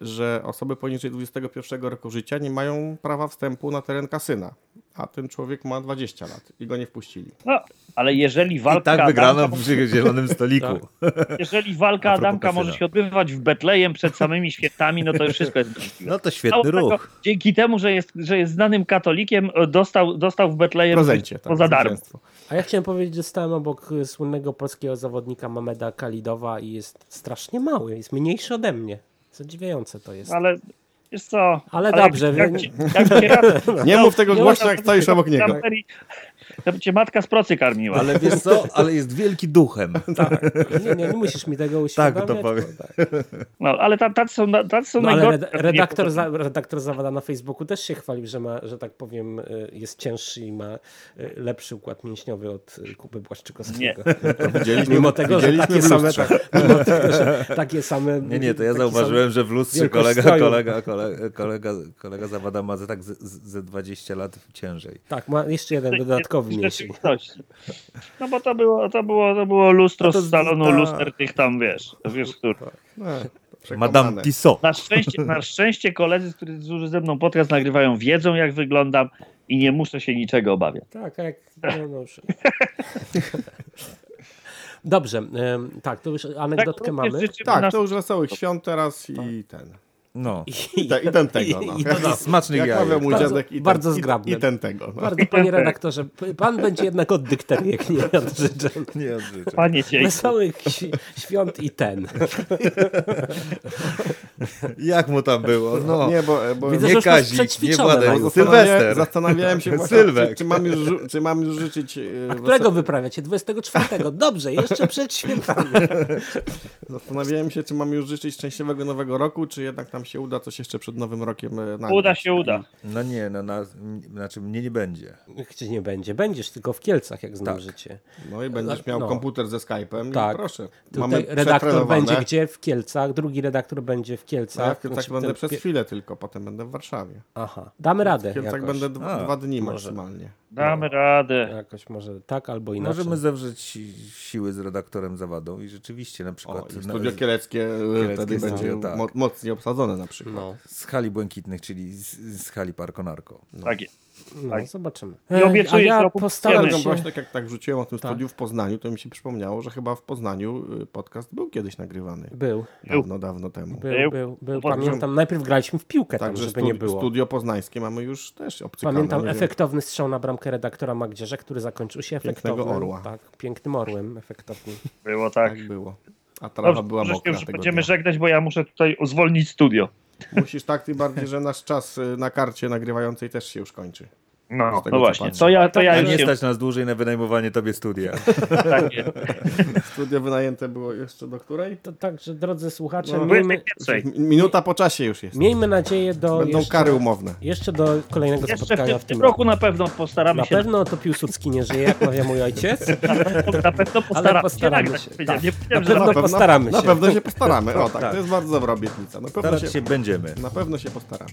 że osoby poniżej 21 roku życia nie mają prawa wstępu na teren kasyna, a ten człowiek ma 20 lat i go nie wpuścili. No, ale jeżeli walka... I tak wygrano Adamka, przy zielonym stoliku. Tak. Jeżeli walka Adamka kasyna. może się odbywać w Betlejem przed samymi świętami, no to już wszystko jest No to świetny ruch. Tego, dzięki temu, że jest, że jest znanym katolikiem, dostał, dostał w Betlejem Prezencie, tak, poza darmo. A ja chciałem powiedzieć, że stałem obok słynnego polskiego zawodnika Mameda Kalidowa i jest strasznie mały, jest mniejszy ode mnie. Zadziwiające to jest. Ale wiesz co... Ale, ale dobrze. Jak, jak, jak, jak nie mów tego głośno, jak stoisz obok niego. To by cię matka z procy karmiła. Ale wiesz co? Ale jest wielki duchem. Tak. Nie, nie, nie musisz mi tego uświadomić. Tak, to powiem. Tak. No, ale tacy są, tacy są no, najgorsi. Redaktor, za, redaktor Zawada na Facebooku też się chwalił, że ma, że tak powiem, y, jest cięższy i ma y, lepszy układ mięśniowy od y, Kuby Błaszczykowskiego. Nie. mimo tego, że takie same, tak, mimo tego, że takie same... Nie, nie, to ja zauważyłem, że w lustrze kolega, kolega, kolega, kolega, kolega Zawada ma ze, tak ze 20 lat ciężej. Tak, ma jeszcze jeden dodatkowy no bo to było, to było, to było lustro to z salonu ta... luster tych tam, wiesz, wiesz, który. No, Madame Tissot. Na szczęście, na szczęście koledzy, którzy ze mną podcast nagrywają, wiedzą jak wyglądam i nie muszę się niczego obawiać. Tak, jak... No, no, Dobrze, tak, to już anegdotkę tak, mamy. Tak, to już wesołych świąt teraz i ten. No. I, ten, i ten tego. No. I, no, smacznych Jak mawiał mój bardzo, dziadek, i ten, bardzo zgrabny. I, ten tego. No. Bardzo, panie redaktorze, pan będzie jednak od dykteriek, nie od życzeń. Nie od życzeń. Panie Ciejku. Wesołych świąt i ten. Jak mu tam było? No. Nie, bo, bo Widzę, nie Kazik, nie Władek, Sylwester. Zastanawiałem się właśnie, czy, czy, mam już, czy mam już życzyć... E, A którego wyprawiacie? 24. Dobrze, jeszcze przed świętami. Zastanawiałem się, czy mam już życzyć szczęśliwego nowego roku, czy jednak tam się uda coś jeszcze przed nowym rokiem e, nagrać. Uda się, uda. No nie, no na, znaczy mnie nie będzie. Gdzie nie będzie? Będziesz tylko w Kielcach, jak znam tak. życie. No i będziesz miał no. komputer ze Skype'em tak. i proszę. Mamy redaktor będzie gdzie? W Kielcach, drugi redaktor będzie w Kielcach. Ja w Kielcach znaczy, będę przez chwilę tylko, potem będę w Warszawie. Aha, damy radę W Kielcach jakoś. będę A, dwa dni może. maksymalnie. Damy no. radę. Jakoś może tak albo inaczej. Możemy zewrzeć siły z redaktorem Zawadą i rzeczywiście na przykład... O, studio kieleckie, kieleckie wtedy będzie tak. mocniej obsadzone na przykład. No. Z hali błękitnych, czyli z, z hali Parkonarko. No. Tak jest. No, tak. zobaczymy. I obiecuję, ja postaram się... Właśnie tak jak tak rzuciłem o tym tak. studiu w Poznaniu, to mi się przypomniało, że chyba w Poznaniu y, podcast był kiedyś nagrywany. Był. Dawno, dawno temu. Był, był. był. Pamiętam, najpierw graliśmy w piłkę tak, tam, żeby studi- nie było. Studio poznańskie mamy już też obcykane. Pamiętam efektowny strzał na bramkę redaktora Magdzierza, który zakończył się efektownym. orła. Tak, pięknym orłem, efektownym. Było tak. Tak było. A trawa była mokra. Już będziemy dnia. żegnać, bo ja muszę tutaj zwolnić studio. Musisz tak, tym bardziej, że nasz czas y, na karcie nagrywającej też się już kończy. No, no właśnie. To ja, to ja już nie stać nas dłużej na wynajmowanie tobie studia. tak Studio wynajęte było jeszcze do której? To także, drodzy słuchacze, no, miejmy, minuta po czasie już jest. Miejmy nadzieję do... Będą jeszcze, kary umowne. Jeszcze do kolejnego jeszcze spotkania w tym, w tym roku. roku. na pewno postaramy na się. Na pewno to Piłsudski nie żyje, jak mawia mój ojciec. na pewno postaramy, Ale postaramy się. Tak. Nie na pewno postaramy się. Na pewno się postaramy. O tak, tak. to jest bardzo dobra obietnica. Na pewno się, się będziemy. Na pewno się postaramy.